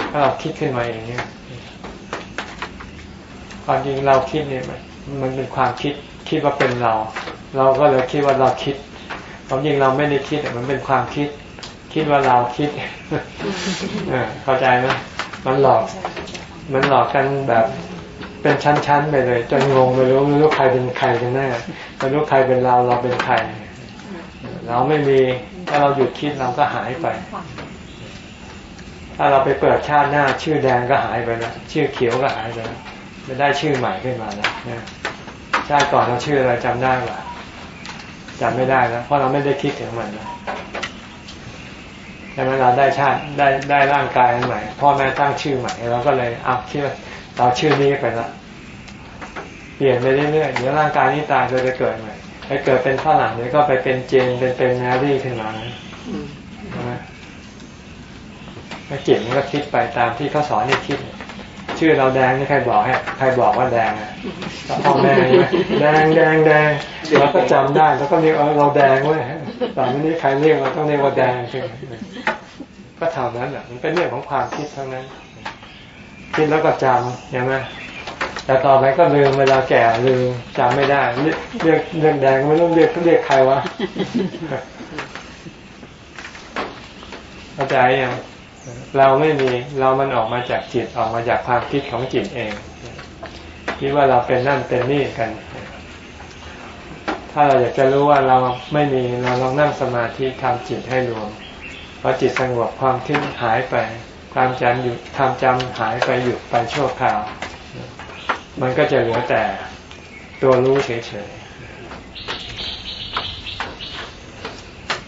ถ้าเราคิดขึ้นมาเองเนี่ย ความจริงเราคิดเนี่ยมันมันเป็นความคิดคิดว่าเป็นเรา เราก็เลยคิดว่าเราคิดความจริงเราไม่ได้คิดมันเป็นความคิด คิดว่าเราคิดเข้าใจไหมมันหลอก มันหลอกกันแบบเป็นชั้นๆไปเลย จนงงไม่รู้ไม่รู้ใครเป็นใครกันแน่ไม่รู้ใครเป็นเราเราเป็นใคร เราไม่มีถ้าเราหยุดคิดเราก็หายไป ถ้าเราไปเปิดชาติหน้า ชื่อแดงก็หายไปแล้วชื่อเขียวก็หายไปแล้ว ไม่ได้ชื่อใหม่ขึ้นมาแล้วนะชาติก่อนเราชื่ออะไรจำได้ปะจำไม่ได้แล้วเพราะเราไม่ได้คิดถึงมันแล้วช่ไหมเราได้ชาติได้ได้ร่างกายใหม่พ่อแม่ตั้งชื่อใหม่เราก็เลยเอาคิดว่าเราชื่อนี้ไปละเปลี่ยนไปเรื่อยๆเดี๋ยวร่างกายนี้ตายเราจะเกิดใหม่ไปเกิดเป็นฝรั่งเดี๋ยวก็ไปเป็นเจนเป็นเป็นแมรี่ขึ้นมาใช่ไหมแล้วจิตมันก็คิดไปตามที่เขาสอนให้คิด ชื่อเราแดงนี่ใครบอกให้ใครบอกว่าแดงอะพ่อแม่แดงแดงแดงเราก็จำได้แล้วก็เรียกเราแดงเว้ยตอนนี้ใครเรียกเราต้องเรียกว่าแดงใช่ไหมก็เท่านั้นแหละมันเป็นเรื่องของความคิดทั้งนั้น คิดแล้วก็จำใช่ไหมแต่ต่อไปก็ลืมเวลาแก่ลืมจำไม่ได้เรียกเรียกแดงไม่ต้องเรียกเรียกใครวะเข้าใจยัง เราไม่มีเรามันออกมาจากจิตออกมาจากความคิดของจิตเองคิดว่าเราเป็นนั่นเป็นนี่กัน ถ้าเราอยากจะรู้ว่าเราไม่มีเราลองนั่งสมาธิทำจิตให้รวมพอจิตสงบความคิดหายไป ความจำหยุดทำจำหายไปหยุดไปชั่วคราว มันก็จะเหลือแต่ตัวรู้เฉยๆ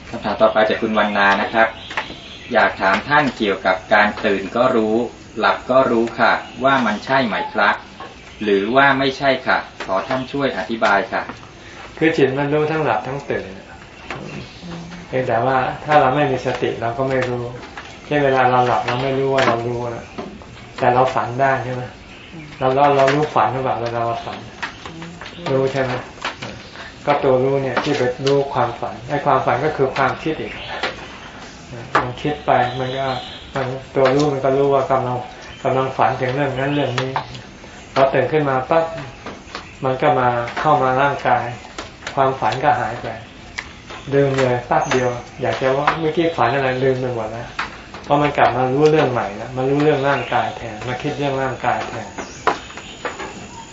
คำถามต่อไปจากคุณวันนานะครับ อยากถามท่านเกี่ยวกับการตื่นก็รู้ หลับก็รู้ค่ะ ว่ามันใช่ไหมครับ หรือว่าไม่ใช่ค่ะ ขอท่านช่วยอธิบายค่ะ คือจิตมันรู้ทั้งหลับทั้งตื่นเพียงแต่ว่าถ้าเราไม่มีสติเราก็ไม่รู้เช่นเวลาเราหลับเราไม่รู้ว่าเรารู้นะแต่เราฝันได้ใช่ไหมเราเราเรารู้ฝันหรือเปล่าเวลาเราฝัน รู้ใช่ไหมก็ตัวรู้เนี่ยที่ไปรู้ความฝันไอ้ความฝันก็คือความคิดอีก คิดไปมันก็มันตัวรู้มันก็รู้ว่ากำลังกำลังฝันถึงเรื่องนั้นเรื่องนี้พอตื่นขึ้นมาปั๊บมันก็มาเข้ามาร่างกาย ความฝันก็หายไปลืมเลยปั๊บเดียว อยากจะว่าเมื่อกี้ฝันอะไรลืมไปหมดแล้วเพราะมันกลับมารู้เรื่องใหม่แล้วมารู้เรื่องร่างกายแทนมาคิดเรื่องร่างกายแทน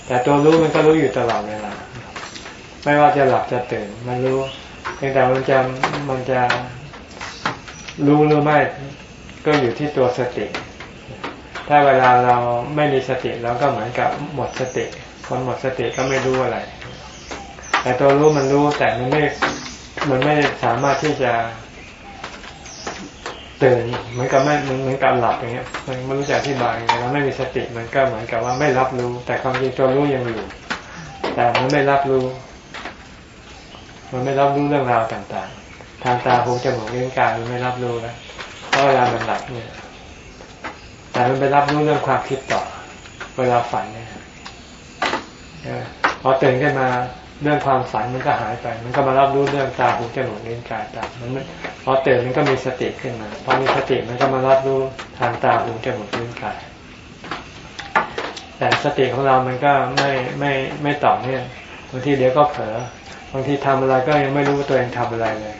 แต่ตัวรู้มันก็รู้อยู่ตลอดเวลาไม่ว่าจะหลับจะตื่นมันรู้เพียงแต่มันจะมันจะ รู้หรือไม่ก็อยู่ที่ตัวสติ ถ้าเวลาเราไม่มีสติเราก็เหมือนกับหมดสติ คนหมดสติก็ไม่รู้อะไร แต่ตัวรู้มันรู้แต่มันไม่ มันไม่สามารถที่จะตื่นเหมือนกับไม่เหมือนกับหลับอย่างเงี้ยมันไม่รู้จะอธิบายเราไม่มีสติมันก็เหมือนกับว่าไม่รับรู้ แต่ความจริงตัวรู้ยังอยู่ แต่มันไม่รับรู้ มันไม่รับรู้เรื่องราวต่างๆ ทางตาหูจมูกเลิ้นกายมันไม่รับรู้แล้วเพราะเวลามันหลับเนี่ย แต่มันไปรับรู้เรื่องความคิดต่อ เวลาฝันเนี่ยพอตื่นขึ้นมาเรื่องความฝันมันก็หายไป มันก็มารับรู้เรื่องตาหูจมูกเลิ้นกายตามันพอตื่นมันก็มีสติขึ้นมาพอมีสติมันก็มารับรู้ทางตาหูจมูกเลิ้นกาย แต่สติของเรามันก็ไม่ไม่ไม่ต่อเนื่องบางทีเดี๋ยวก็เผลอบางทีทำอะไรก็ยังไม่รู้ตัวเองทำอะไรเลย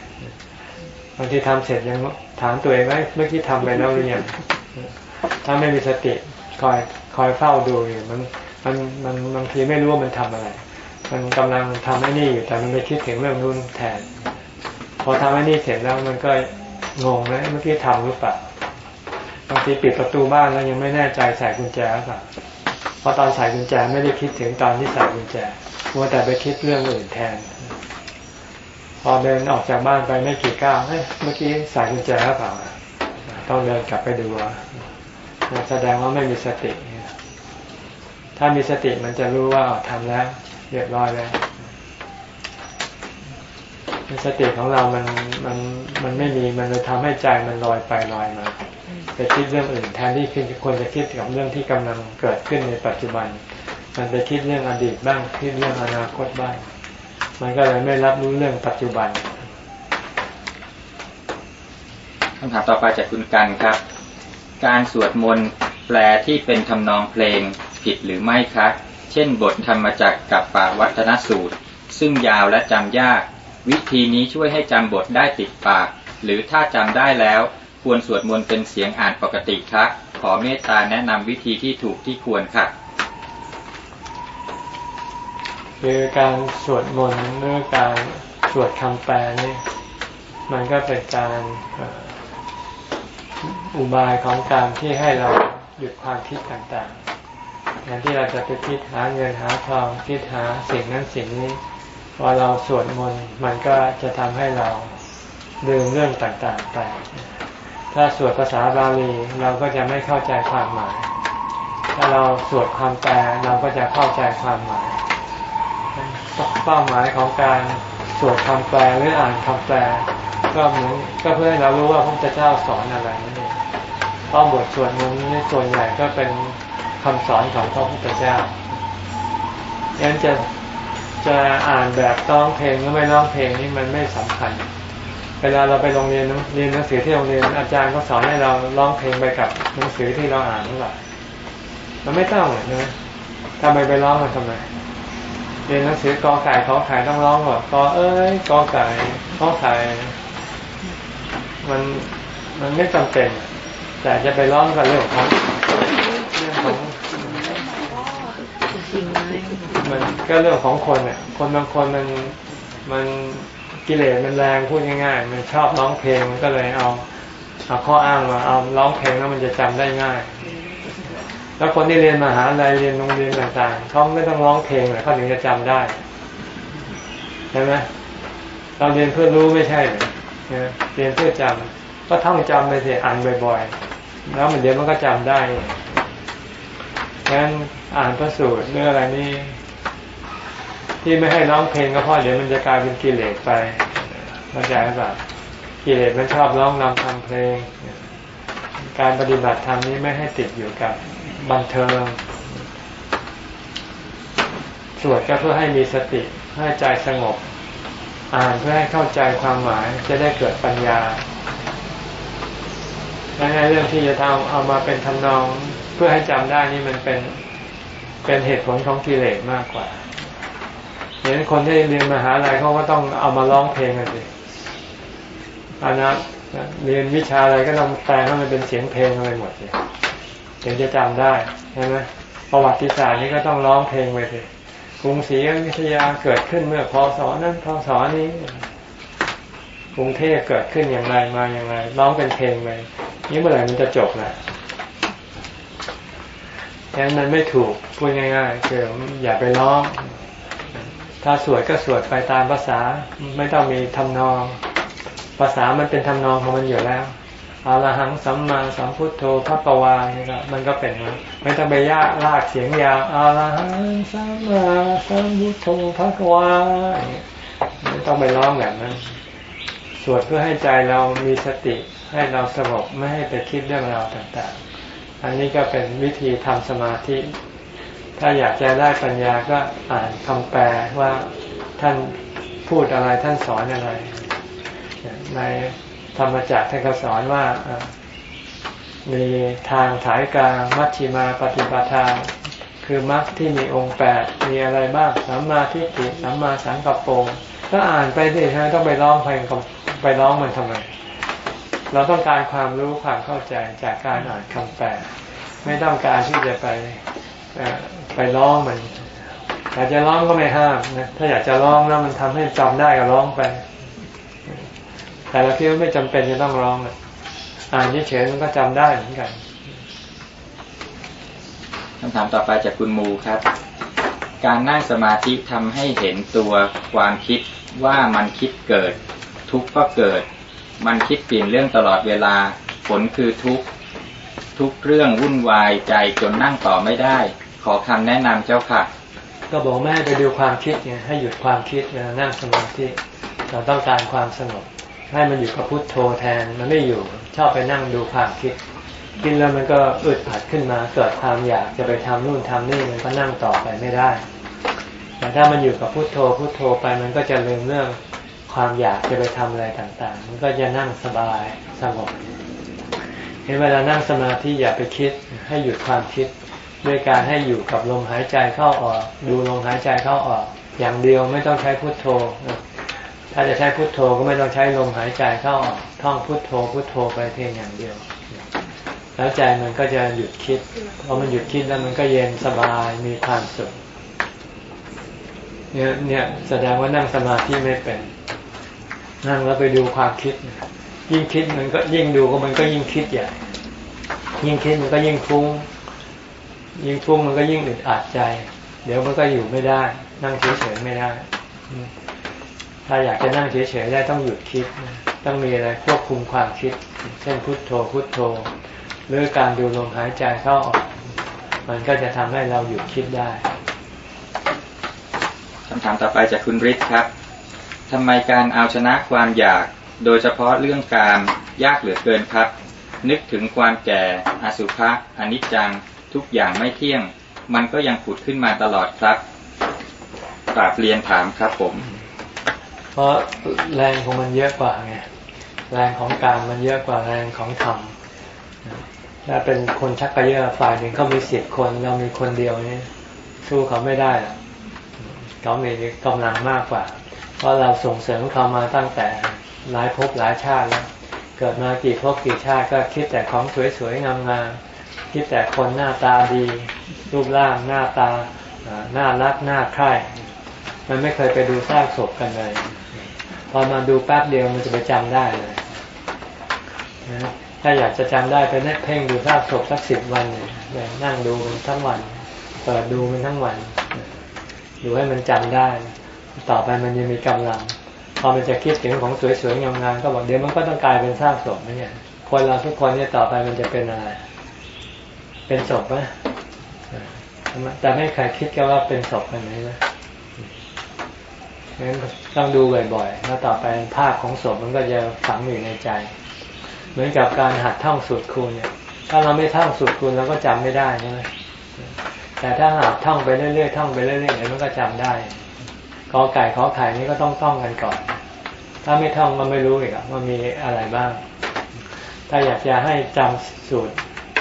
บางทีทำเสร็จยังถามตัวเองว่าเมื่อกี้ทำไปแล้วหรือยังถ้าไม่มีสติคอยคอยเฝ้าดูอยู่มันมันมันบางทีไม่รู้ว่ามันทำอะไร มันกำลังทำให้นี่อยู่แต่มันไปคิดถึงเรื่องนู้นแทน พอทำให้นี่เสร็จแล้วมันก็งงนะเมื่อกี้ทำหรือเปล่าบางทีปิดประตูบ้านแล้วยังไม่แน่ใจใส่กุญแจหรือเปล่าเพราะตอนใส่กุญแจไม่ได้คิดถึงตอนที่ใส่กุญแจมัวแต่ไปคิดเรื่องอื่นแทน อเดินออกจากบ้านไปไม่กี่ก้าวเฮ้ยเมื่อกี้ใส่กุญแจหรือเปล่าต้องเดินกลับไปดูว่าแสดงว่าไม่มีสติ ถ้ามีสติมันจะรู้ว่าทำแล้วเรียบร้อยแล้วสติของเรามันมันมันไม่มีมันเลยทำให้ใจมันลอยไปลอยมาไปคิดเรื่องอื่นแทนที่ควรจะคิดกับเรื่องที่กำลังเกิดขึ้นในปัจจุบัน มันไปคิดเรื่องอดีตบ้างคิดเรื่องอนาคตบ้าง มันก็เลยไม่รับรู้เรื่องปัจจุบันคำถามต่อไปจากคุณกันครับ การสวดมนต์แปลที่เป็นทำนองเพลงผิดหรือไม่ครับช่นบทธรรมจักรกับปาวัฒนสูตร ซึ่งยาวและจำยาก วิธีนี้ช่วยให้จำบทได้ติดปาก หรือถ้าจำได้แล้วควรสวดมนต์เป็นเสียงอ่านปกติครับขอเมตตาแนะนำวิธีที่ถูกที่ควรค รือการสวดมนต์หรือการสวดคำแปลนี่มันก็เป็นการอุบายของการที่ให้เราหยุดความคิดต่างๆแทนที่เราจะไปคิดหาเงินหาทองคิดหาสิ่งนั้นสิ่งนี้พอเราสวดมนต์มันก็จะทำให้เราลืมเรื่องต่างๆไป ถ้าสวดภาษาบาลีเราก็จะไม่เข้าใจความหมาย ถ้าเราสวดคำแปลเราก็จะเข้าใจความหมาย เป้าหมายของการสวดคำแปลหรืออ่านคำแปล ก็เหมือนก็เพื่อให้เรารู้ว่าพระพุทธเจ้าสอนอะไรนั่นเองเพราบทสวดมนต์ในส่วนใหญ่ก็เป็นคำสอนของพระพุทธเจ้ายันจะจะอ่านแบบร้องเพลงหรือไม่ร้องเพลงนี่มันไม่สำคัญ เวลาเราไปโรงเรียนเรียนหนังสือที่โรงเรียนอาจารย์ก็สอนให้เราร้องเพลงไปกับหนังสือที่เราอ่านนั่นแหละมันไม่ต้องเลยนะทำไมไปร้องมันทำไม เรียนหนังสือกอไก่ขอไข่ต้องร้องหรอกอเอ้ยกอไก่ขอไข่มันมันไม่จำเป็น แต่จะไปร้องกับเรื่องของเรื่องของมมันก็เรื่องของคนเนี่ยคนบางคนมันมันกิเลสมันแรงพูดง่ายๆ มันชอบร้องเพลงมันก็เลยเอาเอาข้ออ้างมาเอาร้องเพลงแล้วมันจะจำได้ง่าย แล้วคนที่เรียนมหาลัยเรียนโรงเรียนต่างๆเขาไม่ต้องร้องเพลงเลยเขาถึงจะจำได้ใช่ไหมเราเรียนเพื่อรู้ไม่ใช่เหรอเรียนเพื่อจำก็ท่องจำไปสิอ่านบ่อยๆ แล้วมันเดี๋ยวมันก็จำได้งั้นอ่านพระสูตรเรื่องอะไรนี่ที่ไม่ให้ร้องเพลงก็เพราะเดี๋ยวมันจะกลายเป็นกิเลสไปเข้าใจหรือเปล่ากิเลสมันชอบร้องรำทำเพลง การปฏิบัติธรรมนี้ไม่ให้ติดอยู่กับ บันเทิง สวดก็เพื่อให้มีสติให้ใจสงบ อ่านเพื่อให้เข้าใจความหมายจะได้เกิดปัญญาและในเรื่องที่จะทำเอามาเป็นทำนอง เพื่อให้จำได้นี่มันเป็นเป็นเหตุผลของกิเลสมากกว่าเห็นคนที่เรียนมหาลัยเขาก็ต้องเอามาร้องเพลงกันสิอันนั้เรียนวิชาอะไรก็ต้องแปลให้มันเป็นเสียงเพลงอะไรหมดสิ ถึงจะจำได้ใช่ไหมประวัติศาสตร์นี่ก็ต้องร้องเพลงไปสิกรุงศรีอยุธยาเกิดขึ้นเมื่อพศนั้นพศนี้กรุงเทพเกิดขึ้นอย่างไรมาอย่างไรร้องเป็นเพลงไปนี่เมื่อไหร่มันจะจบนะฉะนั้นมันไม่ถูกพูดง่ายๆคืออย่าไปร้อง ถ้าสวดก็สวดไปตามภาษาไม่ต้องมีทำนอง ภาษามันเป็นทำนองของมันอยู่แล้ว อาลหังสัมมาสัมพุทโธพระปวานี่ก็มันก็เป็นมันไม่ต้องไปยากลากเสียงยาวอาลหังสัมมาสัมพุทโธพระปวาไม่ต้องไปร้องแบบนั้นสวดเพื่อให้ใจเรามีสติให้เราสงบไม่ให้ไปคิดเรื่องราวต่างๆ อันนี้ก็เป็นวิธีทำสมาธิ ถ้าอยากจะได้ปัญญาก็อ่านคำแปลว่าท่านพูดอะไรท่านสอนอะไรใน ธรรมจักรท่านก็สอนว่ามีทางสายกลางมัชชิมาปฏิปทา คือมรรคที่มีองค์แปดมีอะไรบ้างสัมมาทิฏฐิสัมมาสังกัปโปก็อ่านไปสิฮะต้องไปร้องเพลงไปร้องมันทำไม เราต้องการความรู้ความเข้าใจจากการอ่านคำแปลไม่ต้องการที่จะไปไปร้องมันอยากจะร้องก็ไม่ห้ามนะถ้าอยากจะร้องแล้วมันทำให้จำได้ก็ร้องไป แต่เราคิดว่าไม่จำเป็นจะต้องร้องอ่านเฉยๆมันก็จำได้เหมือนกันคำถามต่อไปจากคุณมูครับ การนั่งสมาธิทำให้เห็นตัวความคิดว่ามันคิดเกิด ทุกข์ก็เกิด มันคิดเปลี่ยนเรื่องตลอดเวลา ผลคือทุกข์ทุกเรื่องวุ่นวายใจจนนั่งต่อไม่ได้ ขอคำแนะนำเจ้าค่ะ ก็บอกแม่ไปดูความคิดไงให้หยุดความคิดเวลานั่งสมาธิเราต้องการความสงบ ให้มันอยู่กับพุทโธแทนมันไม่อยู่ชอบไปนั่งดูความคิดคิดแล้วมันก็อึดอัดขึ้นมาเกิดความอยากจะไปทำนู่นทำนี่มันก็นั่งต่อไปไม่ได้ แต่ถ้ามันอยู่กับพุทโธพุทโธไปมันก็จะลืมเรื่องความอยากจะไปทำอะไรต่างๆ มันก็จะนั่งสบายสงบเห็นเวลานั่งสมาธิอย่าไปคิดให้หยุดความคิด ด้วยการให้อยู่กับลมหายใจเข้าออก ดูลมหายใจเข้าออก อย่างเดียวไม่ต้องใช้พุทโธ ถ้าจะใช้พุทโธก็ไม่ต้องใช้ลมหายใจเข้าท่องพุทโธพุทโธไปเพียงอย่างเดียว แล้วใจมันก็จะหยุดคิดพอมันหยุดคิดแล้วมันก็เย็นสบายมีความสุขเนี่ยเนี่ยแสดงว่านั่งสมาธิไม่เป็น นั่งแล้วไปดูความคิด ยิ่งคิดมันก็ยิ่งดูก็มันก็ยิ่งคิดใหญ่ ยิ่งคิดมันก็ยิ่งฟุ้ง ยิ่งฟุ้งมันก็ยิ่งอึดอัดใจ เดี๋ยวมันก็อยู่ไม่ได้ นั่งเฉยๆไม่ได้ ถ้าอยากจะนั่งเฉยๆได้ต้องหยุดคิด ต้องมีอะไรควบคุมความคิด เช่นพุทโธพุทโธ หรือการดูลมหายใจเข้าออก มันก็จะทำให้เราหยุดคิดได้คำถามต่อไปจากคุณฤทธิ์ครับทำไมการเอาชนะความอยาก โดยเฉพาะเรื่องการยากเหลือเกินครับ นึกถึงความแก่อสุภะอนิจจังทุกอย่างไม่เที่ยง มันก็ยังผุดขึ้นมาตลอดครับกราบเรียนถามครับผม เพราะแรงของมันเยอะกว่าไงแรงของการมันเยอะกว่าแรงของธรรมถ้าเป็นคนชักกระเยอะฝ่ายหนึ่งเขามีสิบคน เรามีคนเดียวนี่สู้เขาไม่ได้เขามีกำลังมากกว่า เพราะเราส่งเสริมเขามาตั้งแต่หลายภพหลายชาติแล้วเกิดมากี่ภพกี่ชาติก็คิดแต่ของสวยๆงามๆคิดแต่คนหน้าตาดี รูปร่างหน้าตาน่ารักน่าใคร่มันไม่เคยไปดูซากศพกันเลย อมาดูแป๊บเดียวมันจะไปจำได้เลยนะถ้าอยากจะจำได้ไปแน่เพ่งดูซากศพสักสิบวันเนี่ยนั่งดูมันทั้งวันเปิดดูมันทั้งวันดูให้มันจำได้ ต่อไปมันยังมีกำลัง พอมันจะคิดถึงของสวยๆงามๆก็บอกเดี๋ยวมันก็ต้องกลายเป็นซากศพนะเนี่ยคนเราทุกคนเนี่ยต่อไปมันจะเป็นอะไร เป็นศพไหมแต่ไม่เคยคิดกันว่าเป็นศพกันไหมนะ งั้นต้องดูบ่อยๆ แล้วต่อไปภาพของศพมันก็จะฝังอยู่ในใจ เหมือนกับการหัดท่องสูตรคูณเนี่ย ถ้าเราไม่ท่องสูตรคูณเราก็จำไม่ได้ใช่ไหมแต่ถ้าหัดท่องไปเรื่อยๆท่องไปเรื่อยๆเดี๋ยวมันก็จำได้ขอไก่ขอไข่นี่ก็ต้องท่องกันก่อน ถ้าไม่ท่องก็ไม่รู้อีกว่ามีอะไรบ้าง ถ้าอยากจะให้จำสูตร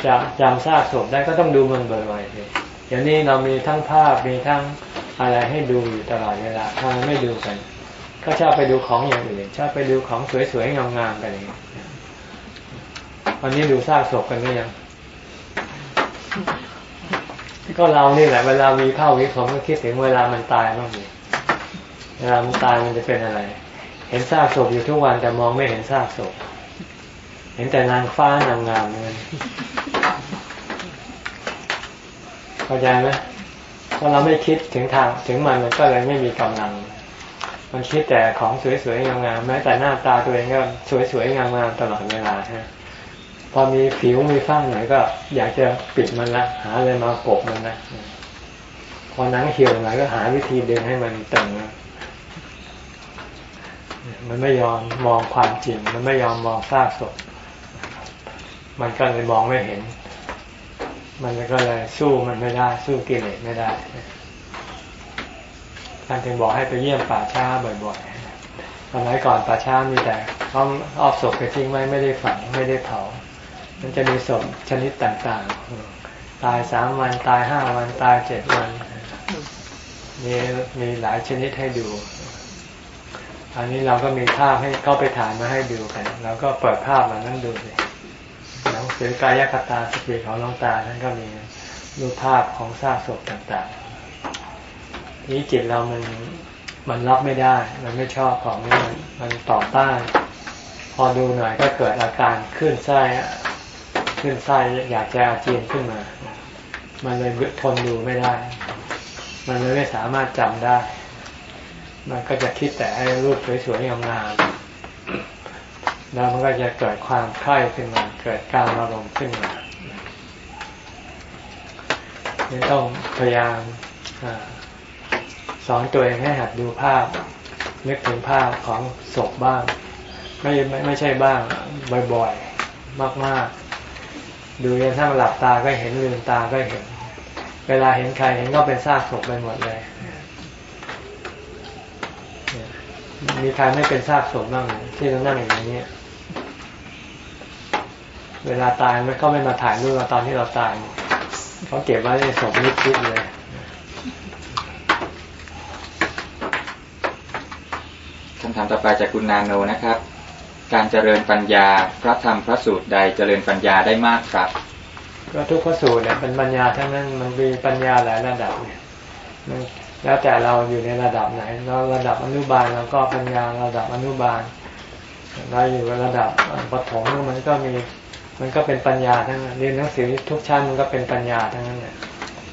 จะจำซากศพได้ก็ต้องดูมันบ่อยๆเลยอย่างนี้เรามีทั้งภาพมีทั้ง อะไรให้ดูอยู่ตลอดเวลาทำไมไม่ดูกัน ก็ชอบไปดูของอย่างอื่นชอบไปดูของสวยๆงามๆกันอย่างนี้วันนี้ดูซากศพกันหรือยังก็เรานี่แหละ เวลามีข้าววิผมก็คิดถึงเวลามันตายบ้างดิเวลามันตายมันจะเป็นอะไร เห็นซากศพอยู่ทุกวันแต่มองไม่เห็นซากศพ เห็นแต่นางฟ้านางงามเลยเข้าใจไหม พอเราไม่คิดถึงทางถึงมันมันก็เลยไม่มีกำลัง มันคิดแต่ของสวยๆงามๆแม้แต่หน้าตาตัวเองก็สวยๆงามๆตลอดเวลาฮะพอมีผิวมีฟ้างหน่อยก็ อยากจะปิดมันละหาอะไรมากบมันนะพอหนังเหี่ยวหน่อยก็หาวิธีเดึงให้มันตึงมันไม่ยอมมองความจริง มันไม่ยอมมองซากศพมันก็เลยมองไม่เห็น มันก็เลยสู้มันไม่ได้ สู้กิเลสไม่ได้ท่านจึงบอกให้ไปเยี่ยมป่าช้าบ่อยๆสมัยก่อนป่าช้ามีแต่เขาเอาศพไปทิ้งไว้ไม่ได้ฝังไม่ได้เผา มันจะมีศพชนิดต่างๆ ตายสามวันตายห้าวันตายเจ็ดวัน มีมีหลายชนิดให้ดู อันนี้เราก็มีภาพให้เขาไปถ่ายมาให้ดูกันเราก็เปิดภาพมานั่นดูเลย นังสือกายคตาสติของน้องตาท่านก็มีรูปภาพของซากศพต่างๆนี้จิตเรามันมันรับไม่ได้ มันไม่ชอบของนี้มันต่อต้าน พอดูหน่อยก็เกิดอาการขึ้นไส้ขึ้นไส้อยากจะอาเจียนขึ้นมา มันเลยทนดูไม่ได้ มันเลยไม่สามารถจำได้ มันก็จะคิดแต่ไอ้รูปสวยๆงาม แล้วมันก็จะเกิดความคล่ขึ้นมา เกิดการอารมณ์ขึ้นมานี่ต้องพยายามสอนตัวเองให้หัดดูภาพ นึกถึงภาพของศพบ้าง ไม่ไม่ไม่ใช่บ้างบ่อยๆ มากๆ ดูจนทั้งหลับตาก็เห็นลืมตาก็เห็น เวลาเห็นใครเห็นก็เป็นซากศพไปหมดเลยมีใครไม่เป็นซากศพบ้างที่เรานั่งอย่างนี้ เวลาตายมันก็ไม่มาถ่ายรูปเราตอนที่เราตายเขาเก็บไว้ในศพนิดคิดเลยคำถามต่อไปจากคุณนาโนนะครับ การเจริญปัญญาพระธรรมพระสูตรใดเจริญปัญญาได้มากครับก็ทุกพระสูตรเนี่ยเป็นปัญญาทั้งนั้นมันมีปัญญาหลายระดับเนี่ยแล้วแต่เราอยู่ในระดับไหน เราระดับอนุบาลเราก็ปัญญาระดับอนุบาลเราอยู่ระดับปฐมมันก็มี มันก็เป็นปัญญาทั้งนั้นเรียนหนังสือทุกชั้นมันก็เป็นปัญญาทั้งนั้นเนี่ย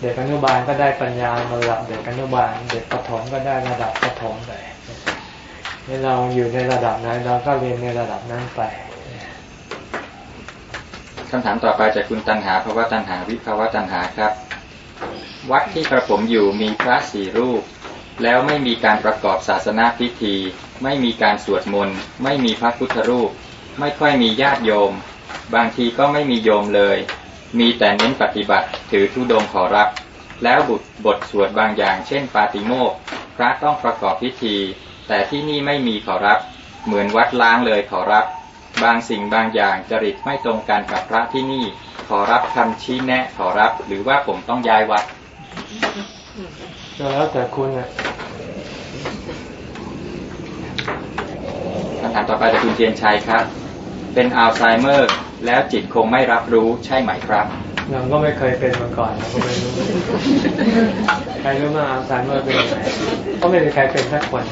เด็กอนุบาลก็ได้ปัญญาระดับเด็กอนุบาล เด็กประถมก็ได้ระดับประถมไปเราอยู่ในระดับไหนเราก็เรียนในระดับนั้นไปคำถามต่อไปจากคุณตันหาภาวะตันหาวิภาวะตันหาครับ วัดที่กระผมอยู่มีพระสี่รูป แล้วไม่มีการประกอบศาสนาพิธี ไม่มีการสวดมนต์ไม่มีพระพุทธรูป ไม่ค่อยมีญาติโยม บางทีก็ไม่มีโยมเลย มีแต่เน้นปฏิบัติถือธุดงค์ขอรับ แล้วบุตรบทสวดบางอย่าง เช่น ปาติโมกข์พระต้องประกอบพิธี แต่ที่นี่ไม่มีขอรับ เหมือนวัดล้างเลยขอรับ บางสิ่งบางอย่างจริตไม่ตรงกันกับพระที่นี่ ขอรับคำชี้แนะขอรับ หรือว่าผมต้องย้ายวัดก็แล้วแต่คุณอะคำถามต่อไปจากคุณเทียนชัยครับ เป็นอัลไซเมอร์ แล้วจิตคงไม่รับรู้ใช่ไหมครับเราก็ไม่เคยเป็นมาก่อนเราก็ไม่รู้ใครรู้มาอัลไซเมอร์เป็นยังไงก็ไม่มีใครเป็นสักคน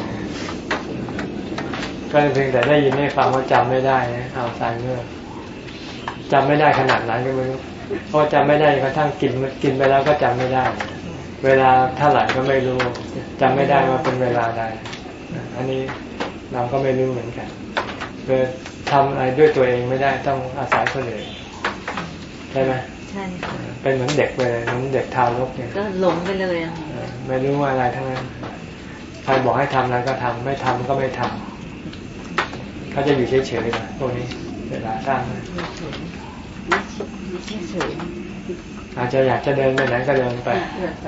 ก็เพียงแต่ได้ยินได้ฟังว่าจำไม่ได้นะอัลไซเมอร์จำไม่ได้ขนาดไหนก็ไม่รู้เพราะจำไม่ได้กระทั่งกินกินไปแล้วก็จำไม่ได้ เวลาเท่าไหร่ก็ไม่รู้จำไม่ได้ว่าเป็นเวลาใดอันนี้เราก็ไม่รู้เหมือนกันคือ ทำอะไรด้วยตัวเองไม่ได้ต้องอาศัยคนอื่นใช่ไหมใช่ค่ะเป็นเหมือนเด็กไปเลยเหมือนเด็กทารกเนี่ยก็หลงไปเลยอะค่ะเออไม่รู้ว่าอะไรทั้งนั้นใครบอกให้ทำอะไรก็ทำไม่ทำก็ไม่ทำเขาจะอยู่เฉยๆนะพวกนี้เวลาสร้างนะไม่ใช่เฉยอาจจะอยากจะเดินไปไหนก็เดินไป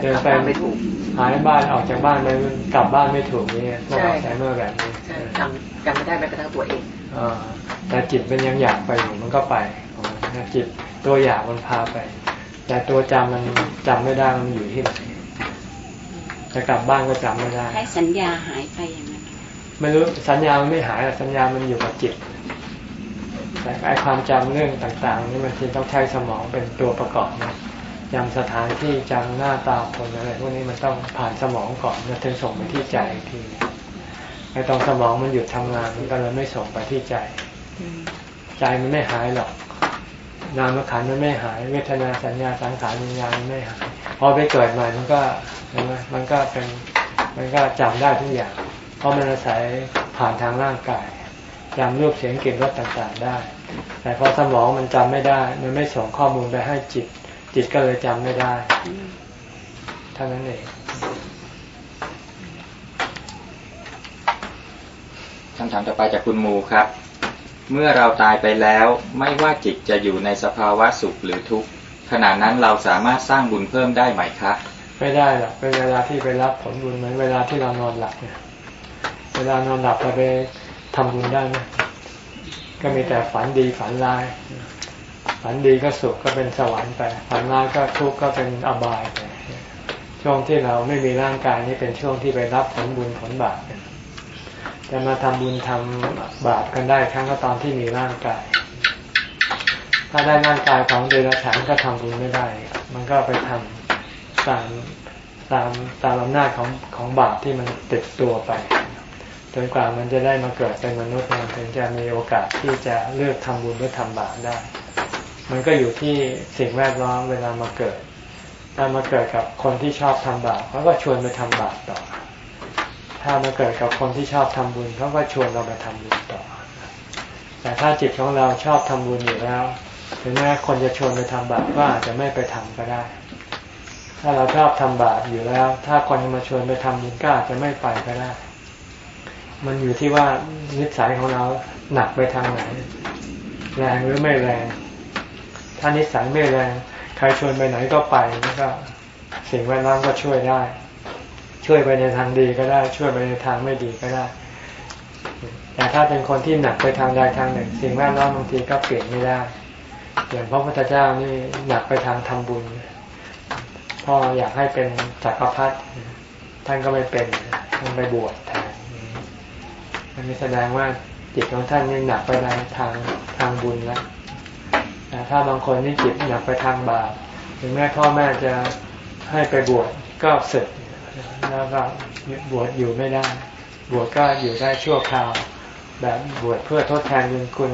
เดินไปไม่ถูกหายบ้านออกจากบ้านไปกลับบ้านไม่ถูกนี่พวกใช่อัลไซเมอร์แบบนี้ใช่จำจำไม่ได้แม้กระทั่งตัวเองอ่า แต่จิตมันยังอยากไปอยู่มันก็ไปของมันนะจิตตัวอยากมันพาไป แต่ตัวจำมันจำไม่ได้มันอยู่ที่ไหนจะกลับบ้านก็จำไม่ได้ให้สัญญาหายไปอย่างนั้นไม่รู้สัญญามันไม่หายหรอกสัญญามันอยู่กับจิตแต่ไอความจำเรื่องต่างๆ นี่มันที่ต้องใช้สมองเป็นตัวประกอบนะจำสถานที่จำหน้าตาคนอะไรพวกนี้มันต้องผ่านสมองก่อนแล้วถึงส่งไปที่ใจอีกที ไอตรงสมองมันหยุดทำงานมันก็เลยไม่ส่งไปที่ใจ ใจมันไม่หายหรอก นามขันธ์มันไม่หาย เวทนาสัญญาสังขารวิญญาณมันไม่หายพอไปเกิดใหม่มันก็ใช่ไหมมันก็เป็นมันก็จำได้ทุกอย่าง เพราะมันอาศัยผ่านทางร่างกายจำรูปเสียงกลิ่นรสต่างๆได้ แต่พอสมองมันจำไม่ได้ มันไม่ส่งข้อมูลไปให้จิต จิตก็เลยจำไม่ได้เท่านั้นเอง คำถามต่อไปจากคุณมูครับ เมื่อเราตายไปแล้วไม่ว่าจิตจะอยู่ในสภาวะสุขหรือทุกข์ขณะนั้นเราสามารถสร้างบุญเพิ่มได้ไหมคะไม่ได้หรอกเป็นเวลาที่ไปรับผลบุญเหมือนเวลาที่เรานอนหลับเนี่ยเวลานอนหลับเราไปทำบุญได้ไหมก็มีแต่ฝันดีฝันร้าย ฝันดีก็สุขก็เป็นสวรรค์ไปฝันร้ายก็ทุกข์ก็เป็นอบายไปช่วงที่เราไม่มีร่างกายนี่เป็นช่วงที่ไปรับผลบุญผลบาปกัน จะมาทำบุญทำบาปกันได้ครั้งก็ตอนที่มีร่างกาย ถ้าได้ร่างกายของเดรัจฉานก็ทำบุญไม่ได้ มันก็ไปทำตามตามตามอำนาจของของบาปที่มันติดตัวไปจนกว่ามันจะได้มาเกิดเป็นมนุษย์มันถึงจะมีโอกาสที่จะเลือกทำบุญหรือทำบาปได้ มันก็อยู่ที่สิ่งแวดล้อมเวลามาเกิด ถ้ามาเกิดกับคนที่ชอบทำบาปเขาก็ชวนไปทำบาปต่อ ถ้ามาเกิดกับคนที่ชอบทำบุญเขาก็ชวนเราไปทำบุญต่อ แต่ถ้าจิตของเราชอบทำบุญอยู่แล้ว ถึงแม้คนจะชวนไปทำบาปก็อาจจะไม่ไปทำก็ได้ ถ้าเราชอบทำบาปอยู่แล้ว ถ้าคนมาชวนไปทำบุญก็อาจจะไม่ไปก็ได้ มันอยู่ที่ว่านิสัยของเราหนักไปทางไหน แรงหรือไม่แรง ถ้านิสัยไม่แรง ใครชวนไปไหนก็ไปแล้วก็สิ่งแวดล้อมก็ช่วยได้ ช่วยไปในทางดีก็ได้ ช่วยไปในทางไม่ดีก็ได้ แต่ถ้าเป็นคนที่หนักไปทางใดทางหนึ่ง สิ่งแวดล้อมบางทีก็เปลี่ยนไม่ได้ อย่างพระพุทธเจ้านี่หนักไปทางทำบุญพ่ออยากให้เป็นจักรพรรดิท่านก็ไม่เป็นท่านไปบวชแทนอันแสดงว่าจิตของท่านนี่หนักไปในทางทางบุญแล้วแต่ถ้าบางคนนี่จิตหนักไปทางบาปถึงแม้พ่อแม่จะให้ไปบวชก็เสร็จ แล้วก็บวชอยู่ไม่ได้ บวชก็อยู่ได้ชั่วคราว แบบบวชเพื่อทดแทนบุญคุณ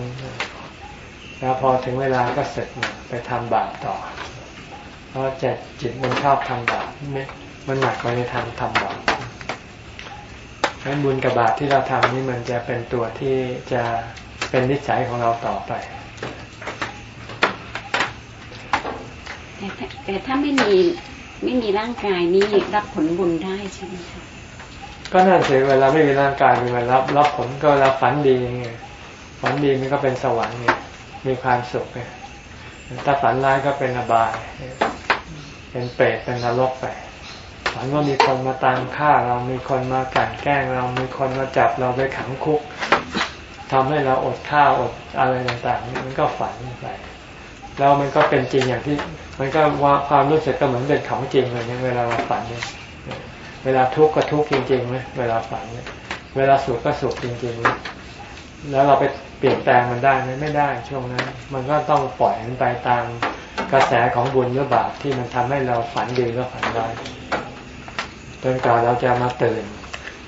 แล้วพอถึงเวลาก็เสร็จไปทำบาปต่อ เพราะจิตจิตมันชอบทำบาปม่มันหนักไปในทางทำบาปฉะงั้นบุญกับบาปที่เราทำนี่มันจะเป็นตัวที่จะเป็นนิสัยของเราต่อไปแตแต่ถ้าไม่มี ไม่มีร่างกายนี่รับผลบุญได้ใช่ไหมคะก็นั่นสิเวลาไม่มีร่างกายมีเวลารับรับผลก็เวลาฝันดีไงฝันดีมันก็เป็นสวรรค์ไงมีความสุขไงถ้าฝันร้ายก็เป็นอบาย เป็นเปรตเป็นนรกไปฝันว่ามีคนมาตามฆ่าเรามีคนมากลั่นแกล้งเรามีคนมาจับเราไปขังคุกทำให้เราอดข้าวอดอะไรต่างๆมันก็ฝันไปแล้วมันก็เป็นจริงอย่างที่ มันก็ว่าความรู้สึกก็เหมือนเป็นของจริงเลยเนี่ยเวลาเราฝันเนี่ยเวลาทุกข์ก็ทุกข์จริงๆไหมเวลาฝันเนี่ย เวลาสุขก็สุขจริงๆไหมแล้วเราไปเปลี่ยนแปลงมันได้ไหมไม่ได้ช่วงนั้น มันก็ต้องปล่อยมันไปตามกระแสของบุญหรือบาปที่มันทำให้เราฝันดีหรือฝันร้ายจนกว่าเราจะมาตื่น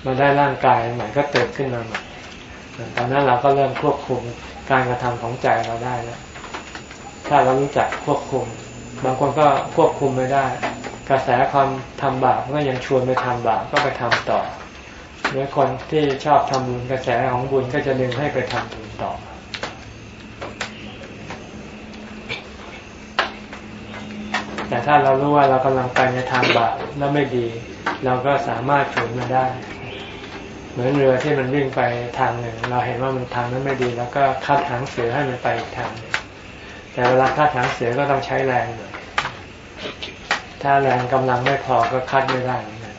มาได้ร่างกายใหม่ก็ตื่นขึ้นมาใหม่ตอนนั้นเราก็เริ่มควบคุมการกระทำของใจเราได้แล้วถ้าเรารู้จักควบคุม บางคนก็ควบคุมไม่ได้ กระแสความทำบาปก็ยังชวนไปทำบาปก็ไปทำต่อหรือคนที่ชอบทำบุญกระแสของบุญก็จะดึงให้ไปทำบุญต่อ แต่ถ้าเรารู้ว่าเรากำลังไปในทางบาปแล้วไม่ดี เราก็สามารถฝืนมันได้ เหมือนเรือที่มันวิ่งไปทางหนึ่ง เราเห็นว่ามันทางนั้นไม่ดี แล้วก็คัดหางเสือให้มันไปอีกทางหนึ่ง แต่เวลาคัดหางเสือก็ต้องใช้แรงหน่อยถ้าแรงกำลังไม่พอก็คัดไม่ได้เหมือนกัน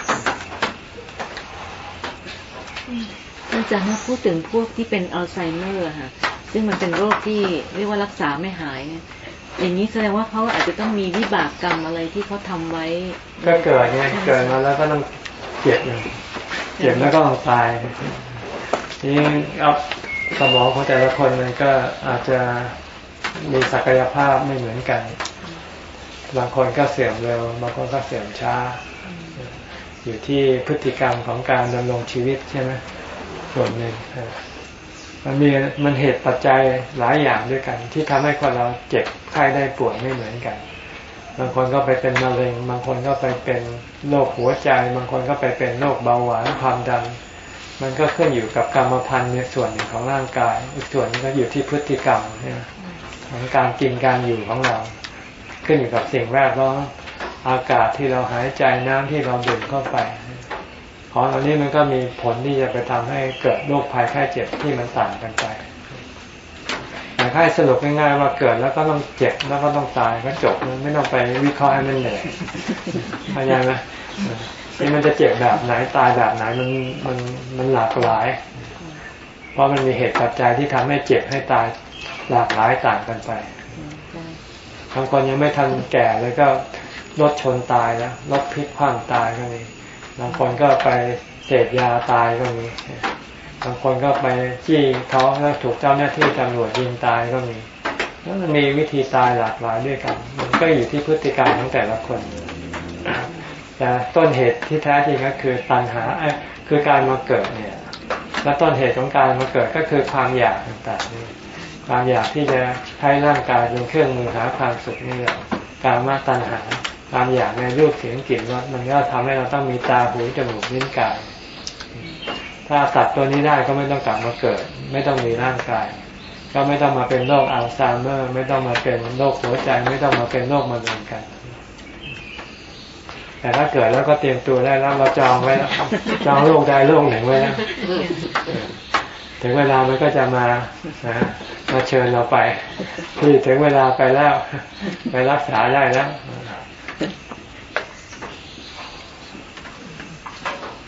อาจารย์ถ้าพูดถึงพวกที่เป็นอัลไซเมอร์อะค่ะ ซึ่งมันเป็นโรคที่เรียกว่ารักษาไม่หายเนี่ยอย่างนี้แสดงว่าเขาอาจจะต้องมีวิบากกรรมอะไรที่เขาทำไว้ ก็เกิดไงเกิดมาแล้วก็ต้องเจ็บอย่างเจ็บแล้วก็ต้องตายนี่เอาสมองของแต่ละคนมันก็อาจจะ มีศักยภาพไม่เหมือนกัน บางคนก็เสื่อมเร็ว บางคนก็เสื่อมช้า อยู่ที่พฤติกรรมของการดำรงชีวิตใช่ไหมส่วนหนึ่งมันมีมันเหตุปัจจัยหลายอย่างด้วยกัน ที่ทำให้คนเราเจ็บไข้ได้ป่วยไม่เหมือนกัน บางคนก็ไปเป็นมะเร็ง บางคนก็ไปเป็นโรคหัวใจ บางคนก็ไปเป็นโรคเบาหวานความดัน มันก็ขึ้นอยู่กับกรรมพันธุ์ในส่วนหนึ่งของร่างกาย อีกส่วนหนึงก็อยู่ที่พฤติกรรมเนี่ย ของการกินการอยู่ของเรา ขึ้นอยู่กับสิ่งแวดล้อมอากาศที่เราหายใจน้ำที่เราดื่มเข้าไป ของเหล่านี้มันก็มีผลที่จะไปทำให้เกิดโรคภัยไข้เจ็บที่มันต่างกันไปแต่ให้สรุปง่ายๆว่าเกิดแล้วก็ต้องเจ็บแล้วก็ต้องตายก็จบไม่ต้องไปวิเคราะห์ให้มันเหนื่อยเข้าใจไหมนี่มันจะเจ็บแบบไหนตายแบบไหนมันมันมันหลากหลาย เพราะมันมีเหตุปัจจัยที่ทำให้เจ็บให้ตาย หลากหลายต่างกันไปบางคนยังไม่ทันแก่เลยก็รถชนตายแล้วรถพลิกคว่ำตายก็มีบางคนก็ไปเสพยาตายก็มีบางคนก็ไปจี้เขาแล้วถูกเจ้าหน้าที่ตำรวจยิงตายก็มีแล้วมันมีวิธีตายหลากหลายด้วยกัน มันก็อยู่ที่พฤติกรรมของแต่ละคนแต่ต้นเหตุที่แท้จริงก็คือตัณหาเอ้ยคือการมาเกิดเนี่ย และต้นเหตุของการมาเกิดก็คือความอยากต่างๆนี่ ความอยากที่จะใช้ร่างกายเป็นเครื่องมือหาความสุขนี่แหละการมาตัณหาความอยากในรูปเสียงกลิ่นรสมันก็ทำให้เราต้องมีตาหูจมูกลิ้นกาย ถ้าตัดตัวนี้ได้ก็ไม่ต้องกลับมาเกิด ไม่ต้องมีร่างกาย ก็ไม่ต้องมาเป็นโรคอัลไซเมอร์ ไม่ต้องมาเป็นโรคหัวใจ ไม่ต้องมาเป็นโรคมะเร็งกัน แต่ถ้าเกิดแล้วก็เตรียมตัวได้แล้วเราจองไว้แล้วจองโรคใดโรคหนึ่งไว้แล้ว ถึงเวลามันก็จะมานะมาเชิญเราไป ที่ถึงเวลาไปแล้ว ไปรักษาได้แล้ว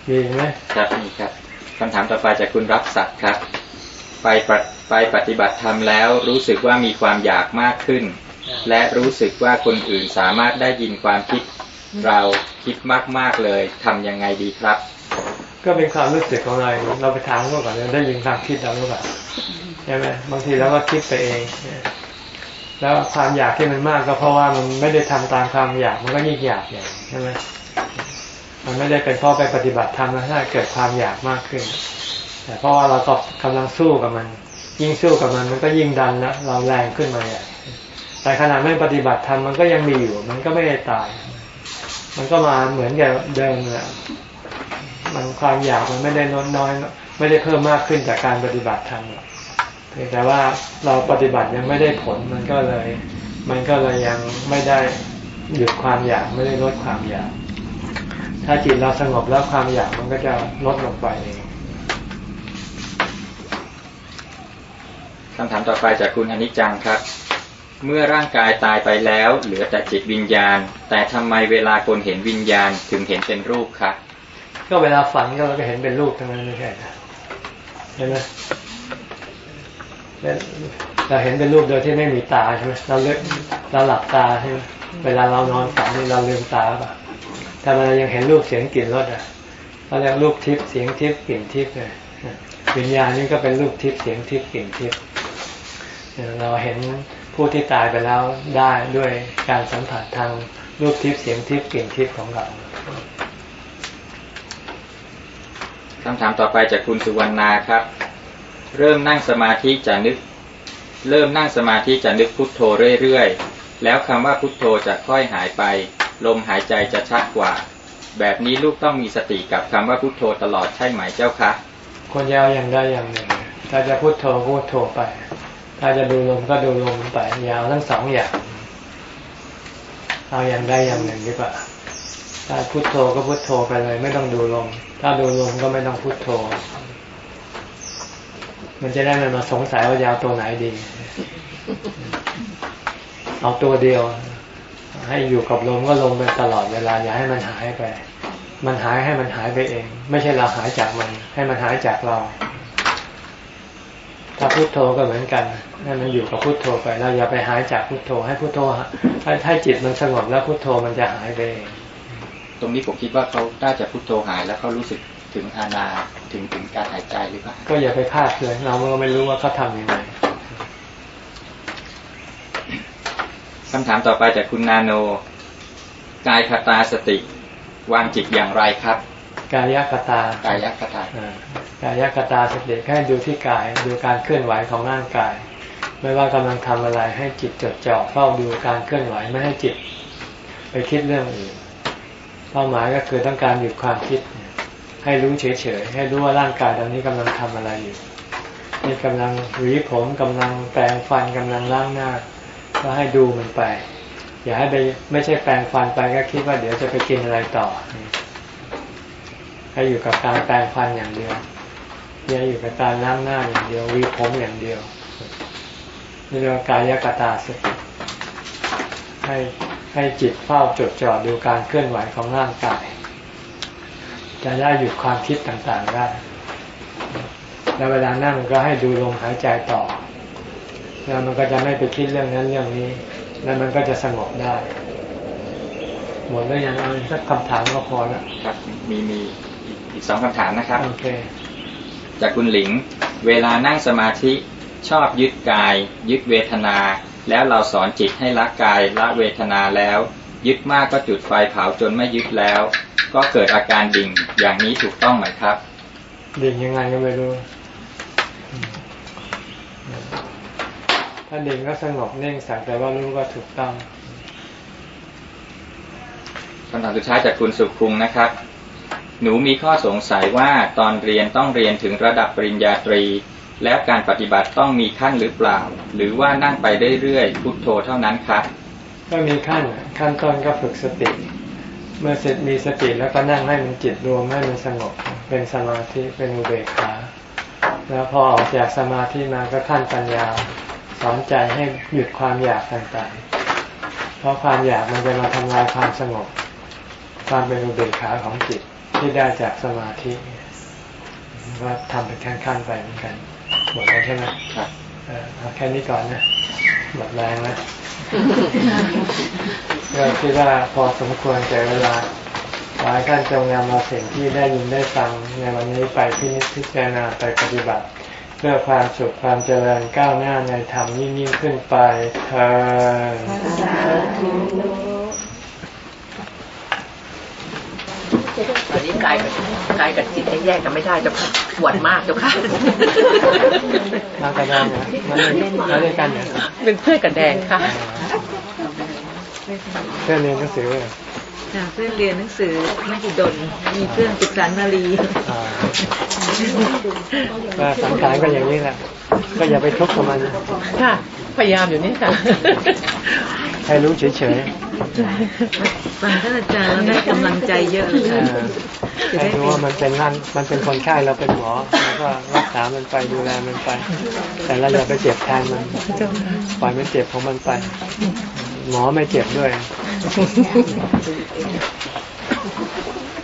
มีไหมครับนี่ครับคำถามต่อไปจากคุณรับศักดิ์ครับ ไปปฏิไปปฏิบัติธรรมแล้วรู้สึกว่ามีความอยากมากขึ้น และรู้สึกว่าคนอื่นสามารถได้ยินความคิดเราคิดมาก ๆ เลยทำยังไงดีครับ ก็เป็นความรู้สึกของเราเราไปถามเขาก่อนได้ยินความคิดเราหรือเปล่าใช่ไหมบางทีเราก็คิดไปเอง แล้วความอยากที่มันมากก็เพราะว่ามันไม่ได้ทำตามความอยากมันก็ยิ่งอยากอย่างใช่ไหมมันไม่ได้เป็นเพราะไปปฏิบัติธรรมแล้วถ้าเกิดความอยากมากขึ้น แต่เพราะว่าเราตอบกำลังสู้กับมัน ยิ่งสู้กับมันมันก็ยิ่งดันนะเราแรงขึ้นมาใหญ่แต่ขณะไม่ปฏิบัติธรรมมันก็ยังมีอยู่ มันก็ไม่ได้ตาย มันก็มาเหมือนกับเดิมแหละ มันความอยากมันไม่ได้ลดน้อย ไม่ได้เพิ่มมากขึ้นจากการปฏิบัติธรรมหรอกเพียงแต่ว่าเราปฏิบัติยังไม่ได้ผลมันก็เลย มันก็เลยยังไม่ได้หยุดความอยากไม่ได้ลดความอยาก ถ้าจิตเราสงบแล้วความอยากมันก็จะลดลงไปเองคำถามต่อไปจากคุณอนิจจังครับ เมื่อร่างกายตายไปแล้ว เหลือแต่จิตวิญญาณ แต่ทำไมเวลาคนเห็นวิญญาณถึงเห็นเป็นรูปครับ ก็เวลาฝันก็เราก็เห็นเป็นรูปทั้งนั้นไม่ใช่เหรอใช่ไหมเราเห็นเป็นรูปโดยที่ไม่มีตาใช่ไหมเราเลือกเราหลับตาใช่ไหมเวลาเรานอนฝันนี่เราลืมตาป่ะแต่เรายังเห็นรูปเสียงกลิ่นรสอะเราเรียกรูปทิพย์เสียงทิพย์กลิ่นทิพย์เลยวิญญาณนี่ก็เป็นรูปทิพย์เสียงทิพย์กลิ่นทิพย์เราเห็นผู้ที่ตายไปแล้วได้ด้วยการสัมผัสทางรูปทิพย์เสียงทิพย์กลิ่นทิพย์ของเรา คำถามต่อไปจากคุณสุวรรณาครับ เริ่มนั่งสมาธิจะนึก เริ่มนั่งสมาธิจะนึกพุทโธเรื่อยๆ แล้วคำว่าพุทโธจะค่อยหายไป ลมหายใจจะชัดกว่า แบบนี้ลูกต้องมีสติกับคำว่าพุทโธตลอดใช่ไหมเจ้าคะควรจะเอย่างใดอย่างหนึ่ง ถ้าจะพุทโธพุทโธไป ถ้าจะดูลมก็ดูลมไป ยาวทั้งสองอย่าง เอาอย่างใดอย่างหนึ่งดีกว่า ถ้าพุทโธก็พุทโธไปเลย ไม่ต้องดูลม ถ้าดูลมก็ไม่ต้องพุโทโธ มันจะได้ไม่มาสงสัยว่ายาวตัวไหนดี เอาตัวเดียว ให้อยู่กับลมก็ลมไปตลอดเวลาอย่าให้มันหายไป มันหายให้มันหายไปเอง ไม่ใช่เราหายจากมัน ให้มันหายจากเรา ถ้าพุโทโธก็เหมือนกันให้มันอยู่กับพุโทโธไปเราอย่าไปหายจากพุโทโธ ให้พุโทโธให้ให้จิตมันสงบแล้วพุโทโธมันจะหายไปเอง ตรงนี้ผมคิดว่าเขาน่าจะพุทโธหายแล้วเขารู้สึกถึงอานาถึงถึงการหายใจหรือเปล่าก็อย่าไปคาดเลยเราก็ไม่รู้ว่าเขาทำยังไงคำถามต่อไปจากคุณนาโน กายคตาสติ วางจิตอย่างไรครับ กายคตากายคตาอ่ากายคตาสติให้ดูที่กายดูการเคลื่อนไหวของร่างกาย ไม่ว่ากำลังทำอะไรให้จิตจดจ่อเฝ้าดูการเคลื่อนไหวไม่ให้จิต ไปคิดเรื่องอื่น เป้าหมายก็คือต้องการหยุดความคิด ให้รู้เฉยๆให้รู้ว่าร่างกายตอนนี้กำลังทำอะไรอยู่นี่กำลังหวีผมกำลังแปรงฟันกำลังล้างหน้า ก็ให้ดูมันไป อย่าให้ไปไม่ใช่แปรงฟันไปก็คิดว่าเดี๋ยวจะไปกินอะไรต่อ ให้อยู่กับการแปรงฟันอย่างเดียวอย่าอยู่กับการล้างหน้าอย่างเดียวหวีผมอย่างเดียวนี่เรียกว่ากายกตาสติให้ ให้จิตเฝ้าจดจ่อดูการเคลื่อนไหวของร่างกาย จะได้หยุดความคิดต่างๆได้ แล้วเวลานั่งก็ให้ดูลมหายใจต่อ แล้วมันก็จะไม่ไปคิดเรื่องนั้นเรื่องนี้ แล้วมันก็จะสงบได้ หมดแล้วยังเอาสักคำถามก็พอแล้วครับมีมีอีกสองคำถามนะครับ โอเค จากคุณหลิง เวลานั่งสมาธิชอบยึดกาย ยึดเวทนา แล้วเราสอนจิตให้ละกายละเวทนาแล้ว ยึดมากก็จุดไฟเผาจนไม่ยึดแล้ว ก็เกิดอาการดิ่งอย่างนี้ถูกต้องไหมครับ ดิ่งยังไงก็ไม่รู้ถ้าดิ่งก็สงบนิ่งสักแต่ว่ารู้ก็ถูกต้องคำถามสุดท้ายจากคุณสุคุงนะครับ หนูมีข้อสงสัยว่าตอนเรียนต้องเรียนถึงระดับปริญญาตรี แล้วการปฏิบัติต้องมีขั้นหรือเปล่า หรือว่านั่งไปเรื่อยๆพุทโธเท่านั้นครับก็มีขั้นขั้นต้นก็ฝึกสติ เมื่อเสร็จมีสติแล้วก็นั่งให้มันจิตรวมให้มันสงบเป็นสมาธิเป็นอุเบกขาแล้วพอออกจากสมาธิมาก็ขั้นปัญญาสอนใจให้หยุดความอยากต่างๆ เพราะความอยากมันจะมาทำลายความสงบ ความเป็นอุเบกขาของจิตที่ได้จากสมาธิก็ทำเป็นขั้นๆไปเหมือนกัน หมดแล้วใช่ไหมครับเออเอาแค่นี้ก่อนนะหมดแรงนะก็คิดว่าพอสมควรแก่เวลาขอให้ท่านจงนำเอาสิ่งที่ได้ยินได้ฟังในวันนี้ไปพินิจพิจารณาไปปฏิบัติ เพื่อความสุขความเจริญก้าวหน้าในธรรมยิ่งยิ่งขึ้นไปเธอ ตอนนี้กายกับกายกับจิตให้แยกกันไม่ได้เจ้าค่ะปวดมากเจ้าค่ะมากระด้างนะมาเล่นมาเล่นกันเนี่ยเป็นเพื่อนกับแดงค่ะเพื่อนเรียนหนังสือเลยค่ะเพื่อนเรียนหนังสือไม่กี่ดนมีเพื่อนศึกษานารีอ่าก็สังขารก็อย่างนี้แหละก็อย่าไปทุกข์กับมันค่ะ พยายามอยู่นี่ค่ะให้รู้เฉยฟังท่านอาจารย์แล้วได้กำลังใจเยอะเลๆยเออให้รู้ว่ามันเป็นนั่นมันเป็นคนไข้เราเป็นหมอเราก็รักษามันไปดูแลมันไป แต่เราอย่าไปเจ็บแทนมันปล่อยมันเจ็บของมันไป หมอไม่เจ็บด้วย